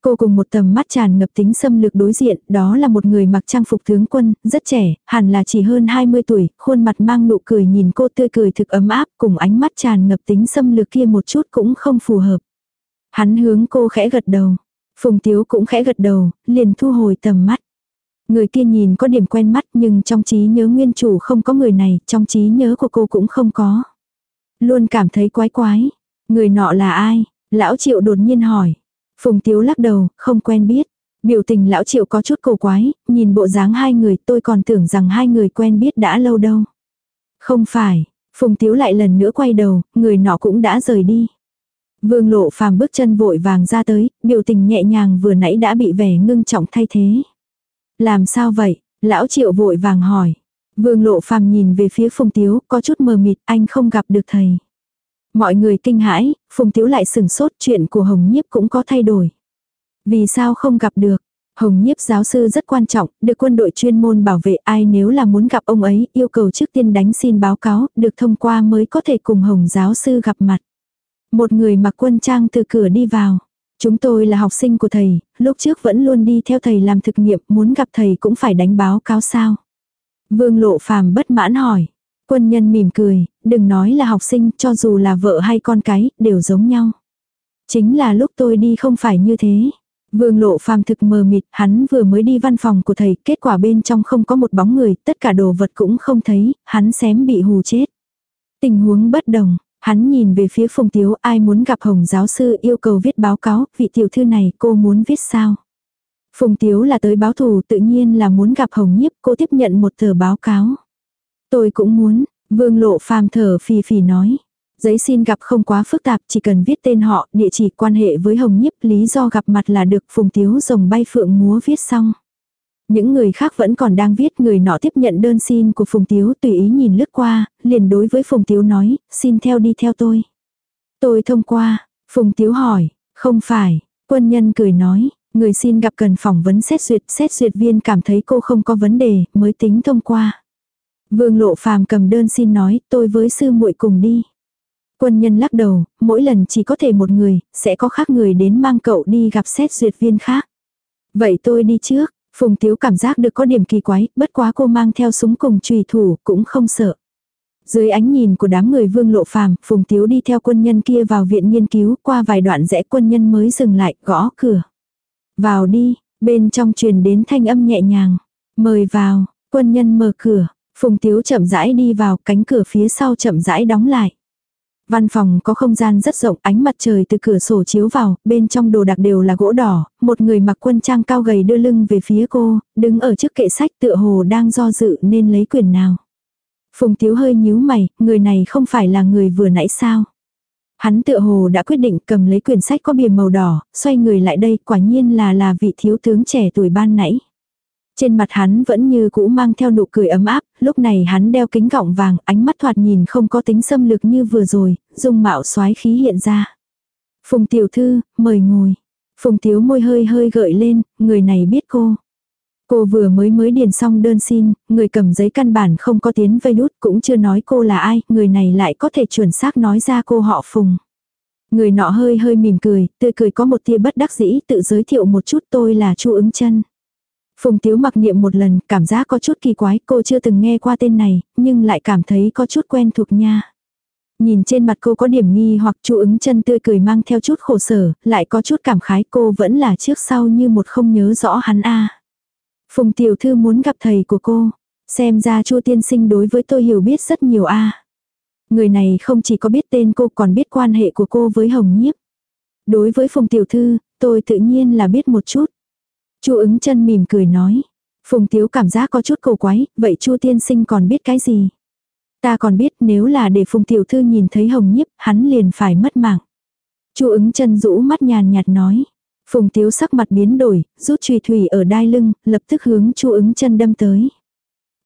Cô cùng một tầm mắt tràn ngập tính xâm lược đối diện, đó là một người mặc trang phục tướng quân, rất trẻ, hẳn là chỉ hơn 20 tuổi, khuôn mặt mang nụ cười nhìn cô tươi cười thực ấm áp, cùng ánh mắt tràn ngập tính xâm lược kia một chút cũng không phù hợp. Hắn hướng cô khẽ gật đầu. Phùng Tiếu cũng khẽ gật đầu, liền thu hồi tầm mắt. Người kia nhìn có điểm quen mắt nhưng trong trí nhớ nguyên chủ không có người này, trong trí nhớ của cô cũng không có. Luôn cảm thấy quái quái. Người nọ là ai? Lão Triệu đột nhiên hỏi. Phùng Tiếu lắc đầu, không quen biết. Biểu tình lão triệu có chút cổ quái, nhìn bộ dáng hai người tôi còn tưởng rằng hai người quen biết đã lâu đâu. Không phải, Phùng Tiếu lại lần nữa quay đầu, người nọ cũng đã rời đi. Vương lộ phàm bước chân vội vàng ra tới, biểu tình nhẹ nhàng vừa nãy đã bị vẻ ngưng trọng thay thế. Làm sao vậy? Lão triệu vội vàng hỏi. Vương lộ phàm nhìn về phía Phùng Tiếu, có chút mờ mịt, anh không gặp được thầy. Mọi người kinh hãi, Phùng Tiếu lại sừng sốt chuyện của Hồng Nhiếp cũng có thay đổi. Vì sao không gặp được? Hồng nhiếp giáo sư rất quan trọng, được quân đội chuyên môn bảo vệ ai nếu là muốn gặp ông ấy, yêu cầu trước tiên đánh xin báo cáo, được thông qua mới có thể cùng Hồng giáo sư gặp mặt. Một người mặc quân trang từ cửa đi vào. Chúng tôi là học sinh của thầy, lúc trước vẫn luôn đi theo thầy làm thực nghiệm, muốn gặp thầy cũng phải đánh báo cáo sao. Vương lộ phàm bất mãn hỏi. Quân nhân mỉm cười, đừng nói là học sinh, cho dù là vợ hay con cái, đều giống nhau. Chính là lúc tôi đi không phải như thế. Vương lộ phàm thực mờ mịt, hắn vừa mới đi văn phòng của thầy, kết quả bên trong không có một bóng người, tất cả đồ vật cũng không thấy, hắn xém bị hù chết. Tình huống bất đồng, hắn nhìn về phía phùng tiếu ai muốn gặp hồng giáo sư yêu cầu viết báo cáo, vị tiểu thư này cô muốn viết sao? Phùng tiếu là tới báo thù tự nhiên là muốn gặp hồng nhiếp, cô tiếp nhận một tờ báo cáo. Tôi cũng muốn, vương lộ phàm thở phì phì nói. Giấy xin gặp không quá phức tạp, chỉ cần viết tên họ, địa chỉ quan hệ với Hồng Nhiếp, lý do gặp mặt là được Phùng Tiếu rồng bay phượng múa viết xong. Những người khác vẫn còn đang viết người nọ tiếp nhận đơn xin của Phùng Tiếu tùy ý nhìn lướt qua, liền đối với Phùng Tiếu nói, xin theo đi theo tôi. Tôi thông qua, Phùng Tiếu hỏi, không phải, quân nhân cười nói, người xin gặp cần phỏng vấn xét duyệt, xét duyệt viên cảm thấy cô không có vấn đề, mới tính thông qua. Vương lộ phàm cầm đơn xin nói, tôi với sư muội cùng đi. Quân nhân lắc đầu, mỗi lần chỉ có thể một người, sẽ có khác người đến mang cậu đi gặp xét duyệt viên khác. Vậy tôi đi trước, Phùng Tiếu cảm giác được có điểm kỳ quái, bất quá cô mang theo súng cùng trùy thủ, cũng không sợ. Dưới ánh nhìn của đám người vương lộ phàm, Phùng Tiếu đi theo quân nhân kia vào viện nghiên cứu, qua vài đoạn rẽ quân nhân mới dừng lại, gõ cửa. Vào đi, bên trong truyền đến thanh âm nhẹ nhàng. Mời vào, quân nhân mở cửa, Phùng Tiếu chậm rãi đi vào, cánh cửa phía sau chậm rãi đóng lại. Văn phòng có không gian rất rộng, ánh mặt trời từ cửa sổ chiếu vào, bên trong đồ đặc đều là gỗ đỏ, một người mặc quân trang cao gầy đưa lưng về phía cô, đứng ở trước kệ sách tựa hồ đang do dự nên lấy quyền nào. Phùng Tiếu hơi nhíu mày, người này không phải là người vừa nãy sao. Hắn tựa hồ đã quyết định cầm lấy quyển sách có bìa màu đỏ, xoay người lại đây, quả nhiên là là vị thiếu tướng trẻ tuổi ban nãy. Trên mặt hắn vẫn như cũ mang theo nụ cười ấm áp, lúc này hắn đeo kính gọng vàng, ánh mắt thoạt nhìn không có tính xâm lược như vừa rồi, dung mạo soái khí hiện ra. Phùng tiểu thư, mời ngồi. Phùng tiếu môi hơi hơi gợi lên, người này biết cô. Cô vừa mới mới điền xong đơn xin, người cầm giấy căn bản không có tiến vây nút cũng chưa nói cô là ai, người này lại có thể chuẩn xác nói ra cô họ Phùng. Người nọ hơi hơi mỉm cười, tươi cười có một tia bất đắc dĩ tự giới thiệu một chút tôi là Chu ứng chân. Phùng Tiếu mặc niệm một lần, cảm giác có chút kỳ quái, cô chưa từng nghe qua tên này, nhưng lại cảm thấy có chút quen thuộc nha. Nhìn trên mặt cô có điểm nghi hoặc chu ứng chân tươi cười mang theo chút khổ sở, lại có chút cảm khái cô vẫn là trước sau như một không nhớ rõ hắn a. Phùng tiểu thư muốn gặp thầy của cô, xem ra chu tiên sinh đối với tôi hiểu biết rất nhiều a. Người này không chỉ có biết tên cô còn biết quan hệ của cô với Hồng Nhiếp. Đối với Phùng tiểu thư, tôi tự nhiên là biết một chút. Chu ứng chân mỉm cười nói. Phùng Tiếu cảm giác có chút cầu quái, vậy Chu tiên sinh còn biết cái gì? Ta còn biết nếu là để Phùng tiểu thư nhìn thấy Hồng Nhiếp, hắn liền phải mất mạng. Chu ứng chân rũ mắt nhàn nhạt nói. Phùng Tiếu sắc mặt biến đổi, rút truy thủy ở đai lưng, lập tức hướng Chu ứng chân đâm tới.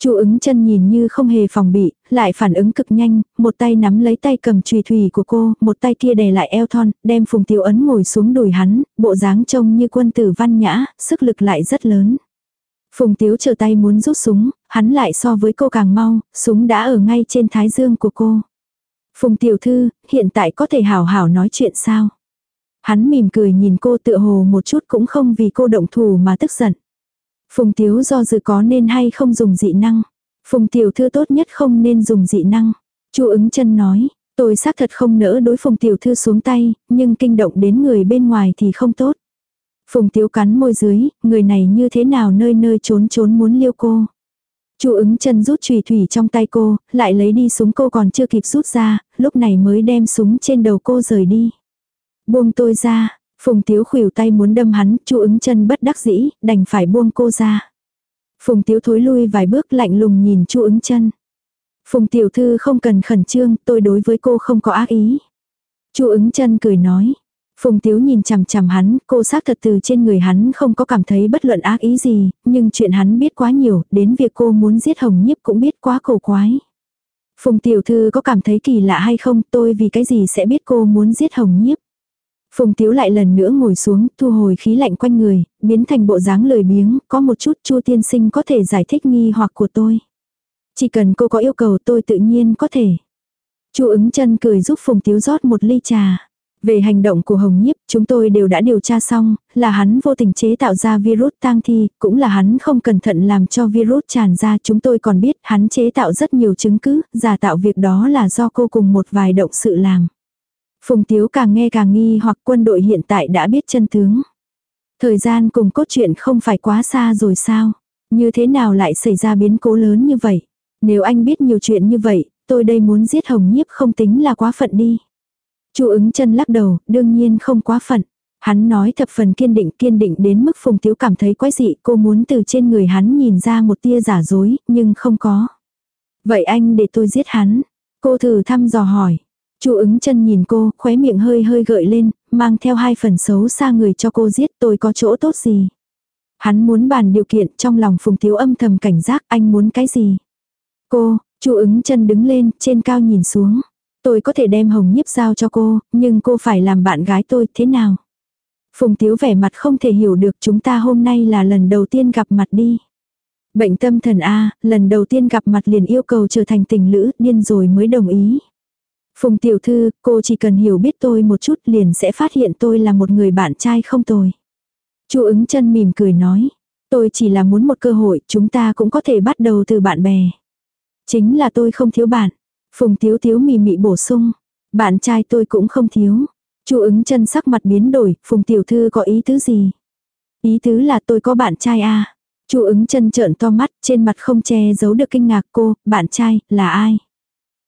Chu ứng chân nhìn như không hề phòng bị, lại phản ứng cực nhanh, một tay nắm lấy tay cầm chùy thủy của cô, một tay kia đè lại eo thon, đem phùng tiểu ấn ngồi xuống đùi hắn, bộ dáng trông như quân tử văn nhã, sức lực lại rất lớn. Phùng tiếu chờ tay muốn rút súng, hắn lại so với cô càng mau, súng đã ở ngay trên thái dương của cô. Phùng tiểu thư, hiện tại có thể hảo hảo nói chuyện sao? Hắn mỉm cười nhìn cô tựa hồ một chút cũng không vì cô động thủ mà tức giận. Phùng Tiếu do dự có nên hay không dùng dị năng. Phùng Tiểu Thư tốt nhất không nên dùng dị năng. Chu ứng chân nói, tôi xác thật không nỡ đối Phùng Tiểu Thư xuống tay, nhưng kinh động đến người bên ngoài thì không tốt. Phùng Tiếu cắn môi dưới, người này như thế nào nơi nơi trốn trốn muốn liêu cô. Chu ứng chân rút chùy thủy trong tay cô, lại lấy đi súng cô còn chưa kịp rút ra, lúc này mới đem súng trên đầu cô rời đi. Buông tôi ra, Phùng Tiếu khuỷu tay muốn đâm hắn, chu ứng chân bất đắc dĩ, đành phải buông cô ra. Phùng Tiếu thối lui vài bước lạnh lùng nhìn chu ứng chân. Phùng Tiểu Thư không cần khẩn trương, tôi đối với cô không có ác ý. chu ứng chân cười nói. Phùng Tiếu nhìn chằm chằm hắn, cô xác thật từ trên người hắn không có cảm thấy bất luận ác ý gì, nhưng chuyện hắn biết quá nhiều, đến việc cô muốn giết Hồng Nhiếp cũng biết quá cổ quái. Phùng Tiểu Thư có cảm thấy kỳ lạ hay không, tôi vì cái gì sẽ biết cô muốn giết Hồng Nhiếp. Phùng Tiếu lại lần nữa ngồi xuống, thu hồi khí lạnh quanh người, biến thành bộ dáng lười biếng, có một chút Chu tiên sinh có thể giải thích nghi hoặc của tôi. Chỉ cần cô có yêu cầu tôi tự nhiên có thể. Chu ứng chân cười giúp Phùng Tiếu rót một ly trà. Về hành động của Hồng Nhiếp, chúng tôi đều đã điều tra xong, là hắn vô tình chế tạo ra virus tang thi, cũng là hắn không cẩn thận làm cho virus tràn ra. Chúng tôi còn biết hắn chế tạo rất nhiều chứng cứ, giả tạo việc đó là do cô cùng một vài động sự làm. Phùng Tiếu càng nghe càng nghi hoặc quân đội hiện tại đã biết chân tướng. Thời gian cùng cốt truyện không phải quá xa rồi sao? Như thế nào lại xảy ra biến cố lớn như vậy? Nếu anh biết nhiều chuyện như vậy, tôi đây muốn giết Hồng Nhiếp không tính là quá phận đi. Chu ứng chân lắc đầu, đương nhiên không quá phận. Hắn nói thập phần kiên định kiên định đến mức Phùng Tiếu cảm thấy quái dị cô muốn từ trên người hắn nhìn ra một tia giả dối, nhưng không có. Vậy anh để tôi giết hắn. Cô thử thăm dò hỏi. Chu ứng chân nhìn cô, khóe miệng hơi hơi gợi lên, mang theo hai phần xấu xa người cho cô giết tôi có chỗ tốt gì. Hắn muốn bàn điều kiện trong lòng Phùng Tiếu âm thầm cảnh giác anh muốn cái gì. Cô, Chu ứng chân đứng lên, trên cao nhìn xuống. Tôi có thể đem hồng nhiếp giao cho cô, nhưng cô phải làm bạn gái tôi, thế nào? Phùng Tiếu vẻ mặt không thể hiểu được chúng ta hôm nay là lần đầu tiên gặp mặt đi. Bệnh tâm thần A, lần đầu tiên gặp mặt liền yêu cầu trở thành tình lữ, điên rồi mới đồng ý. Phùng tiểu thư, cô chỉ cần hiểu biết tôi một chút liền sẽ phát hiện tôi là một người bạn trai không tồi. Chu ứng chân mỉm cười nói. Tôi chỉ là muốn một cơ hội, chúng ta cũng có thể bắt đầu từ bạn bè. Chính là tôi không thiếu bạn. Phùng Tiếu Tiếu mì mị bổ sung. Bạn trai tôi cũng không thiếu. Chu ứng chân sắc mặt biến đổi, Phùng Tiểu Thư có ý tứ gì? Ý tứ là tôi có bạn trai à? Chu ứng chân trợn to mắt, trên mặt không che giấu được kinh ngạc cô, bạn trai, là ai?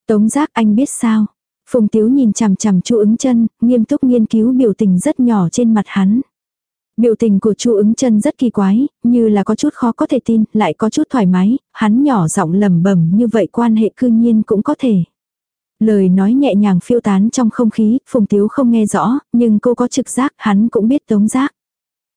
Tống giác anh biết sao? Phùng Tiếu nhìn chằm chằm Chu ứng chân, nghiêm túc nghiên cứu biểu tình rất nhỏ trên mặt hắn. Biểu tình của Chu ứng chân rất kỳ quái, như là có chút khó có thể tin, lại có chút thoải mái, hắn nhỏ giọng lầm bẩm như vậy quan hệ cư nhiên cũng có thể. Lời nói nhẹ nhàng phiêu tán trong không khí, Phùng Tiếu không nghe rõ, nhưng cô có trực giác, hắn cũng biết tống giác.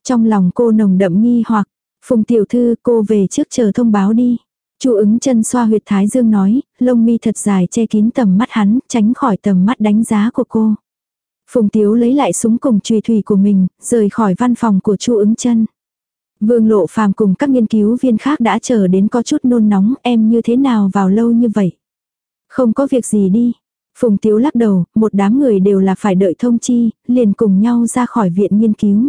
Trong lòng cô nồng đậm nghi hoặc, Phùng Tiểu Thư cô về trước chờ thông báo đi. Chu ứng chân xoa huyệt thái dương nói, lông mi thật dài che kín tầm mắt hắn, tránh khỏi tầm mắt đánh giá của cô. Phùng Tiếu lấy lại súng cùng trùy thủy của mình, rời khỏi văn phòng của Chu ứng chân. Vương Lộ Phàm cùng các nghiên cứu viên khác đã chờ đến có chút nôn nóng em như thế nào vào lâu như vậy. Không có việc gì đi. Phùng Tiếu lắc đầu, một đám người đều là phải đợi thông chi, liền cùng nhau ra khỏi viện nghiên cứu.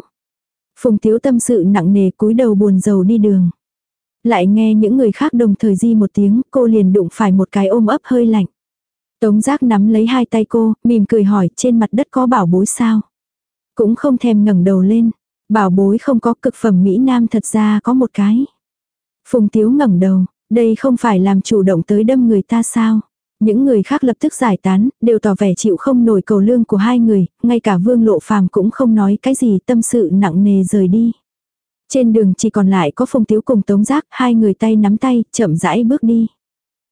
Phùng Tiếu tâm sự nặng nề cúi đầu buồn rầu đi đường. Lại nghe những người khác đồng thời di một tiếng, cô liền đụng phải một cái ôm ấp hơi lạnh. Tống giác nắm lấy hai tay cô, mỉm cười hỏi trên mặt đất có bảo bối sao. Cũng không thèm ngẩng đầu lên. Bảo bối không có cực phẩm Mỹ Nam thật ra có một cái. Phùng Tiếu ngẩng đầu, đây không phải làm chủ động tới đâm người ta sao. Những người khác lập tức giải tán, đều tỏ vẻ chịu không nổi cầu lương của hai người, ngay cả vương lộ phàm cũng không nói cái gì tâm sự nặng nề rời đi. Trên đường chỉ còn lại có Phùng Tiếu cùng Tống Giác, hai người tay nắm tay, chậm rãi bước đi.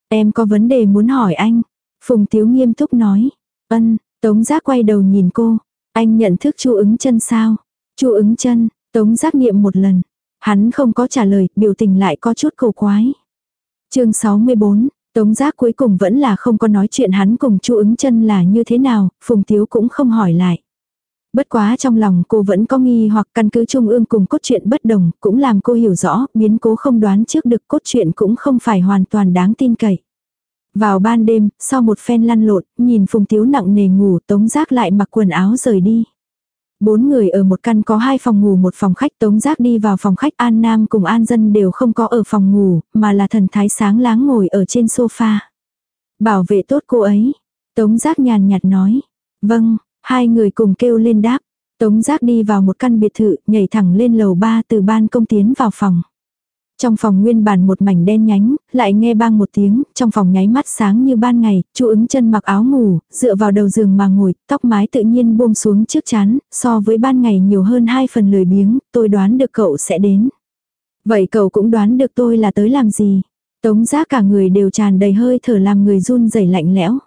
Em có vấn đề muốn hỏi anh. Phùng Tiếu nghiêm túc nói. Ân, Tống Giác quay đầu nhìn cô. Anh nhận thức chu ứng chân sao? chu ứng chân, Tống Giác niệm một lần. Hắn không có trả lời, biểu tình lại có chút cầu quái. chương 64, Tống Giác cuối cùng vẫn là không có nói chuyện hắn cùng chu ứng chân là như thế nào, Phùng Tiếu cũng không hỏi lại. Bất quá trong lòng cô vẫn có nghi hoặc căn cứ trung ương cùng cốt truyện bất đồng, cũng làm cô hiểu rõ, biến cố không đoán trước được cốt truyện cũng không phải hoàn toàn đáng tin cậy. Vào ban đêm, sau một phen lăn lộn, nhìn Phùng Tiếu nặng nề ngủ Tống Giác lại mặc quần áo rời đi. Bốn người ở một căn có hai phòng ngủ một phòng khách Tống Giác đi vào phòng khách An Nam cùng An Dân đều không có ở phòng ngủ, mà là thần thái sáng láng ngồi ở trên sofa. Bảo vệ tốt cô ấy. Tống Giác nhàn nhạt nói. Vâng, hai người cùng kêu lên đáp. Tống Giác đi vào một căn biệt thự, nhảy thẳng lên lầu ba từ ban công tiến vào phòng. Trong phòng nguyên bản một mảnh đen nhánh, lại nghe bang một tiếng, trong phòng nháy mắt sáng như ban ngày, chu ứng chân mặc áo ngủ, dựa vào đầu giường mà ngồi, tóc mái tự nhiên buông xuống trước chán, so với ban ngày nhiều hơn hai phần lười biếng, tôi đoán được cậu sẽ đến. Vậy cậu cũng đoán được tôi là tới làm gì? Tống giác cả người đều tràn đầy hơi thở làm người run rẩy lạnh lẽo.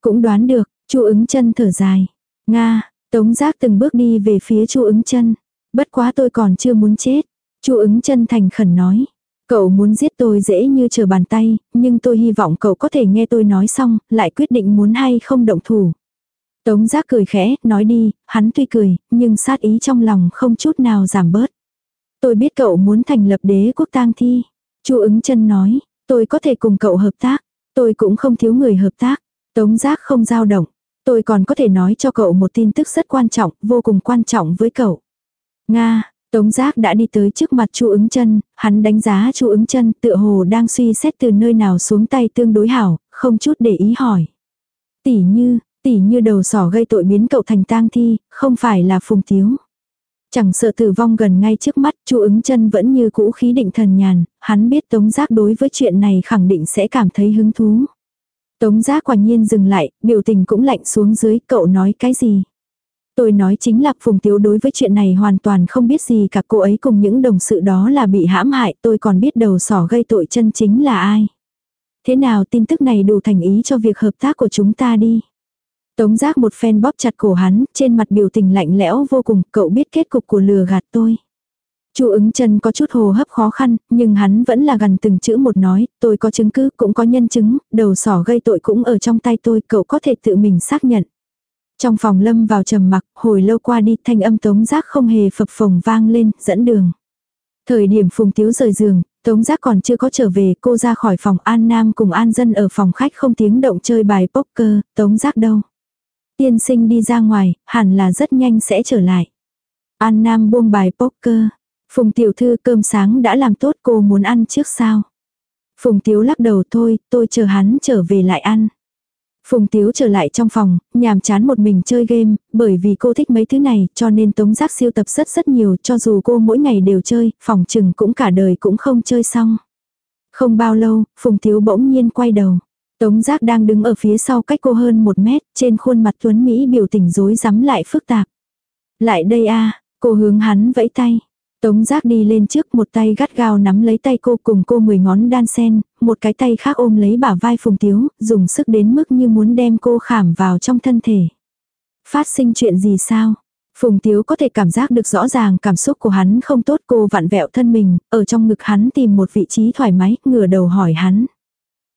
Cũng đoán được, chu ứng chân thở dài. Nga, tống giác từng bước đi về phía chu ứng chân. Bất quá tôi còn chưa muốn chết. Chu ứng chân thành khẩn nói. Cậu muốn giết tôi dễ như chờ bàn tay, nhưng tôi hy vọng cậu có thể nghe tôi nói xong, lại quyết định muốn hay không động thủ. Tống giác cười khẽ, nói đi, hắn tuy cười, nhưng sát ý trong lòng không chút nào giảm bớt. Tôi biết cậu muốn thành lập đế quốc tang thi. Chu ứng chân nói, tôi có thể cùng cậu hợp tác. Tôi cũng không thiếu người hợp tác. Tống giác không dao động. Tôi còn có thể nói cho cậu một tin tức rất quan trọng, vô cùng quan trọng với cậu. Nga, Tống Giác đã đi tới trước mặt Chu Ứng Chân, hắn đánh giá Chu Ứng Chân, tựa hồ đang suy xét từ nơi nào xuống tay tương đối hảo, không chút để ý hỏi. Tỷ như, tỷ như đầu sỏ gây tội biến cậu thành tang thi, không phải là Phùng Tiếu. Chẳng sợ tử vong gần ngay trước mắt, Chu Ứng Chân vẫn như cũ khí định thần nhàn, hắn biết Tống Giác đối với chuyện này khẳng định sẽ cảm thấy hứng thú. Tống Giác quả nhiên dừng lại, biểu tình cũng lạnh xuống dưới, cậu nói cái gì? Tôi nói chính là Phùng Tiếu đối với chuyện này hoàn toàn không biết gì cả cô ấy cùng những đồng sự đó là bị hãm hại tôi còn biết đầu sỏ gây tội chân chính là ai. Thế nào tin tức này đủ thành ý cho việc hợp tác của chúng ta đi. Tống giác một phen bóp chặt cổ hắn, trên mặt biểu tình lạnh lẽo vô cùng, cậu biết kết cục của lừa gạt tôi. Chu ứng chân có chút hồ hấp khó khăn, nhưng hắn vẫn là gần từng chữ một nói, tôi có chứng cứ, cũng có nhân chứng, đầu sỏ gây tội cũng ở trong tay tôi, cậu có thể tự mình xác nhận. Trong phòng lâm vào trầm mặc, hồi lâu qua đi thanh âm tống giác không hề phập phồng vang lên, dẫn đường. Thời điểm phùng tiếu rời giường, tống giác còn chưa có trở về, cô ra khỏi phòng An Nam cùng An Dân ở phòng khách không tiếng động chơi bài poker, tống giác đâu. Tiên sinh đi ra ngoài, hẳn là rất nhanh sẽ trở lại. An Nam buông bài poker. Phùng tiểu thư cơm sáng đã làm tốt cô muốn ăn trước sao? Phùng tiếu lắc đầu thôi, tôi chờ hắn trở về lại ăn. Phùng Tiếu trở lại trong phòng, nhàm chán một mình chơi game, bởi vì cô thích mấy thứ này cho nên tống giác siêu tập rất rất nhiều cho dù cô mỗi ngày đều chơi, phòng chừng cũng cả đời cũng không chơi xong. Không bao lâu, Phùng Tiếu bỗng nhiên quay đầu. Tống giác đang đứng ở phía sau cách cô hơn một mét, trên khuôn mặt tuấn Mỹ biểu tình rối rắm lại phức tạp. Lại đây a cô hướng hắn vẫy tay. Tống giác đi lên trước một tay gắt gao nắm lấy tay cô cùng cô mười ngón đan sen, một cái tay khác ôm lấy bả vai phùng tiếu, dùng sức đến mức như muốn đem cô khảm vào trong thân thể. Phát sinh chuyện gì sao? Phùng Tiếu có thể cảm giác được rõ ràng cảm xúc của hắn không tốt cô vặn vẹo thân mình, ở trong ngực hắn tìm một vị trí thoải mái, ngửa đầu hỏi hắn.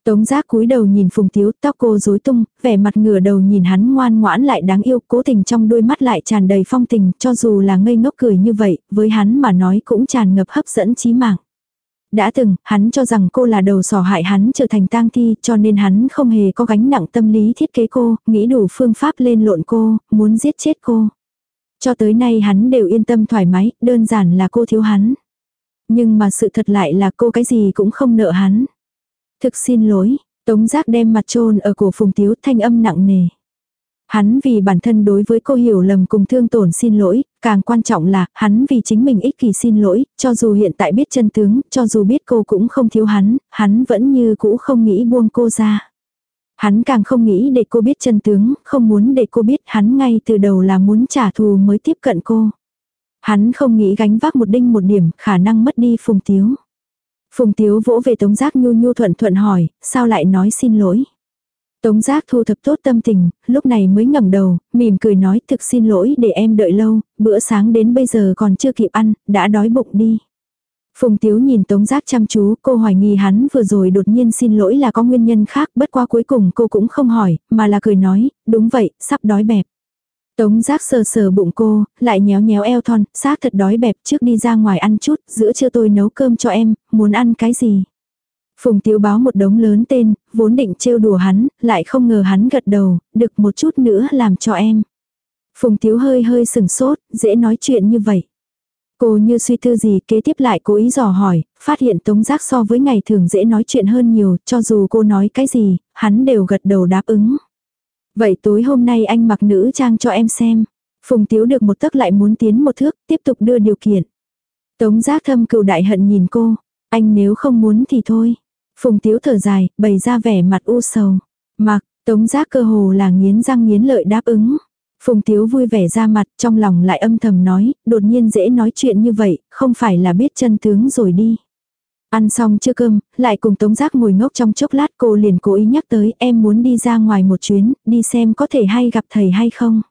Tống giác cúi đầu nhìn Phùng Tiếu, tóc cô rối tung, vẻ mặt ngửa đầu nhìn hắn ngoan ngoãn lại đáng yêu, cố tình trong đôi mắt lại tràn đầy phong tình, cho dù là ngây ngốc cười như vậy, với hắn mà nói cũng tràn ngập hấp dẫn chí mạng. Đã từng, hắn cho rằng cô là đầu sỏ hại hắn trở thành tang thi, cho nên hắn không hề có gánh nặng tâm lý thiết kế cô, nghĩ đủ phương pháp lên lộn cô, muốn giết chết cô. Cho tới nay hắn đều yên tâm thoải mái, đơn giản là cô thiếu hắn. Nhưng mà sự thật lại là cô cái gì cũng không nợ hắn. Thực xin lỗi, Tống Giác đem mặt trôn ở cổ Phùng Tiếu thanh âm nặng nề. Hắn vì bản thân đối với cô hiểu lầm cùng thương tổn xin lỗi, càng quan trọng là hắn vì chính mình ích kỷ xin lỗi, cho dù hiện tại biết chân tướng, cho dù biết cô cũng không thiếu hắn, hắn vẫn như cũ không nghĩ buông cô ra. Hắn càng không nghĩ để cô biết chân tướng, không muốn để cô biết hắn ngay từ đầu là muốn trả thù mới tiếp cận cô. Hắn không nghĩ gánh vác một đinh một điểm khả năng mất đi phùng tiếu. Phùng Tiếu vỗ về Tống Giác nhu nhu thuận thuận hỏi, sao lại nói xin lỗi. Tống Giác thu thập tốt tâm tình, lúc này mới ngẩng đầu, mỉm cười nói thực xin lỗi để em đợi lâu, bữa sáng đến bây giờ còn chưa kịp ăn, đã đói bụng đi. Phùng Tiếu nhìn Tống Giác chăm chú, cô hoài nghi hắn vừa rồi đột nhiên xin lỗi là có nguyên nhân khác, bất qua cuối cùng cô cũng không hỏi, mà là cười nói, đúng vậy, sắp đói bẹp. Tống giác sờ sờ bụng cô, lại nhéo nhéo eo thon, xác thật đói bẹp trước đi ra ngoài ăn chút, giữa trưa tôi nấu cơm cho em, muốn ăn cái gì. Phùng Tiếu báo một đống lớn tên, vốn định trêu đùa hắn, lại không ngờ hắn gật đầu, được một chút nữa làm cho em. Phùng Tiếu hơi hơi sừng sốt, dễ nói chuyện như vậy. Cô như suy tư gì kế tiếp lại cố ý dò hỏi, phát hiện tống giác so với ngày thường dễ nói chuyện hơn nhiều, cho dù cô nói cái gì, hắn đều gật đầu đáp ứng. Vậy tối hôm nay anh mặc nữ trang cho em xem. Phùng Tiếu được một tấc lại muốn tiến một thước, tiếp tục đưa điều kiện. Tống giác thâm cựu đại hận nhìn cô. Anh nếu không muốn thì thôi. Phùng Tiếu thở dài, bày ra vẻ mặt u sầu. Mặc, tống giác cơ hồ là nghiến răng nghiến lợi đáp ứng. Phùng Tiếu vui vẻ ra mặt, trong lòng lại âm thầm nói, đột nhiên dễ nói chuyện như vậy, không phải là biết chân tướng rồi đi. Ăn xong chưa cơm, lại cùng Tống Giác ngồi ngốc trong chốc lát cô liền cố ý nhắc tới em muốn đi ra ngoài một chuyến, đi xem có thể hay gặp thầy hay không.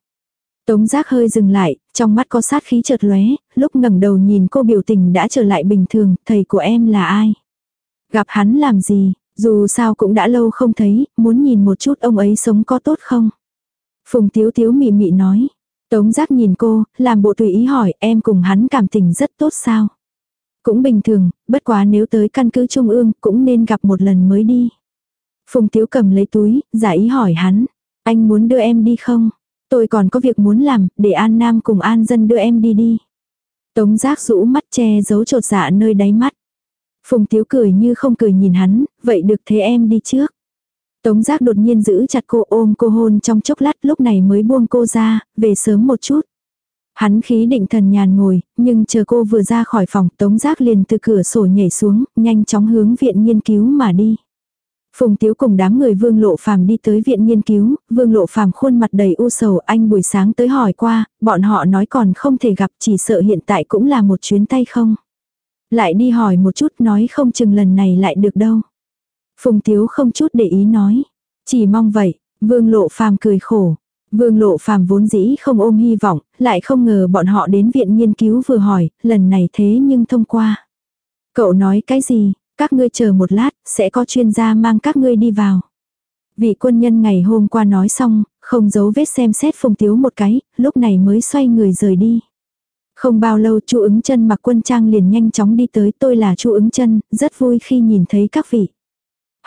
Tống Giác hơi dừng lại, trong mắt có sát khí chợt lóe, lúc ngẩng đầu nhìn cô biểu tình đã trở lại bình thường, thầy của em là ai? Gặp hắn làm gì, dù sao cũng đã lâu không thấy, muốn nhìn một chút ông ấy sống có tốt không? Phùng Tiếu Tiếu mị mị nói. Tống giác nhìn cô, làm bộ tùy ý hỏi em cùng hắn cảm tình rất tốt sao. Cũng bình thường, bất quá nếu tới căn cứ trung ương cũng nên gặp một lần mới đi. Phùng Tiếu cầm lấy túi, giả ý hỏi hắn. Anh muốn đưa em đi không? Tôi còn có việc muốn làm, để An Nam cùng An Dân đưa em đi đi. Tống giác rũ mắt che giấu trột dạ nơi đáy mắt. Phùng Tiếu cười như không cười nhìn hắn, vậy được thế em đi trước. Tống giác đột nhiên giữ chặt cô ôm cô hôn trong chốc lát lúc này mới buông cô ra, về sớm một chút. Hắn khí định thần nhàn ngồi, nhưng chờ cô vừa ra khỏi phòng tống giác liền từ cửa sổ nhảy xuống, nhanh chóng hướng viện nghiên cứu mà đi. Phùng Tiếu cùng đám người Vương Lộ Phàm đi tới viện nghiên cứu, Vương Lộ Phàm khuôn mặt đầy u sầu, anh buổi sáng tới hỏi qua, bọn họ nói còn không thể gặp, chỉ sợ hiện tại cũng là một chuyến tay không. Lại đi hỏi một chút nói không chừng lần này lại được đâu. Phùng Tiếu không chút để ý nói, chỉ mong vậy, Vương Lộ Phàm cười khổ. Vương Lộ Phàm vốn dĩ không ôm hy vọng, lại không ngờ bọn họ đến viện nghiên cứu vừa hỏi, lần này thế nhưng thông qua. Cậu nói cái gì, các ngươi chờ một lát, sẽ có chuyên gia mang các ngươi đi vào. Vị quân nhân ngày hôm qua nói xong, không giấu vết xem xét phùng tiếu một cái, lúc này mới xoay người rời đi. Không bao lâu chu ứng chân mặc quân trang liền nhanh chóng đi tới tôi là chu ứng chân, rất vui khi nhìn thấy các vị.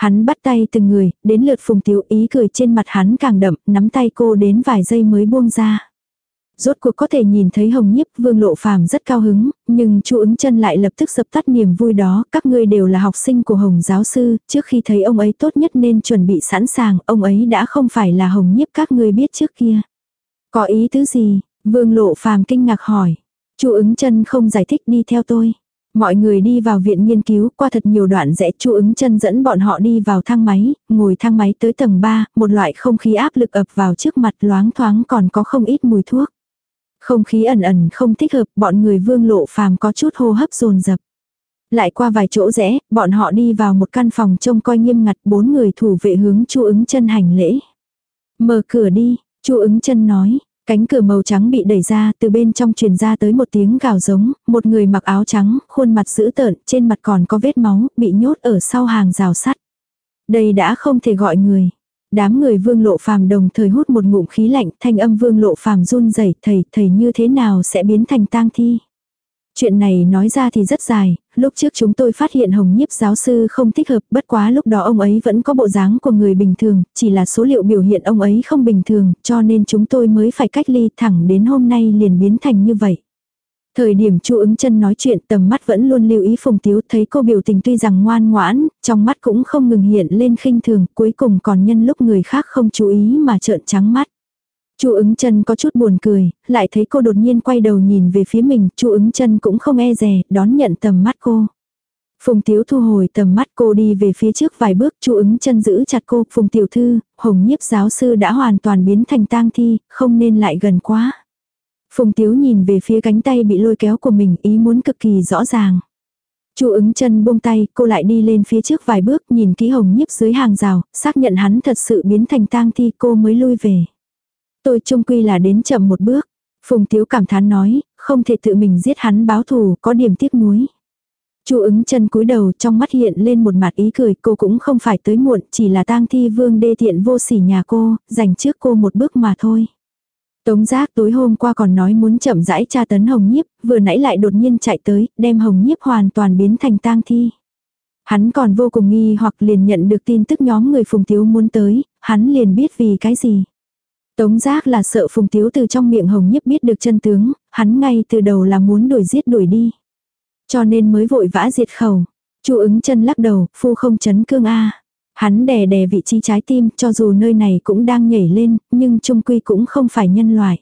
Hắn bắt tay từng người, đến lượt phùng tiếu ý cười trên mặt hắn càng đậm, nắm tay cô đến vài giây mới buông ra rốt cuộc có thể nhìn thấy hồng nhiếp vương lộ phàm rất cao hứng, nhưng chu ứng chân lại lập tức dập tắt niềm vui đó, các ngươi đều là học sinh của hồng giáo sư, trước khi thấy ông ấy tốt nhất nên chuẩn bị sẵn sàng, ông ấy đã không phải là hồng nhiếp các ngươi biết trước kia. Có ý tứ gì? Vương lộ phàm kinh ngạc hỏi. chu ứng chân không giải thích đi theo tôi. Mọi người đi vào viện nghiên cứu qua thật nhiều đoạn rẽ chu ứng chân dẫn bọn họ đi vào thang máy, ngồi thang máy tới tầng 3, một loại không khí áp lực ập vào trước mặt loáng thoáng còn có không ít mùi thuốc. Không khí ẩn ẩn không thích hợp, bọn người vương lộ phàm có chút hô hấp dồn dập. Lại qua vài chỗ rẽ, bọn họ đi vào một căn phòng trông coi nghiêm ngặt bốn người thủ vệ hướng chu ứng chân hành lễ. Mở cửa đi, chu ứng chân nói, cánh cửa màu trắng bị đẩy ra từ bên trong truyền ra tới một tiếng gào giống, một người mặc áo trắng, khuôn mặt dữ tợn, trên mặt còn có vết máu, bị nhốt ở sau hàng rào sắt. Đây đã không thể gọi người. Đám người vương lộ phàm đồng thời hút một ngụm khí lạnh, thanh âm vương lộ phàm run rẩy thầy, thầy như thế nào sẽ biến thành tang thi. Chuyện này nói ra thì rất dài, lúc trước chúng tôi phát hiện hồng nhiếp giáo sư không thích hợp, bất quá lúc đó ông ấy vẫn có bộ dáng của người bình thường, chỉ là số liệu biểu hiện ông ấy không bình thường, cho nên chúng tôi mới phải cách ly thẳng đến hôm nay liền biến thành như vậy. Thời điểm chu ứng chân nói chuyện tầm mắt vẫn luôn lưu ý phùng tiếu thấy cô biểu tình tuy rằng ngoan ngoãn, trong mắt cũng không ngừng hiện lên khinh thường, cuối cùng còn nhân lúc người khác không chú ý mà trợn trắng mắt. Chu ứng chân có chút buồn cười, lại thấy cô đột nhiên quay đầu nhìn về phía mình, chu ứng chân cũng không e dè, đón nhận tầm mắt cô. Phùng Tiếu thu hồi tầm mắt cô đi về phía trước vài bước, chu ứng chân giữ chặt cô, Phùng Tiểu Thư, Hồng Nhiếp giáo sư đã hoàn toàn biến thành tang thi, không nên lại gần quá. Phùng Tiếu nhìn về phía cánh tay bị lôi kéo của mình ý muốn cực kỳ rõ ràng. Chu ứng chân buông tay, cô lại đi lên phía trước vài bước nhìn kỹ hồng nhiếp dưới hàng rào, xác nhận hắn thật sự biến thành tang thi cô mới lui về. Tôi trung quy là đến chậm một bước. Phùng Tiếu cảm thán nói, không thể tự mình giết hắn báo thù, có điểm tiếc nuối. Chu ứng chân cúi đầu trong mắt hiện lên một mặt ý cười, cô cũng không phải tới muộn, chỉ là tang thi vương đê tiện vô sỉ nhà cô, dành trước cô một bước mà thôi. Tống giác tối hôm qua còn nói muốn chậm rãi tra tấn hồng nhiếp, vừa nãy lại đột nhiên chạy tới, đem hồng nhiếp hoàn toàn biến thành tang thi. Hắn còn vô cùng nghi hoặc liền nhận được tin tức nhóm người phùng tiếu muốn tới, hắn liền biết vì cái gì. Tống giác là sợ phùng tiếu từ trong miệng hồng nhiếp biết được chân tướng, hắn ngay từ đầu là muốn đuổi giết đuổi đi. Cho nên mới vội vã diệt khẩu. chu ứng chân lắc đầu, phu không chấn cương a Hắn đè đè vị trí trái tim cho dù nơi này cũng đang nhảy lên, nhưng trung quy cũng không phải nhân loại.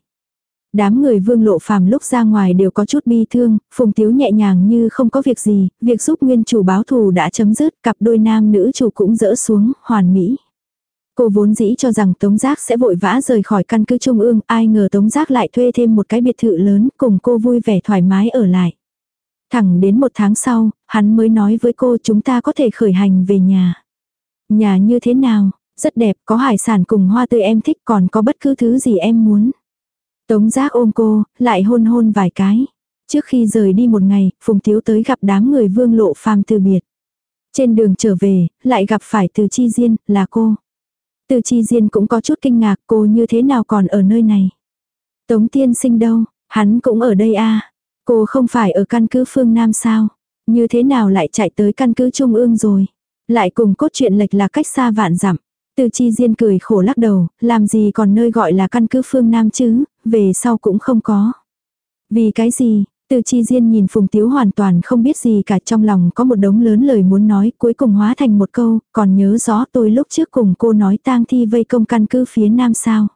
Đám người vương lộ phàm lúc ra ngoài đều có chút bi thương, phùng tiếu nhẹ nhàng như không có việc gì, việc giúp nguyên chủ báo thù đã chấm dứt, cặp đôi nam nữ chủ cũng dỡ xuống, hoàn mỹ. Cô vốn dĩ cho rằng Tống Giác sẽ vội vã rời khỏi căn cứ trung ương, ai ngờ Tống Giác lại thuê thêm một cái biệt thự lớn, cùng cô vui vẻ thoải mái ở lại. Thẳng đến một tháng sau, hắn mới nói với cô chúng ta có thể khởi hành về nhà. Nhà như thế nào? Rất đẹp, có hải sản cùng hoa tươi em thích còn có bất cứ thứ gì em muốn. Tống giác ôm cô, lại hôn hôn vài cái. Trước khi rời đi một ngày, Phùng Tiếu tới gặp đám người vương lộ phàm từ biệt. Trên đường trở về, lại gặp phải từ chi diên, là cô. Từ chi diên cũng có chút kinh ngạc cô như thế nào còn ở nơi này. Tống tiên sinh đâu, hắn cũng ở đây à. Cô không phải ở căn cứ phương Nam sao. Như thế nào lại chạy tới căn cứ Trung ương rồi. Lại cùng cốt truyện lệch là cách xa vạn dặm. Từ chi diên cười khổ lắc đầu, làm gì còn nơi gọi là căn cứ phương Nam chứ, về sau cũng không có. Vì cái gì, từ chi diên nhìn Phùng Tiếu hoàn toàn không biết gì cả trong lòng có một đống lớn lời muốn nói cuối cùng hóa thành một câu, còn nhớ rõ tôi lúc trước cùng cô nói tang thi vây công căn cứ phía Nam sao.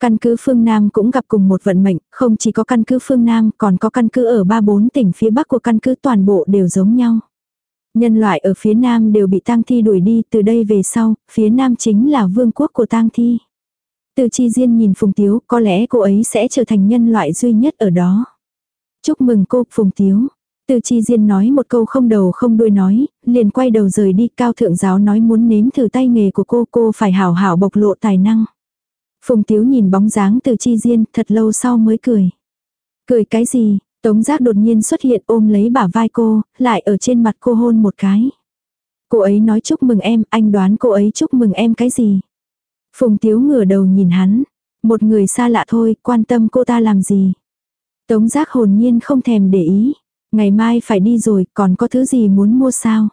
Căn cứ phương Nam cũng gặp cùng một vận mệnh, không chỉ có căn cứ phương Nam còn có căn cứ ở ba bốn tỉnh phía Bắc của căn cứ toàn bộ đều giống nhau. Nhân loại ở phía Nam đều bị tang thi đuổi đi từ đây về sau, phía Nam chính là vương quốc của tang thi. Từ chi diên nhìn Phùng Tiếu, có lẽ cô ấy sẽ trở thành nhân loại duy nhất ở đó. Chúc mừng cô, Phùng Tiếu. Từ chi diên nói một câu không đầu không đuôi nói, liền quay đầu rời đi, cao thượng giáo nói muốn nếm thử tay nghề của cô, cô phải hảo hảo bộc lộ tài năng. Phùng Tiếu nhìn bóng dáng từ chi diên, thật lâu sau mới cười. Cười cái gì, Tống giác đột nhiên xuất hiện ôm lấy bả vai cô, lại ở trên mặt cô hôn một cái. Cô ấy nói chúc mừng em, anh đoán cô ấy chúc mừng em cái gì. Phùng Tiếu ngửa đầu nhìn hắn. Một người xa lạ thôi, quan tâm cô ta làm gì. Tống giác hồn nhiên không thèm để ý. Ngày mai phải đi rồi, còn có thứ gì muốn mua sao?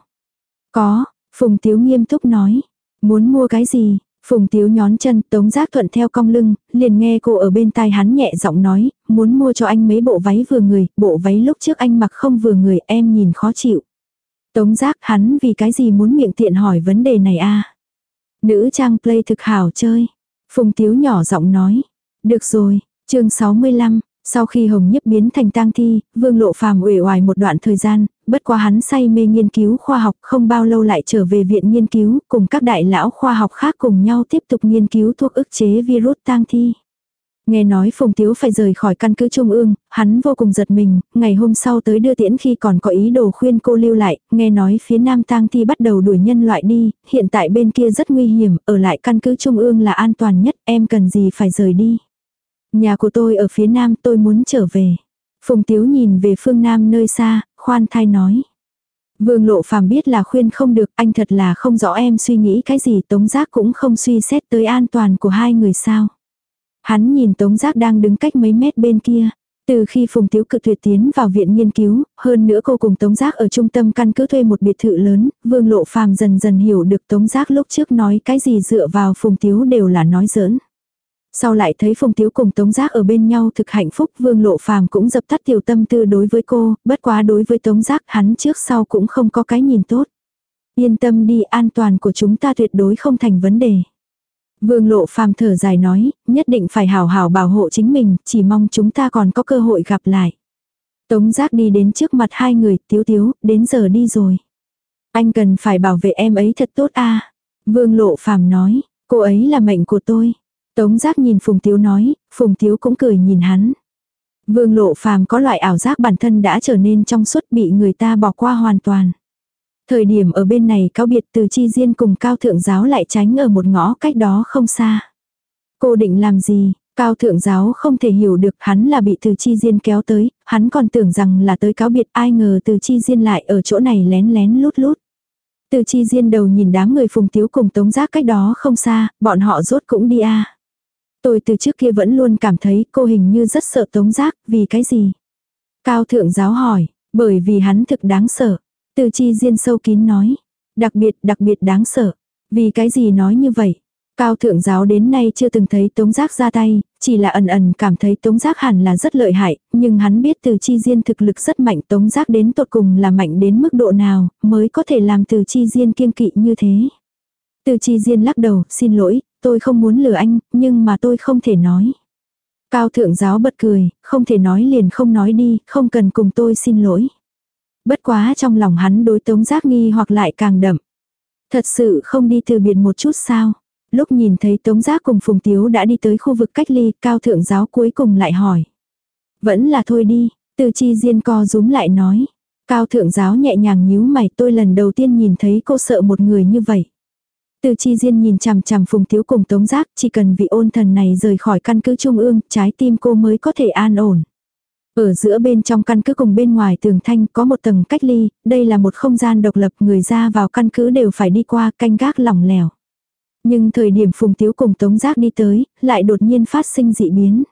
Có, Phùng Tiếu nghiêm túc nói. Muốn mua cái gì? Phùng Tiếu nhón chân, Tống Giác thuận theo cong lưng, liền nghe cô ở bên tai hắn nhẹ giọng nói, muốn mua cho anh mấy bộ váy vừa người, bộ váy lúc trước anh mặc không vừa người, em nhìn khó chịu. Tống Giác hắn vì cái gì muốn miệng tiện hỏi vấn đề này a Nữ trang play thực hảo chơi. Phùng Tiếu nhỏ giọng nói. Được rồi, chương 65, sau khi Hồng Nhiếp biến thành tang thi, Vương Lộ Phàm uể oải một đoạn thời gian, bất quá hắn say mê nghiên cứu khoa học không bao lâu lại trở về viện nghiên cứu, cùng các đại lão khoa học khác cùng nhau tiếp tục nghiên cứu thuốc ức chế virus tang thi. Nghe nói Phùng Tiếu phải rời khỏi căn cứ Trung ương, hắn vô cùng giật mình, ngày hôm sau tới đưa tiễn khi còn có ý đồ khuyên cô lưu lại, nghe nói phía Nam tang thi bắt đầu đuổi nhân loại đi, hiện tại bên kia rất nguy hiểm, ở lại căn cứ Trung ương là an toàn nhất, em cần gì phải rời đi. Nhà của tôi ở phía Nam tôi muốn trở về. Phùng Tiếu nhìn về phương Nam nơi xa, khoan thai nói. Vương Lộ Phàm biết là khuyên không được, anh thật là không rõ em suy nghĩ cái gì, Tống Giác cũng không suy xét tới an toàn của hai người sao. Hắn nhìn Tống Giác đang đứng cách mấy mét bên kia. Từ khi Phùng Tiếu cự tuyệt tiến vào viện nghiên cứu, hơn nữa cô cùng Tống Giác ở trung tâm căn cứ thuê một biệt thự lớn, Vương Lộ Phàm dần dần hiểu được Tống Giác lúc trước nói cái gì dựa vào Phùng Tiếu đều là nói giỡn. Sau lại thấy Phùng Tiếu cùng Tống Giác ở bên nhau thực hạnh phúc Vương Lộ Phàm cũng dập tắt tiểu tâm tư đối với cô, bất quá đối với Tống Giác hắn trước sau cũng không có cái nhìn tốt. Yên tâm đi an toàn của chúng ta tuyệt đối không thành vấn đề. Vương Lộ Phàm thở dài nói, nhất định phải hào hào bảo hộ chính mình, chỉ mong chúng ta còn có cơ hội gặp lại. Tống Giác đi đến trước mặt hai người, tiếu tiếu, đến giờ đi rồi. Anh cần phải bảo vệ em ấy thật tốt a Vương Lộ Phàm nói, cô ấy là mệnh của tôi. Tống giác nhìn Phùng Tiếu nói, Phùng Tiếu cũng cười nhìn hắn. Vương lộ phàm có loại ảo giác bản thân đã trở nên trong suốt bị người ta bỏ qua hoàn toàn. Thời điểm ở bên này cao biệt từ chi diên cùng cao thượng giáo lại tránh ở một ngõ cách đó không xa. Cô định làm gì? Cao thượng giáo không thể hiểu được hắn là bị từ chi diên kéo tới, hắn còn tưởng rằng là tới cáo biệt ai ngờ từ chi diên lại ở chỗ này lén lén lút lút. Từ chi diên đầu nhìn đám người phùng tiếu cùng tống giác cách đó không xa, bọn họ rốt cũng đi a Tôi từ trước kia vẫn luôn cảm thấy cô hình như rất sợ tống giác, vì cái gì? Cao thượng giáo hỏi, bởi vì hắn thực đáng sợ. Từ chi diên sâu kín nói, đặc biệt đặc biệt đáng sợ. Vì cái gì nói như vậy? Cao thượng giáo đến nay chưa từng thấy tống giác ra tay, chỉ là ẩn ẩn cảm thấy tống giác hẳn là rất lợi hại, nhưng hắn biết từ chi diên thực lực rất mạnh tống giác đến tột cùng là mạnh đến mức độ nào, mới có thể làm từ chi diên kiêng kỵ như thế. Từ chi diên lắc đầu, xin lỗi, tôi không muốn lừa anh, nhưng mà tôi không thể nói. Cao thượng giáo bật cười, không thể nói liền không nói đi, không cần cùng tôi xin lỗi. Bất quá trong lòng hắn đối tống giác nghi hoặc lại càng đậm. Thật sự không đi từ biệt một chút sao. Lúc nhìn thấy tống giác cùng Phùng Tiếu đã đi tới khu vực cách ly, cao thượng giáo cuối cùng lại hỏi. Vẫn là thôi đi, từ chi diên co rúm lại nói. Cao thượng giáo nhẹ nhàng nhíu mày tôi lần đầu tiên nhìn thấy cô sợ một người như vậy. Từ chi diên nhìn chằm chằm phùng thiếu cùng tống giác, chỉ cần vị ôn thần này rời khỏi căn cứ trung ương, trái tim cô mới có thể an ổn. Ở giữa bên trong căn cứ cùng bên ngoài tường thanh có một tầng cách ly, đây là một không gian độc lập người ra vào căn cứ đều phải đi qua canh gác lỏng lẻo. Nhưng thời điểm Phùng Tiếu cùng Tống Giác đi tới, lại đột nhiên phát sinh dị biến.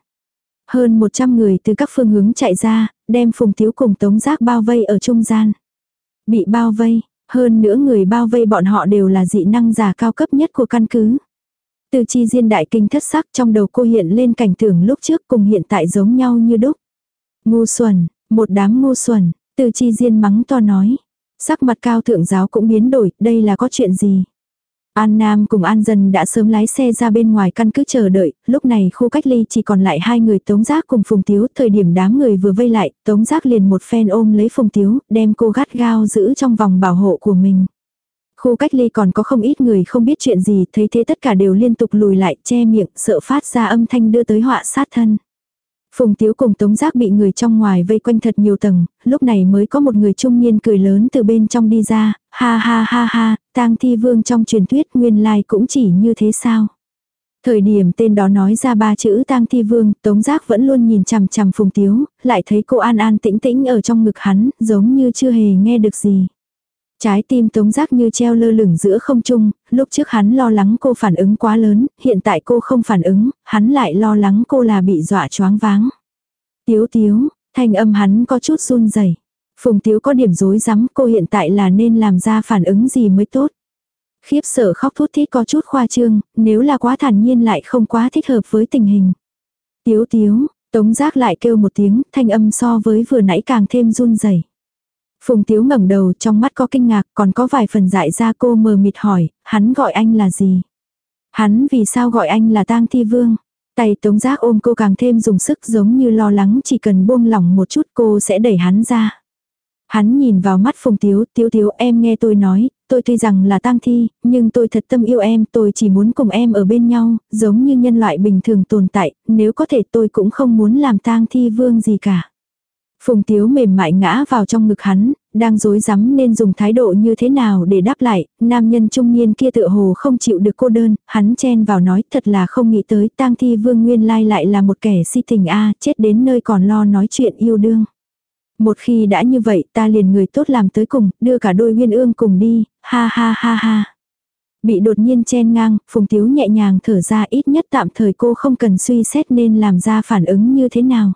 Hơn 100 người từ các phương hướng chạy ra, đem Phùng Tiếu cùng Tống Giác bao vây ở trung gian. Bị bao vây, hơn nữa người bao vây bọn họ đều là dị năng giả cao cấp nhất của căn cứ. Từ chi diên đại kinh thất sắc trong đầu cô hiện lên cảnh tưởng lúc trước cùng hiện tại giống nhau như đúc. Ngu xuẩn, một đám ngu xuẩn, từ chi diên mắng to nói. Sắc mặt cao thượng giáo cũng biến đổi, đây là có chuyện gì? An Nam cùng An Dân đã sớm lái xe ra bên ngoài căn cứ chờ đợi, lúc này khu cách ly chỉ còn lại hai người Tống Giác cùng Phùng Tiếu, thời điểm đám người vừa vây lại, Tống Giác liền một phen ôm lấy Phùng Tiếu, đem cô gắt gao giữ trong vòng bảo hộ của mình. Khu cách ly còn có không ít người không biết chuyện gì, thấy thế tất cả đều liên tục lùi lại, che miệng, sợ phát ra âm thanh đưa tới họa sát thân. Phùng Tiếu cùng Tống Giác bị người trong ngoài vây quanh thật nhiều tầng, lúc này mới có một người trung niên cười lớn từ bên trong đi ra, ha ha ha ha, tang thi vương trong truyền thuyết nguyên lai cũng chỉ như thế sao. Thời điểm tên đó nói ra ba chữ tang thi vương, Tống Giác vẫn luôn nhìn chằm chằm Phùng Tiếu, lại thấy cô an an tĩnh tĩnh ở trong ngực hắn, giống như chưa hề nghe được gì. Trái tim tống giác như treo lơ lửng giữa không trung, lúc trước hắn lo lắng cô phản ứng quá lớn, hiện tại cô không phản ứng, hắn lại lo lắng cô là bị dọa choáng váng. Tiếu tiếu, thanh âm hắn có chút run rẩy. Phùng tiếu có điểm rối rắm cô hiện tại là nên làm ra phản ứng gì mới tốt. Khiếp sợ khóc thút thít có chút khoa trương, nếu là quá thản nhiên lại không quá thích hợp với tình hình. Tiếu tiếu, tống giác lại kêu một tiếng, thanh âm so với vừa nãy càng thêm run rẩy. Phùng Tiếu ngẩng đầu trong mắt có kinh ngạc còn có vài phần dại ra cô mờ mịt hỏi, hắn gọi anh là gì? Hắn vì sao gọi anh là tang thi vương? Tay tống giác ôm cô càng thêm dùng sức giống như lo lắng chỉ cần buông lỏng một chút cô sẽ đẩy hắn ra. Hắn nhìn vào mắt Phùng Tiếu, Tiếu Tiếu em nghe tôi nói, tôi tuy rằng là tang thi, nhưng tôi thật tâm yêu em, tôi chỉ muốn cùng em ở bên nhau, giống như nhân loại bình thường tồn tại, nếu có thể tôi cũng không muốn làm tang thi vương gì cả. Phùng Tiếu mềm mại ngã vào trong ngực hắn, đang dối rắm nên dùng thái độ như thế nào để đáp lại, nam nhân trung niên kia tựa hồ không chịu được cô đơn, hắn chen vào nói thật là không nghĩ tới tang thi vương nguyên lai lại là một kẻ si tình a chết đến nơi còn lo nói chuyện yêu đương. Một khi đã như vậy ta liền người tốt làm tới cùng, đưa cả đôi nguyên ương cùng đi, ha ha ha ha. Bị đột nhiên chen ngang, Phùng Tiếu nhẹ nhàng thở ra ít nhất tạm thời cô không cần suy xét nên làm ra phản ứng như thế nào.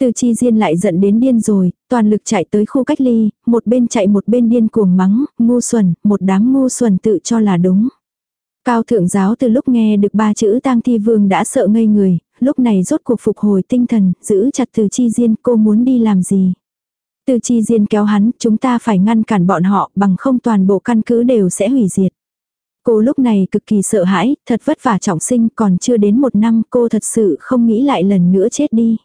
Từ chi diên lại giận đến điên rồi, toàn lực chạy tới khu cách ly, một bên chạy một bên điên cuồng mắng, ngu xuẩn, một đám ngu xuẩn tự cho là đúng. Cao thượng giáo từ lúc nghe được ba chữ tang thi vương đã sợ ngây người, lúc này rốt cuộc phục hồi tinh thần, giữ chặt từ chi diên cô muốn đi làm gì. Từ chi diên kéo hắn, chúng ta phải ngăn cản bọn họ bằng không toàn bộ căn cứ đều sẽ hủy diệt. Cô lúc này cực kỳ sợ hãi, thật vất vả trọng sinh còn chưa đến một năm cô thật sự không nghĩ lại lần nữa chết đi.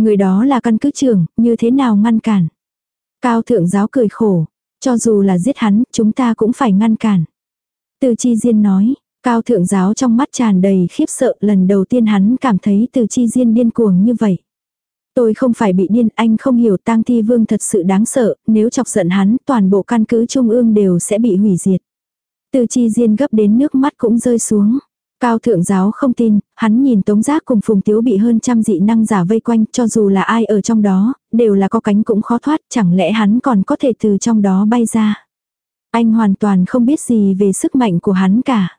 Người đó là căn cứ trưởng, như thế nào ngăn cản. Cao thượng giáo cười khổ, cho dù là giết hắn, chúng ta cũng phải ngăn cản. Từ chi diên nói, cao thượng giáo trong mắt tràn đầy khiếp sợ lần đầu tiên hắn cảm thấy từ chi diên điên cuồng như vậy. Tôi không phải bị điên, anh không hiểu tang thi vương thật sự đáng sợ, nếu chọc giận hắn, toàn bộ căn cứ trung ương đều sẽ bị hủy diệt. Từ chi diên gấp đến nước mắt cũng rơi xuống. Cao thượng giáo không tin, hắn nhìn tống giác cùng phùng tiếu bị hơn trăm dị năng giả vây quanh cho dù là ai ở trong đó, đều là có cánh cũng khó thoát, chẳng lẽ hắn còn có thể từ trong đó bay ra. Anh hoàn toàn không biết gì về sức mạnh của hắn cả.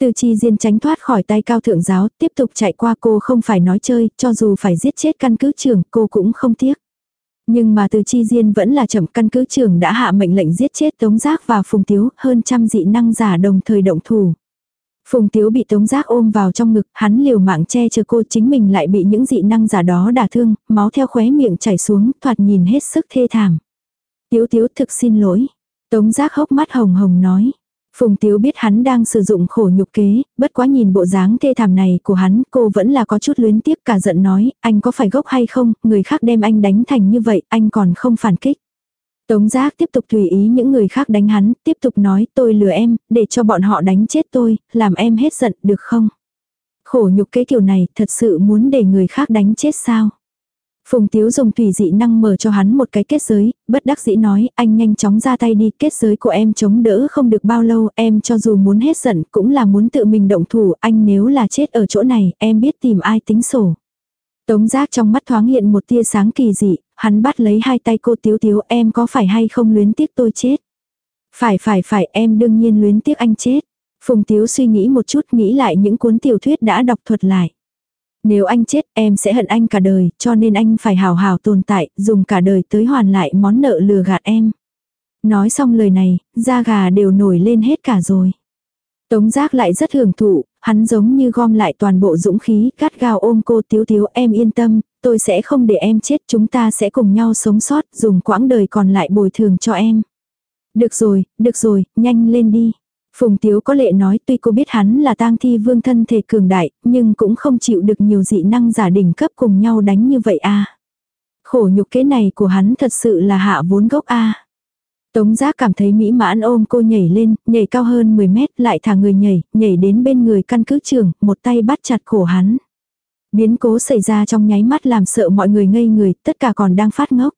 Từ chi diên tránh thoát khỏi tay cao thượng giáo, tiếp tục chạy qua cô không phải nói chơi, cho dù phải giết chết căn cứ trưởng, cô cũng không tiếc. Nhưng mà từ chi diên vẫn là chậm căn cứ trưởng đã hạ mệnh lệnh giết chết tống giác và phùng tiếu, hơn trăm dị năng giả đồng thời động thủ. Phùng Tiếu bị Tống Giác ôm vào trong ngực, hắn liều mạng che chở cô chính mình lại bị những dị năng giả đó đả thương, máu theo khóe miệng chảy xuống, thoạt nhìn hết sức thê thảm. Tiếu Tiếu thực xin lỗi. Tống Giác hốc mắt hồng hồng nói. Phùng Tiếu biết hắn đang sử dụng khổ nhục kế, bất quá nhìn bộ dáng thê thảm này của hắn, cô vẫn là có chút luyến tiếc cả giận nói, anh có phải gốc hay không, người khác đem anh đánh thành như vậy, anh còn không phản kích. Tống giác tiếp tục tùy ý những người khác đánh hắn, tiếp tục nói tôi lừa em, để cho bọn họ đánh chết tôi, làm em hết giận được không? Khổ nhục cái kiểu này thật sự muốn để người khác đánh chết sao? Phùng Tiếu dùng tùy dị năng mở cho hắn một cái kết giới, bất đắc dĩ nói, anh nhanh chóng ra tay đi, kết giới của em chống đỡ không được bao lâu, em cho dù muốn hết giận cũng là muốn tự mình động thủ, anh nếu là chết ở chỗ này, em biết tìm ai tính sổ. Tống giác trong mắt thoáng hiện một tia sáng kỳ dị, hắn bắt lấy hai tay cô tiếu tiếu em có phải hay không luyến tiếc tôi chết. Phải phải phải em đương nhiên luyến tiếc anh chết. Phùng Tiếu suy nghĩ một chút nghĩ lại những cuốn tiểu thuyết đã đọc thuật lại. Nếu anh chết em sẽ hận anh cả đời, cho nên anh phải hào hào tồn tại, dùng cả đời tới hoàn lại món nợ lừa gạt em. Nói xong lời này, da gà đều nổi lên hết cả rồi. Tống giác lại rất hưởng thụ, hắn giống như gom lại toàn bộ dũng khí, cắt gào ôm cô tiếu tiếu em yên tâm, tôi sẽ không để em chết, chúng ta sẽ cùng nhau sống sót, dùng quãng đời còn lại bồi thường cho em. Được rồi, được rồi, nhanh lên đi. Phùng Tiếu có lệ nói tuy cô biết hắn là tang thi vương thân thể cường đại, nhưng cũng không chịu được nhiều dị năng giả đỉnh cấp cùng nhau đánh như vậy a Khổ nhục kế này của hắn thật sự là hạ vốn gốc a Tống giác cảm thấy mỹ mãn ôm cô nhảy lên, nhảy cao hơn 10 mét, lại thả người nhảy, nhảy đến bên người căn cứ trưởng, một tay bắt chặt cổ hắn. Biến cố xảy ra trong nháy mắt làm sợ mọi người ngây người, tất cả còn đang phát ngốc.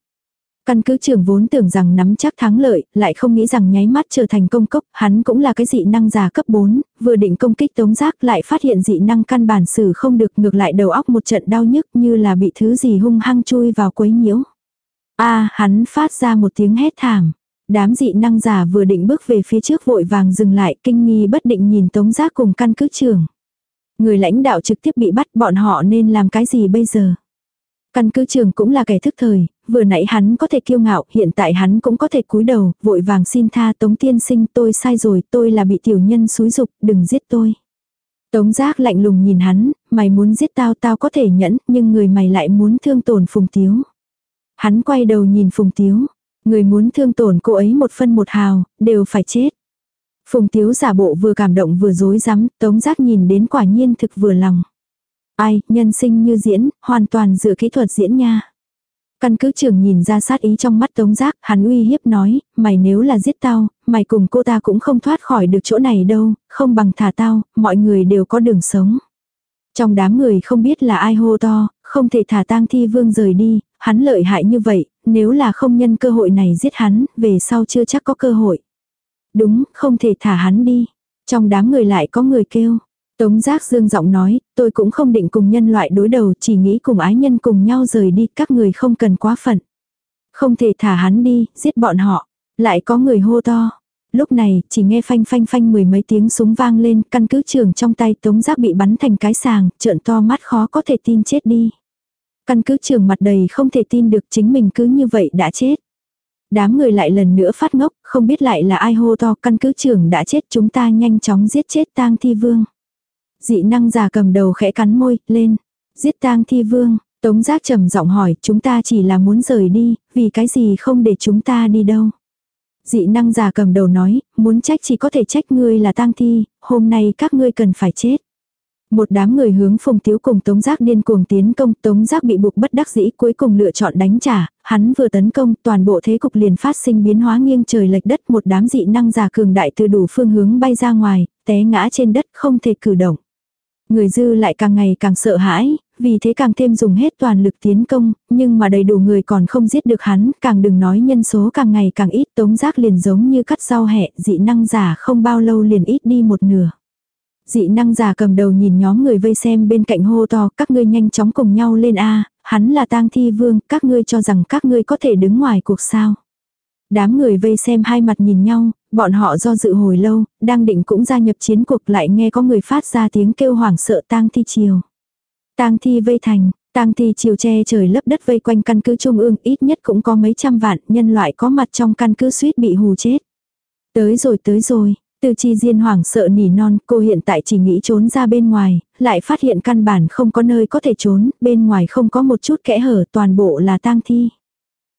Căn cứ trưởng vốn tưởng rằng nắm chắc thắng lợi, lại không nghĩ rằng nháy mắt trở thành công cốc, hắn cũng là cái dị năng giả cấp 4, vừa định công kích tống giác lại phát hiện dị năng căn bản xử không được ngược lại đầu óc một trận đau nhức như là bị thứ gì hung hăng chui vào quấy nhiễu. a hắn phát ra một tiếng hét thảm. Đám dị năng giả vừa định bước về phía trước vội vàng dừng lại kinh nghi bất định nhìn tống giác cùng căn cứ trưởng. Người lãnh đạo trực tiếp bị bắt bọn họ nên làm cái gì bây giờ? Căn cứ trưởng cũng là kẻ thức thời, vừa nãy hắn có thể kiêu ngạo, hiện tại hắn cũng có thể cúi đầu, vội vàng xin tha Tống tiên sinh tôi sai rồi, tôi là bị tiểu nhân xúi dục, đừng giết tôi. Tống giác lạnh lùng nhìn hắn, mày muốn giết tao tao có thể nhẫn, nhưng người mày lại muốn thương tổn Phùng Tiếu. Hắn quay đầu nhìn Phùng Tiếu, người muốn thương tổn cô ấy một phân một hào, đều phải chết. Phùng Tiếu giả bộ vừa cảm động vừa dối rắm Tống giác nhìn đến quả nhiên thực vừa lòng. Ai, nhân sinh như diễn, hoàn toàn dựa kỹ thuật diễn nha. Căn cứ trưởng nhìn ra sát ý trong mắt tống giác, hắn uy hiếp nói, mày nếu là giết tao, mày cùng cô ta cũng không thoát khỏi được chỗ này đâu, không bằng thả tao, mọi người đều có đường sống. Trong đám người không biết là ai hô to, không thể thả tang thi vương rời đi, hắn lợi hại như vậy, nếu là không nhân cơ hội này giết hắn, về sau chưa chắc có cơ hội. Đúng, không thể thả hắn đi. Trong đám người lại có người kêu, Tống giác dương giọng nói, tôi cũng không định cùng nhân loại đối đầu, chỉ nghĩ cùng ái nhân cùng nhau rời đi, các người không cần quá phận. Không thể thả hắn đi, giết bọn họ. Lại có người hô to. Lúc này, chỉ nghe phanh phanh phanh mười mấy tiếng súng vang lên, căn cứ trường trong tay tống giác bị bắn thành cái sàng, trợn to mắt khó có thể tin chết đi. Căn cứ trường mặt đầy không thể tin được chính mình cứ như vậy đã chết. Đám người lại lần nữa phát ngốc, không biết lại là ai hô to căn cứ trưởng đã chết chúng ta nhanh chóng giết chết tang thi vương. Dị năng già cầm đầu khẽ cắn môi, lên. Giết tang thi vương, tống giác trầm giọng hỏi, chúng ta chỉ là muốn rời đi, vì cái gì không để chúng ta đi đâu. Dị năng già cầm đầu nói, muốn trách chỉ có thể trách ngươi là tang thi, hôm nay các ngươi cần phải chết. Một đám người hướng phùng tiếu cùng tống giác điên cuồng tiến công, tống giác bị buộc bất đắc dĩ cuối cùng lựa chọn đánh trả, hắn vừa tấn công, toàn bộ thế cục liền phát sinh biến hóa nghiêng trời lệch đất một đám dị năng giả cường đại từ đủ phương hướng bay ra ngoài, té ngã trên đất không thể cử động. Người dư lại càng ngày càng sợ hãi, vì thế càng thêm dùng hết toàn lực tiến công, nhưng mà đầy đủ người còn không giết được hắn, càng đừng nói nhân số càng ngày càng ít tống giác liền giống như cắt rau hẹ, dị năng giả không bao lâu liền ít đi một nửa. Dị năng giả cầm đầu nhìn nhóm người vây xem bên cạnh hô to, các ngươi nhanh chóng cùng nhau lên A, hắn là tang thi vương, các ngươi cho rằng các ngươi có thể đứng ngoài cuộc sao. Đám người vây xem hai mặt nhìn nhau, bọn họ do dự hồi lâu, đang định cũng gia nhập chiến cuộc lại nghe có người phát ra tiếng kêu hoảng sợ tang thi chiều. Tang thi vây thành, tang thi chiều che trời lấp đất vây quanh căn cứ trung ương ít nhất cũng có mấy trăm vạn nhân loại có mặt trong căn cứ suýt bị hù chết. Tới rồi tới rồi, từ chi diên hoảng sợ nỉ non, cô hiện tại chỉ nghĩ trốn ra bên ngoài, lại phát hiện căn bản không có nơi có thể trốn, bên ngoài không có một chút kẽ hở toàn bộ là tang thi.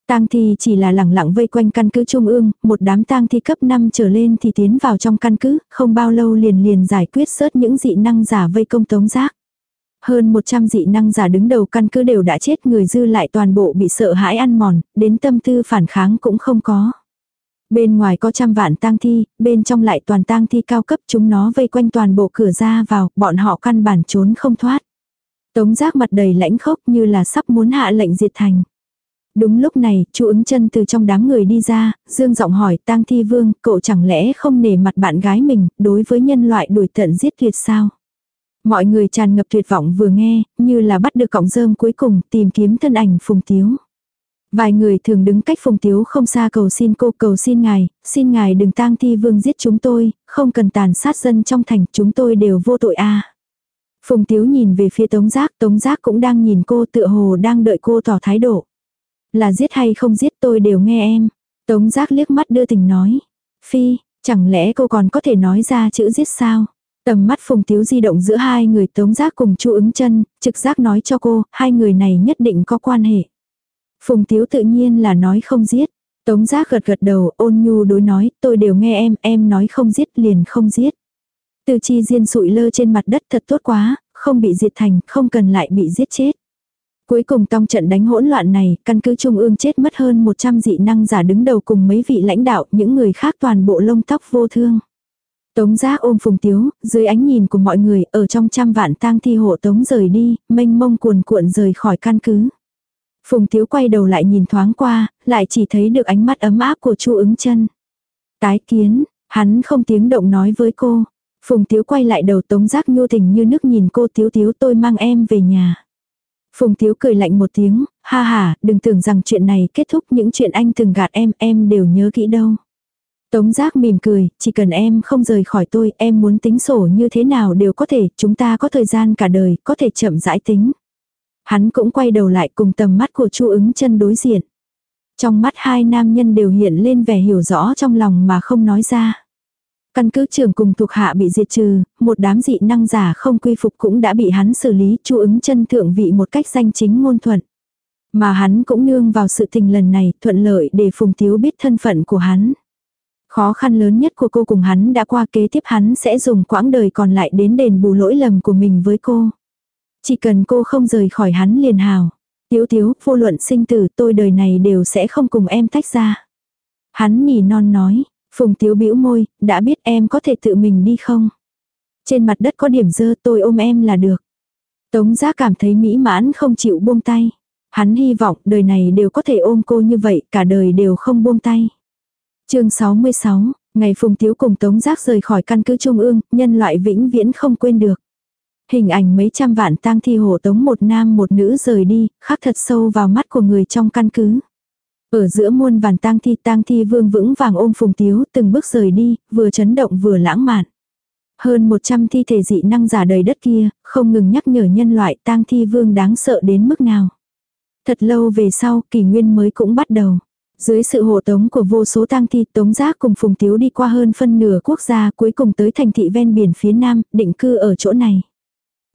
Tang thi chỉ là lẳng lặng vây quanh căn cứ trung ương, một đám tang thi cấp 5 trở lên thì tiến vào trong căn cứ, không bao lâu liền liền giải quyết sớt những dị năng giả vây công tống giác. Hơn 100 dị năng giả đứng đầu căn cứ đều đã chết người dư lại toàn bộ bị sợ hãi ăn mòn, đến tâm tư phản kháng cũng không có. Bên ngoài có trăm vạn tang thi, bên trong lại toàn tang thi cao cấp chúng nó vây quanh toàn bộ cửa ra vào, bọn họ căn bản trốn không thoát. Tống giác mặt đầy lãnh khốc như là sắp muốn hạ lệnh diệt thành. Đúng lúc này, chu ứng chân từ trong đám người đi ra, dương giọng hỏi tang thi vương, cậu chẳng lẽ không nể mặt bạn gái mình, đối với nhân loại đuổi tận giết tuyệt sao? Mọi người tràn ngập tuyệt vọng vừa nghe, như là bắt được cọng rơm cuối cùng, tìm kiếm thân ảnh phùng tiếu. Vài người thường đứng cách Phùng Tiếu không xa cầu xin cô cầu xin ngài, xin ngài đừng tang thi vương giết chúng tôi, không cần tàn sát dân trong thành, chúng tôi đều vô tội a. Phùng Tiếu nhìn về phía Tống Giác, Tống Giác cũng đang nhìn cô tựa hồ đang đợi cô tỏ thái độ. Là giết hay không giết tôi đều nghe em. Tống Giác liếc mắt đưa tình nói. Phi, chẳng lẽ cô còn có thể nói ra chữ giết sao? Tầm mắt Phùng Tiếu di động giữa hai người Tống Giác cùng Chu ứng chân, trực giác nói cho cô, hai người này nhất định có quan hệ. Phùng Tiếu tự nhiên là nói không giết. Tống Giác gật gật đầu ôn nhu đối nói, tôi đều nghe em, em nói không giết liền không giết. Từ chi diên sụi lơ trên mặt đất thật tốt quá, không bị diệt thành, không cần lại bị giết chết. Cuối cùng trong trận đánh hỗn loạn này, căn cứ trung ương chết mất hơn 100 dị năng giả đứng đầu cùng mấy vị lãnh đạo, những người khác toàn bộ lông tóc vô thương. Tống giá ôm phùng tiếu, dưới ánh nhìn của mọi người, ở trong trăm vạn tang thi hộ tống rời đi, mênh mông cuồn cuộn rời khỏi căn cứ. Phùng tiếu quay đầu lại nhìn thoáng qua, lại chỉ thấy được ánh mắt ấm áp của chu ứng chân. Tái kiến, hắn không tiếng động nói với cô. Phùng tiếu quay lại đầu tống giác nhu tình như nước nhìn cô tiếu tiếu tôi mang em về nhà. Phùng Tiếu cười lạnh một tiếng, ha ha, đừng tưởng rằng chuyện này kết thúc những chuyện anh từng gạt em, em đều nhớ kỹ đâu. Tống giác mỉm cười, chỉ cần em không rời khỏi tôi, em muốn tính sổ như thế nào đều có thể, chúng ta có thời gian cả đời, có thể chậm rãi tính. Hắn cũng quay đầu lại cùng tầm mắt của chu ứng chân đối diện. Trong mắt hai nam nhân đều hiện lên vẻ hiểu rõ trong lòng mà không nói ra. Căn cứ trưởng cùng thuộc hạ bị diệt trừ, một đám dị năng giả không quy phục cũng đã bị hắn xử lý chu ứng chân thượng vị một cách danh chính ngôn thuận. Mà hắn cũng nương vào sự tình lần này thuận lợi để Phùng Tiếu biết thân phận của hắn. Khó khăn lớn nhất của cô cùng hắn đã qua kế tiếp hắn sẽ dùng quãng đời còn lại đến đền bù lỗi lầm của mình với cô. Chỉ cần cô không rời khỏi hắn liền hào. Tiếu tiếu, vô luận sinh tử tôi đời này đều sẽ không cùng em tách ra. Hắn nhỉ non nói, Phùng Tiếu bĩu môi, đã biết em có thể tự mình đi không? Trên mặt đất có điểm dơ tôi ôm em là được. Tống giá cảm thấy mỹ mãn không chịu buông tay. Hắn hy vọng đời này đều có thể ôm cô như vậy, cả đời đều không buông tay. chương 66, ngày Phùng Tiếu cùng Tống Giác rời khỏi căn cứ Trung ương, nhân loại vĩnh viễn không quên được. Hình ảnh mấy trăm vạn tang thi hộ tống một nam một nữ rời đi, khắc thật sâu vào mắt của người trong căn cứ. Ở giữa muôn vàn tang thi tang thi vương vững vàng ôm phùng tiếu từng bước rời đi, vừa chấn động vừa lãng mạn. Hơn 100 thi thể dị năng giả đầy đất kia, không ngừng nhắc nhở nhân loại tang thi vương đáng sợ đến mức nào. Thật lâu về sau, kỷ nguyên mới cũng bắt đầu. Dưới sự hộ tống của vô số tang thi tống giác cùng phùng tiếu đi qua hơn phân nửa quốc gia cuối cùng tới thành thị ven biển phía nam, định cư ở chỗ này.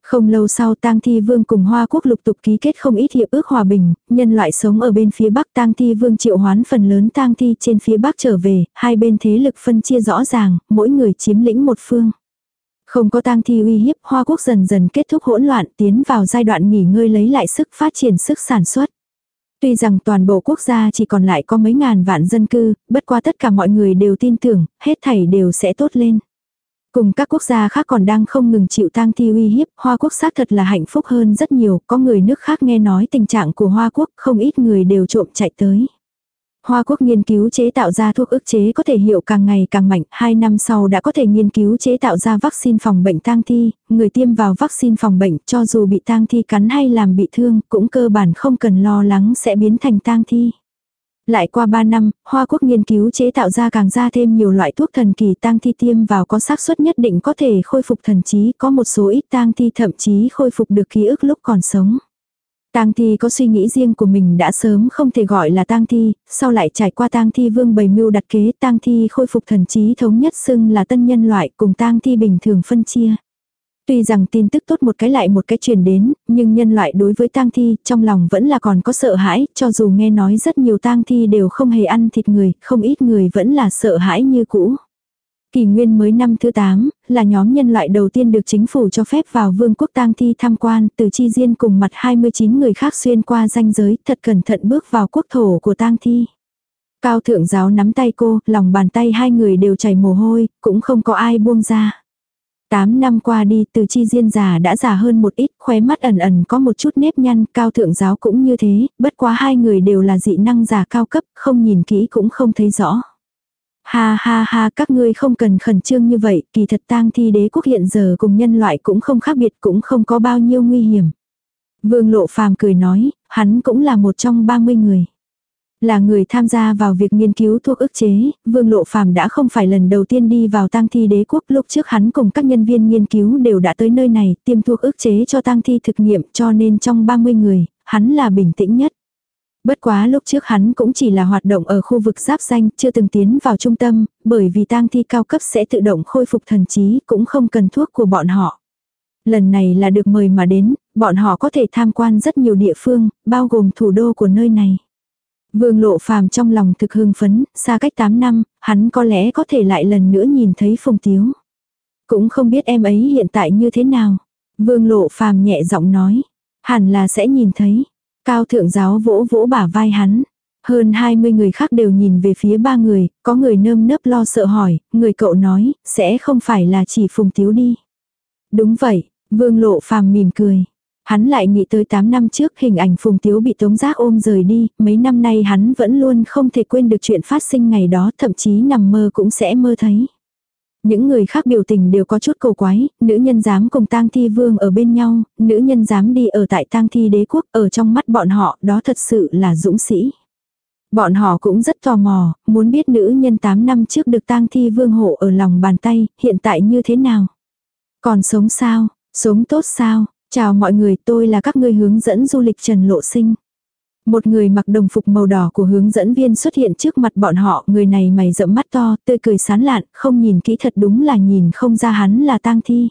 Không lâu sau tang thi vương cùng Hoa quốc lục tục ký kết không ít hiệp ước hòa bình, nhân loại sống ở bên phía bắc tang thi vương triệu hoán phần lớn tang thi trên phía bắc trở về, hai bên thế lực phân chia rõ ràng, mỗi người chiếm lĩnh một phương. Không có tang thi uy hiếp, Hoa quốc dần dần kết thúc hỗn loạn, tiến vào giai đoạn nghỉ ngơi lấy lại sức phát triển sức sản xuất. Tuy rằng toàn bộ quốc gia chỉ còn lại có mấy ngàn vạn dân cư, bất qua tất cả mọi người đều tin tưởng, hết thảy đều sẽ tốt lên. Cùng các quốc gia khác còn đang không ngừng chịu tang thi uy hiếp, Hoa Quốc xác thật là hạnh phúc hơn rất nhiều, có người nước khác nghe nói tình trạng của Hoa Quốc, không ít người đều trộm chạy tới. Hoa Quốc nghiên cứu chế tạo ra thuốc ức chế có thể hiệu càng ngày càng mạnh, hai năm sau đã có thể nghiên cứu chế tạo ra vaccine phòng bệnh tang thi, người tiêm vào vaccine phòng bệnh cho dù bị tang thi cắn hay làm bị thương cũng cơ bản không cần lo lắng sẽ biến thành tang thi. Lại qua 3 năm, Hoa Quốc nghiên cứu chế tạo ra càng ra thêm nhiều loại thuốc thần kỳ tang thi tiêm vào có xác suất nhất định có thể khôi phục thần trí, có một số ít tang thi thậm chí khôi phục được ký ức lúc còn sống. Tang thi có suy nghĩ riêng của mình đã sớm không thể gọi là tang thi, sau lại trải qua tang thi vương bày mưu đặt kế, tang thi khôi phục thần trí thống nhất xưng là tân nhân loại cùng tang thi bình thường phân chia. Tuy rằng tin tức tốt một cái lại một cái truyền đến, nhưng nhân loại đối với tang thi, trong lòng vẫn là còn có sợ hãi, cho dù nghe nói rất nhiều tang thi đều không hề ăn thịt người, không ít người vẫn là sợ hãi như cũ. Kỳ nguyên mới năm thứ 8, là nhóm nhân loại đầu tiên được chính phủ cho phép vào vương quốc tang thi tham quan, từ chi diên cùng mặt 29 người khác xuyên qua ranh giới, thật cẩn thận bước vào quốc thổ của tang thi. Cao thượng giáo nắm tay cô, lòng bàn tay hai người đều chảy mồ hôi, cũng không có ai buông ra. Tám năm qua đi từ chi diên già đã già hơn một ít, khóe mắt ẩn ẩn có một chút nếp nhăn, cao thượng giáo cũng như thế, bất quá hai người đều là dị năng già cao cấp, không nhìn kỹ cũng không thấy rõ. Ha ha ha các ngươi không cần khẩn trương như vậy, kỳ thật tang thi đế quốc hiện giờ cùng nhân loại cũng không khác biệt cũng không có bao nhiêu nguy hiểm. Vương lộ phàm cười nói, hắn cũng là một trong 30 người. Là người tham gia vào việc nghiên cứu thuốc ức chế, Vương Lộ Phàm đã không phải lần đầu tiên đi vào tang thi đế quốc, lúc trước hắn cùng các nhân viên nghiên cứu đều đã tới nơi này, tiêm thuốc ức chế cho tang thi thực nghiệm, cho nên trong 30 người, hắn là bình tĩnh nhất. Bất quá lúc trước hắn cũng chỉ là hoạt động ở khu vực giáp danh, chưa từng tiến vào trung tâm, bởi vì tang thi cao cấp sẽ tự động khôi phục thần trí, cũng không cần thuốc của bọn họ. Lần này là được mời mà đến, bọn họ có thể tham quan rất nhiều địa phương, bao gồm thủ đô của nơi này. Vương lộ phàm trong lòng thực hưng phấn, xa cách 8 năm, hắn có lẽ có thể lại lần nữa nhìn thấy phùng tiếu. Cũng không biết em ấy hiện tại như thế nào. Vương lộ phàm nhẹ giọng nói. Hẳn là sẽ nhìn thấy. Cao thượng giáo vỗ vỗ bả vai hắn. Hơn 20 người khác đều nhìn về phía ba người, có người nơm nớp lo sợ hỏi, người cậu nói, sẽ không phải là chỉ phùng tiếu đi. Đúng vậy, vương lộ phàm mỉm cười. Hắn lại nghĩ tới 8 năm trước hình ảnh Phùng Tiếu bị Tống Giác ôm rời đi, mấy năm nay hắn vẫn luôn không thể quên được chuyện phát sinh ngày đó, thậm chí nằm mơ cũng sẽ mơ thấy. Những người khác biểu tình đều có chút cầu quái, nữ nhân dám cùng tang thi vương ở bên nhau, nữ nhân dám đi ở tại tang thi đế quốc, ở trong mắt bọn họ, đó thật sự là dũng sĩ. Bọn họ cũng rất tò mò, muốn biết nữ nhân 8 năm trước được tang thi vương hộ ở lòng bàn tay, hiện tại như thế nào. Còn sống sao, sống tốt sao, Chào mọi người, tôi là các người hướng dẫn du lịch Trần Lộ Sinh. Một người mặc đồng phục màu đỏ của hướng dẫn viên xuất hiện trước mặt bọn họ, người này mày rậm mắt to, tươi cười sán lạn, không nhìn kỹ thật đúng là nhìn không ra hắn là tang thi.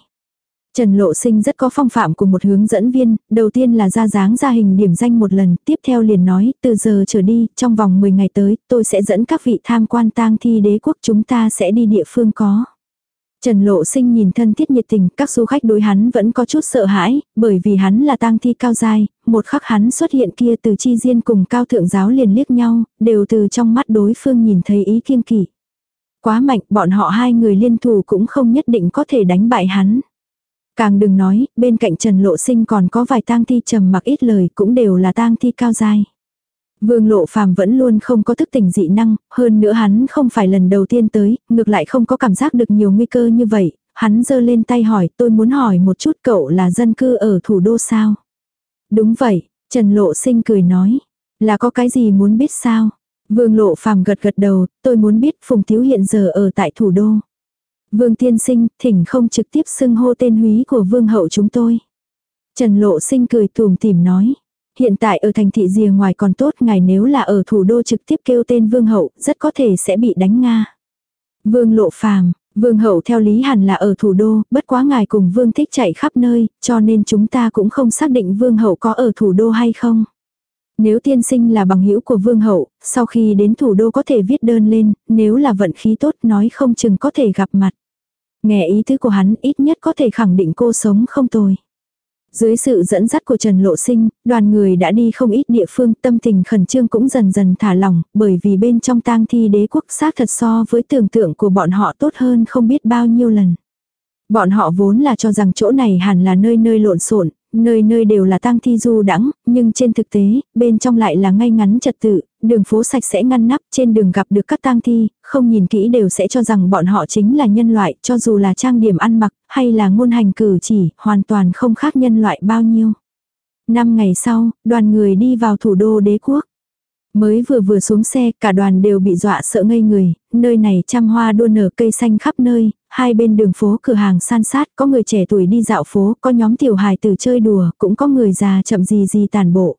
Trần Lộ Sinh rất có phong phạm của một hướng dẫn viên, đầu tiên là ra dáng ra hình điểm danh một lần, tiếp theo liền nói, từ giờ trở đi, trong vòng 10 ngày tới, tôi sẽ dẫn các vị tham quan tang thi đế quốc chúng ta sẽ đi địa phương có. Trần Lộ Sinh nhìn thân thiết nhiệt tình, các du khách đối hắn vẫn có chút sợ hãi, bởi vì hắn là tang thi cao dai, một khắc hắn xuất hiện kia từ chi diên cùng cao thượng giáo liền liếc nhau, đều từ trong mắt đối phương nhìn thấy ý kiêng kỵ. Quá mạnh, bọn họ hai người liên thủ cũng không nhất định có thể đánh bại hắn. Càng đừng nói, bên cạnh Trần Lộ Sinh còn có vài tang thi trầm mặc ít lời cũng đều là tang thi cao dai. Vương lộ phàm vẫn luôn không có thức tỉnh dị năng, hơn nữa hắn không phải lần đầu tiên tới, ngược lại không có cảm giác được nhiều nguy cơ như vậy, hắn giơ lên tay hỏi tôi muốn hỏi một chút cậu là dân cư ở thủ đô sao? Đúng vậy, Trần Lộ Sinh cười nói, là có cái gì muốn biết sao? Vương lộ phàm gật gật đầu, tôi muốn biết Phùng Tiếu hiện giờ ở tại thủ đô. Vương tiên sinh, thỉnh không trực tiếp xưng hô tên húy của vương hậu chúng tôi. Trần lộ sinh cười tùm tìm nói. Hiện tại ở thành thị rìa ngoài còn tốt ngài nếu là ở thủ đô trực tiếp kêu tên vương hậu, rất có thể sẽ bị đánh Nga. Vương lộ phàm, vương hậu theo lý hẳn là ở thủ đô, bất quá ngài cùng vương thích chạy khắp nơi, cho nên chúng ta cũng không xác định vương hậu có ở thủ đô hay không. Nếu tiên sinh là bằng hữu của vương hậu, sau khi đến thủ đô có thể viết đơn lên, nếu là vận khí tốt nói không chừng có thể gặp mặt. Nghe ý tứ của hắn ít nhất có thể khẳng định cô sống không tồi. Dưới sự dẫn dắt của Trần Lộ Sinh, đoàn người đã đi không ít địa phương tâm tình khẩn trương cũng dần dần thả lỏng, bởi vì bên trong tang thi đế quốc xác thật so với tưởng tượng của bọn họ tốt hơn không biết bao nhiêu lần. Bọn họ vốn là cho rằng chỗ này hẳn là nơi nơi lộn xộn, nơi nơi đều là tang thi du đãng, nhưng trên thực tế, bên trong lại là ngay ngắn trật tự, đường phố sạch sẽ ngăn nắp, trên đường gặp được các tang thi, không nhìn kỹ đều sẽ cho rằng bọn họ chính là nhân loại, cho dù là trang điểm ăn mặc, hay là ngôn hành cử chỉ, hoàn toàn không khác nhân loại bao nhiêu. Năm ngày sau, đoàn người đi vào thủ đô đế quốc. Mới vừa vừa xuống xe, cả đoàn đều bị dọa sợ ngây người, nơi này trăm hoa đua nở cây xanh khắp nơi, hai bên đường phố cửa hàng san sát, có người trẻ tuổi đi dạo phố, có nhóm tiểu hài tử chơi đùa, cũng có người già chậm gì gì tàn bộ.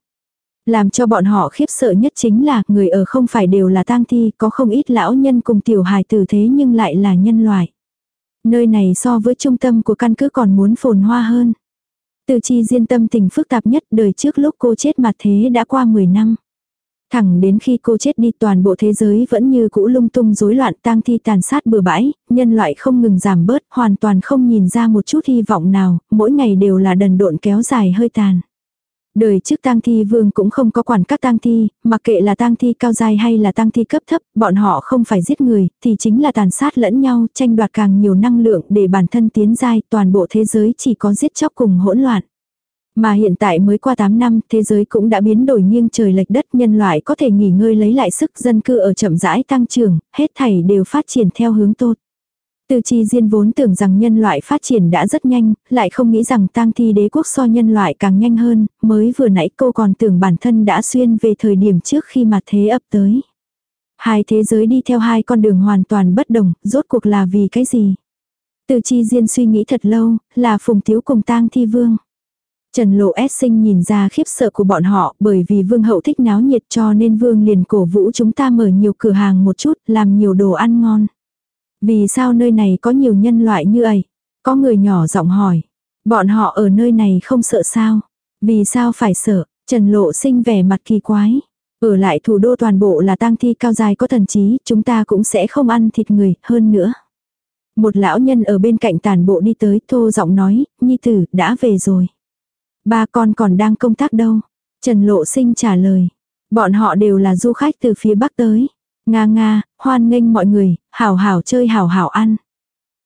Làm cho bọn họ khiếp sợ nhất chính là người ở không phải đều là tang thi, có không ít lão nhân cùng tiểu hài tử thế nhưng lại là nhân loại. Nơi này so với trung tâm của căn cứ còn muốn phồn hoa hơn. Từ chi diên tâm tình phức tạp nhất đời trước lúc cô chết mà thế đã qua 10 năm. Thẳng đến khi cô chết đi toàn bộ thế giới vẫn như cũ lung tung rối loạn tang thi tàn sát bừa bãi, nhân loại không ngừng giảm bớt, hoàn toàn không nhìn ra một chút hy vọng nào, mỗi ngày đều là đần độn kéo dài hơi tàn. Đời trước tang thi vương cũng không có quản các tang thi, mặc kệ là tang thi cao dài hay là tang thi cấp thấp, bọn họ không phải giết người, thì chính là tàn sát lẫn nhau, tranh đoạt càng nhiều năng lượng để bản thân tiến giai, toàn bộ thế giới chỉ có giết chóc cùng hỗn loạn. Mà hiện tại mới qua 8 năm, thế giới cũng đã biến đổi nghiêng trời lệch đất, nhân loại có thể nghỉ ngơi lấy lại sức, dân cư ở chậm rãi tăng trưởng, hết thảy đều phát triển theo hướng tốt. Từ chi diên vốn tưởng rằng nhân loại phát triển đã rất nhanh, lại không nghĩ rằng tang thi đế quốc so nhân loại càng nhanh hơn, mới vừa nãy cô còn tưởng bản thân đã xuyên về thời điểm trước khi mà thế ập tới. Hai thế giới đi theo hai con đường hoàn toàn bất đồng, rốt cuộc là vì cái gì? Từ chi diên suy nghĩ thật lâu, là phùng thiếu cùng tang thi vương. Trần Lộ S sinh nhìn ra khiếp sợ của bọn họ bởi vì vương hậu thích náo nhiệt cho nên vương liền cổ vũ chúng ta mở nhiều cửa hàng một chút, làm nhiều đồ ăn ngon. Vì sao nơi này có nhiều nhân loại như ấy? Có người nhỏ giọng hỏi. Bọn họ ở nơi này không sợ sao? Vì sao phải sợ? Trần Lộ sinh vẻ mặt kỳ quái. Ở lại thủ đô toàn bộ là tang thi cao dài có thần trí, chúng ta cũng sẽ không ăn thịt người, hơn nữa. Một lão nhân ở bên cạnh tàn bộ đi tới thô giọng nói, nhi tử, đã về rồi. Ba con còn đang công tác đâu? Trần Lộ Sinh trả lời. Bọn họ đều là du khách từ phía bắc tới. Nga nga, hoan nghênh mọi người, hảo hảo chơi hảo hảo ăn.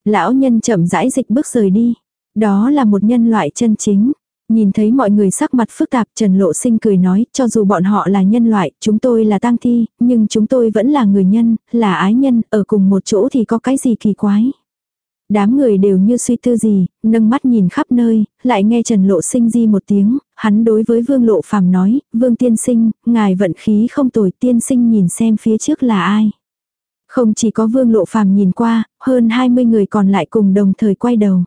Lão nhân chậm rãi dịch bước rời đi. Đó là một nhân loại chân chính. Nhìn thấy mọi người sắc mặt phức tạp Trần Lộ Sinh cười nói, cho dù bọn họ là nhân loại, chúng tôi là tang thi, nhưng chúng tôi vẫn là người nhân, là ái nhân, ở cùng một chỗ thì có cái gì kỳ quái. Đám người đều như suy tư gì, nâng mắt nhìn khắp nơi, lại nghe Trần Lộ Sinh di một tiếng, hắn đối với Vương Lộ Phàm nói, Vương Tiên Sinh, ngài vận khí không tồi Tiên Sinh nhìn xem phía trước là ai. Không chỉ có Vương Lộ Phàm nhìn qua, hơn 20 người còn lại cùng đồng thời quay đầu.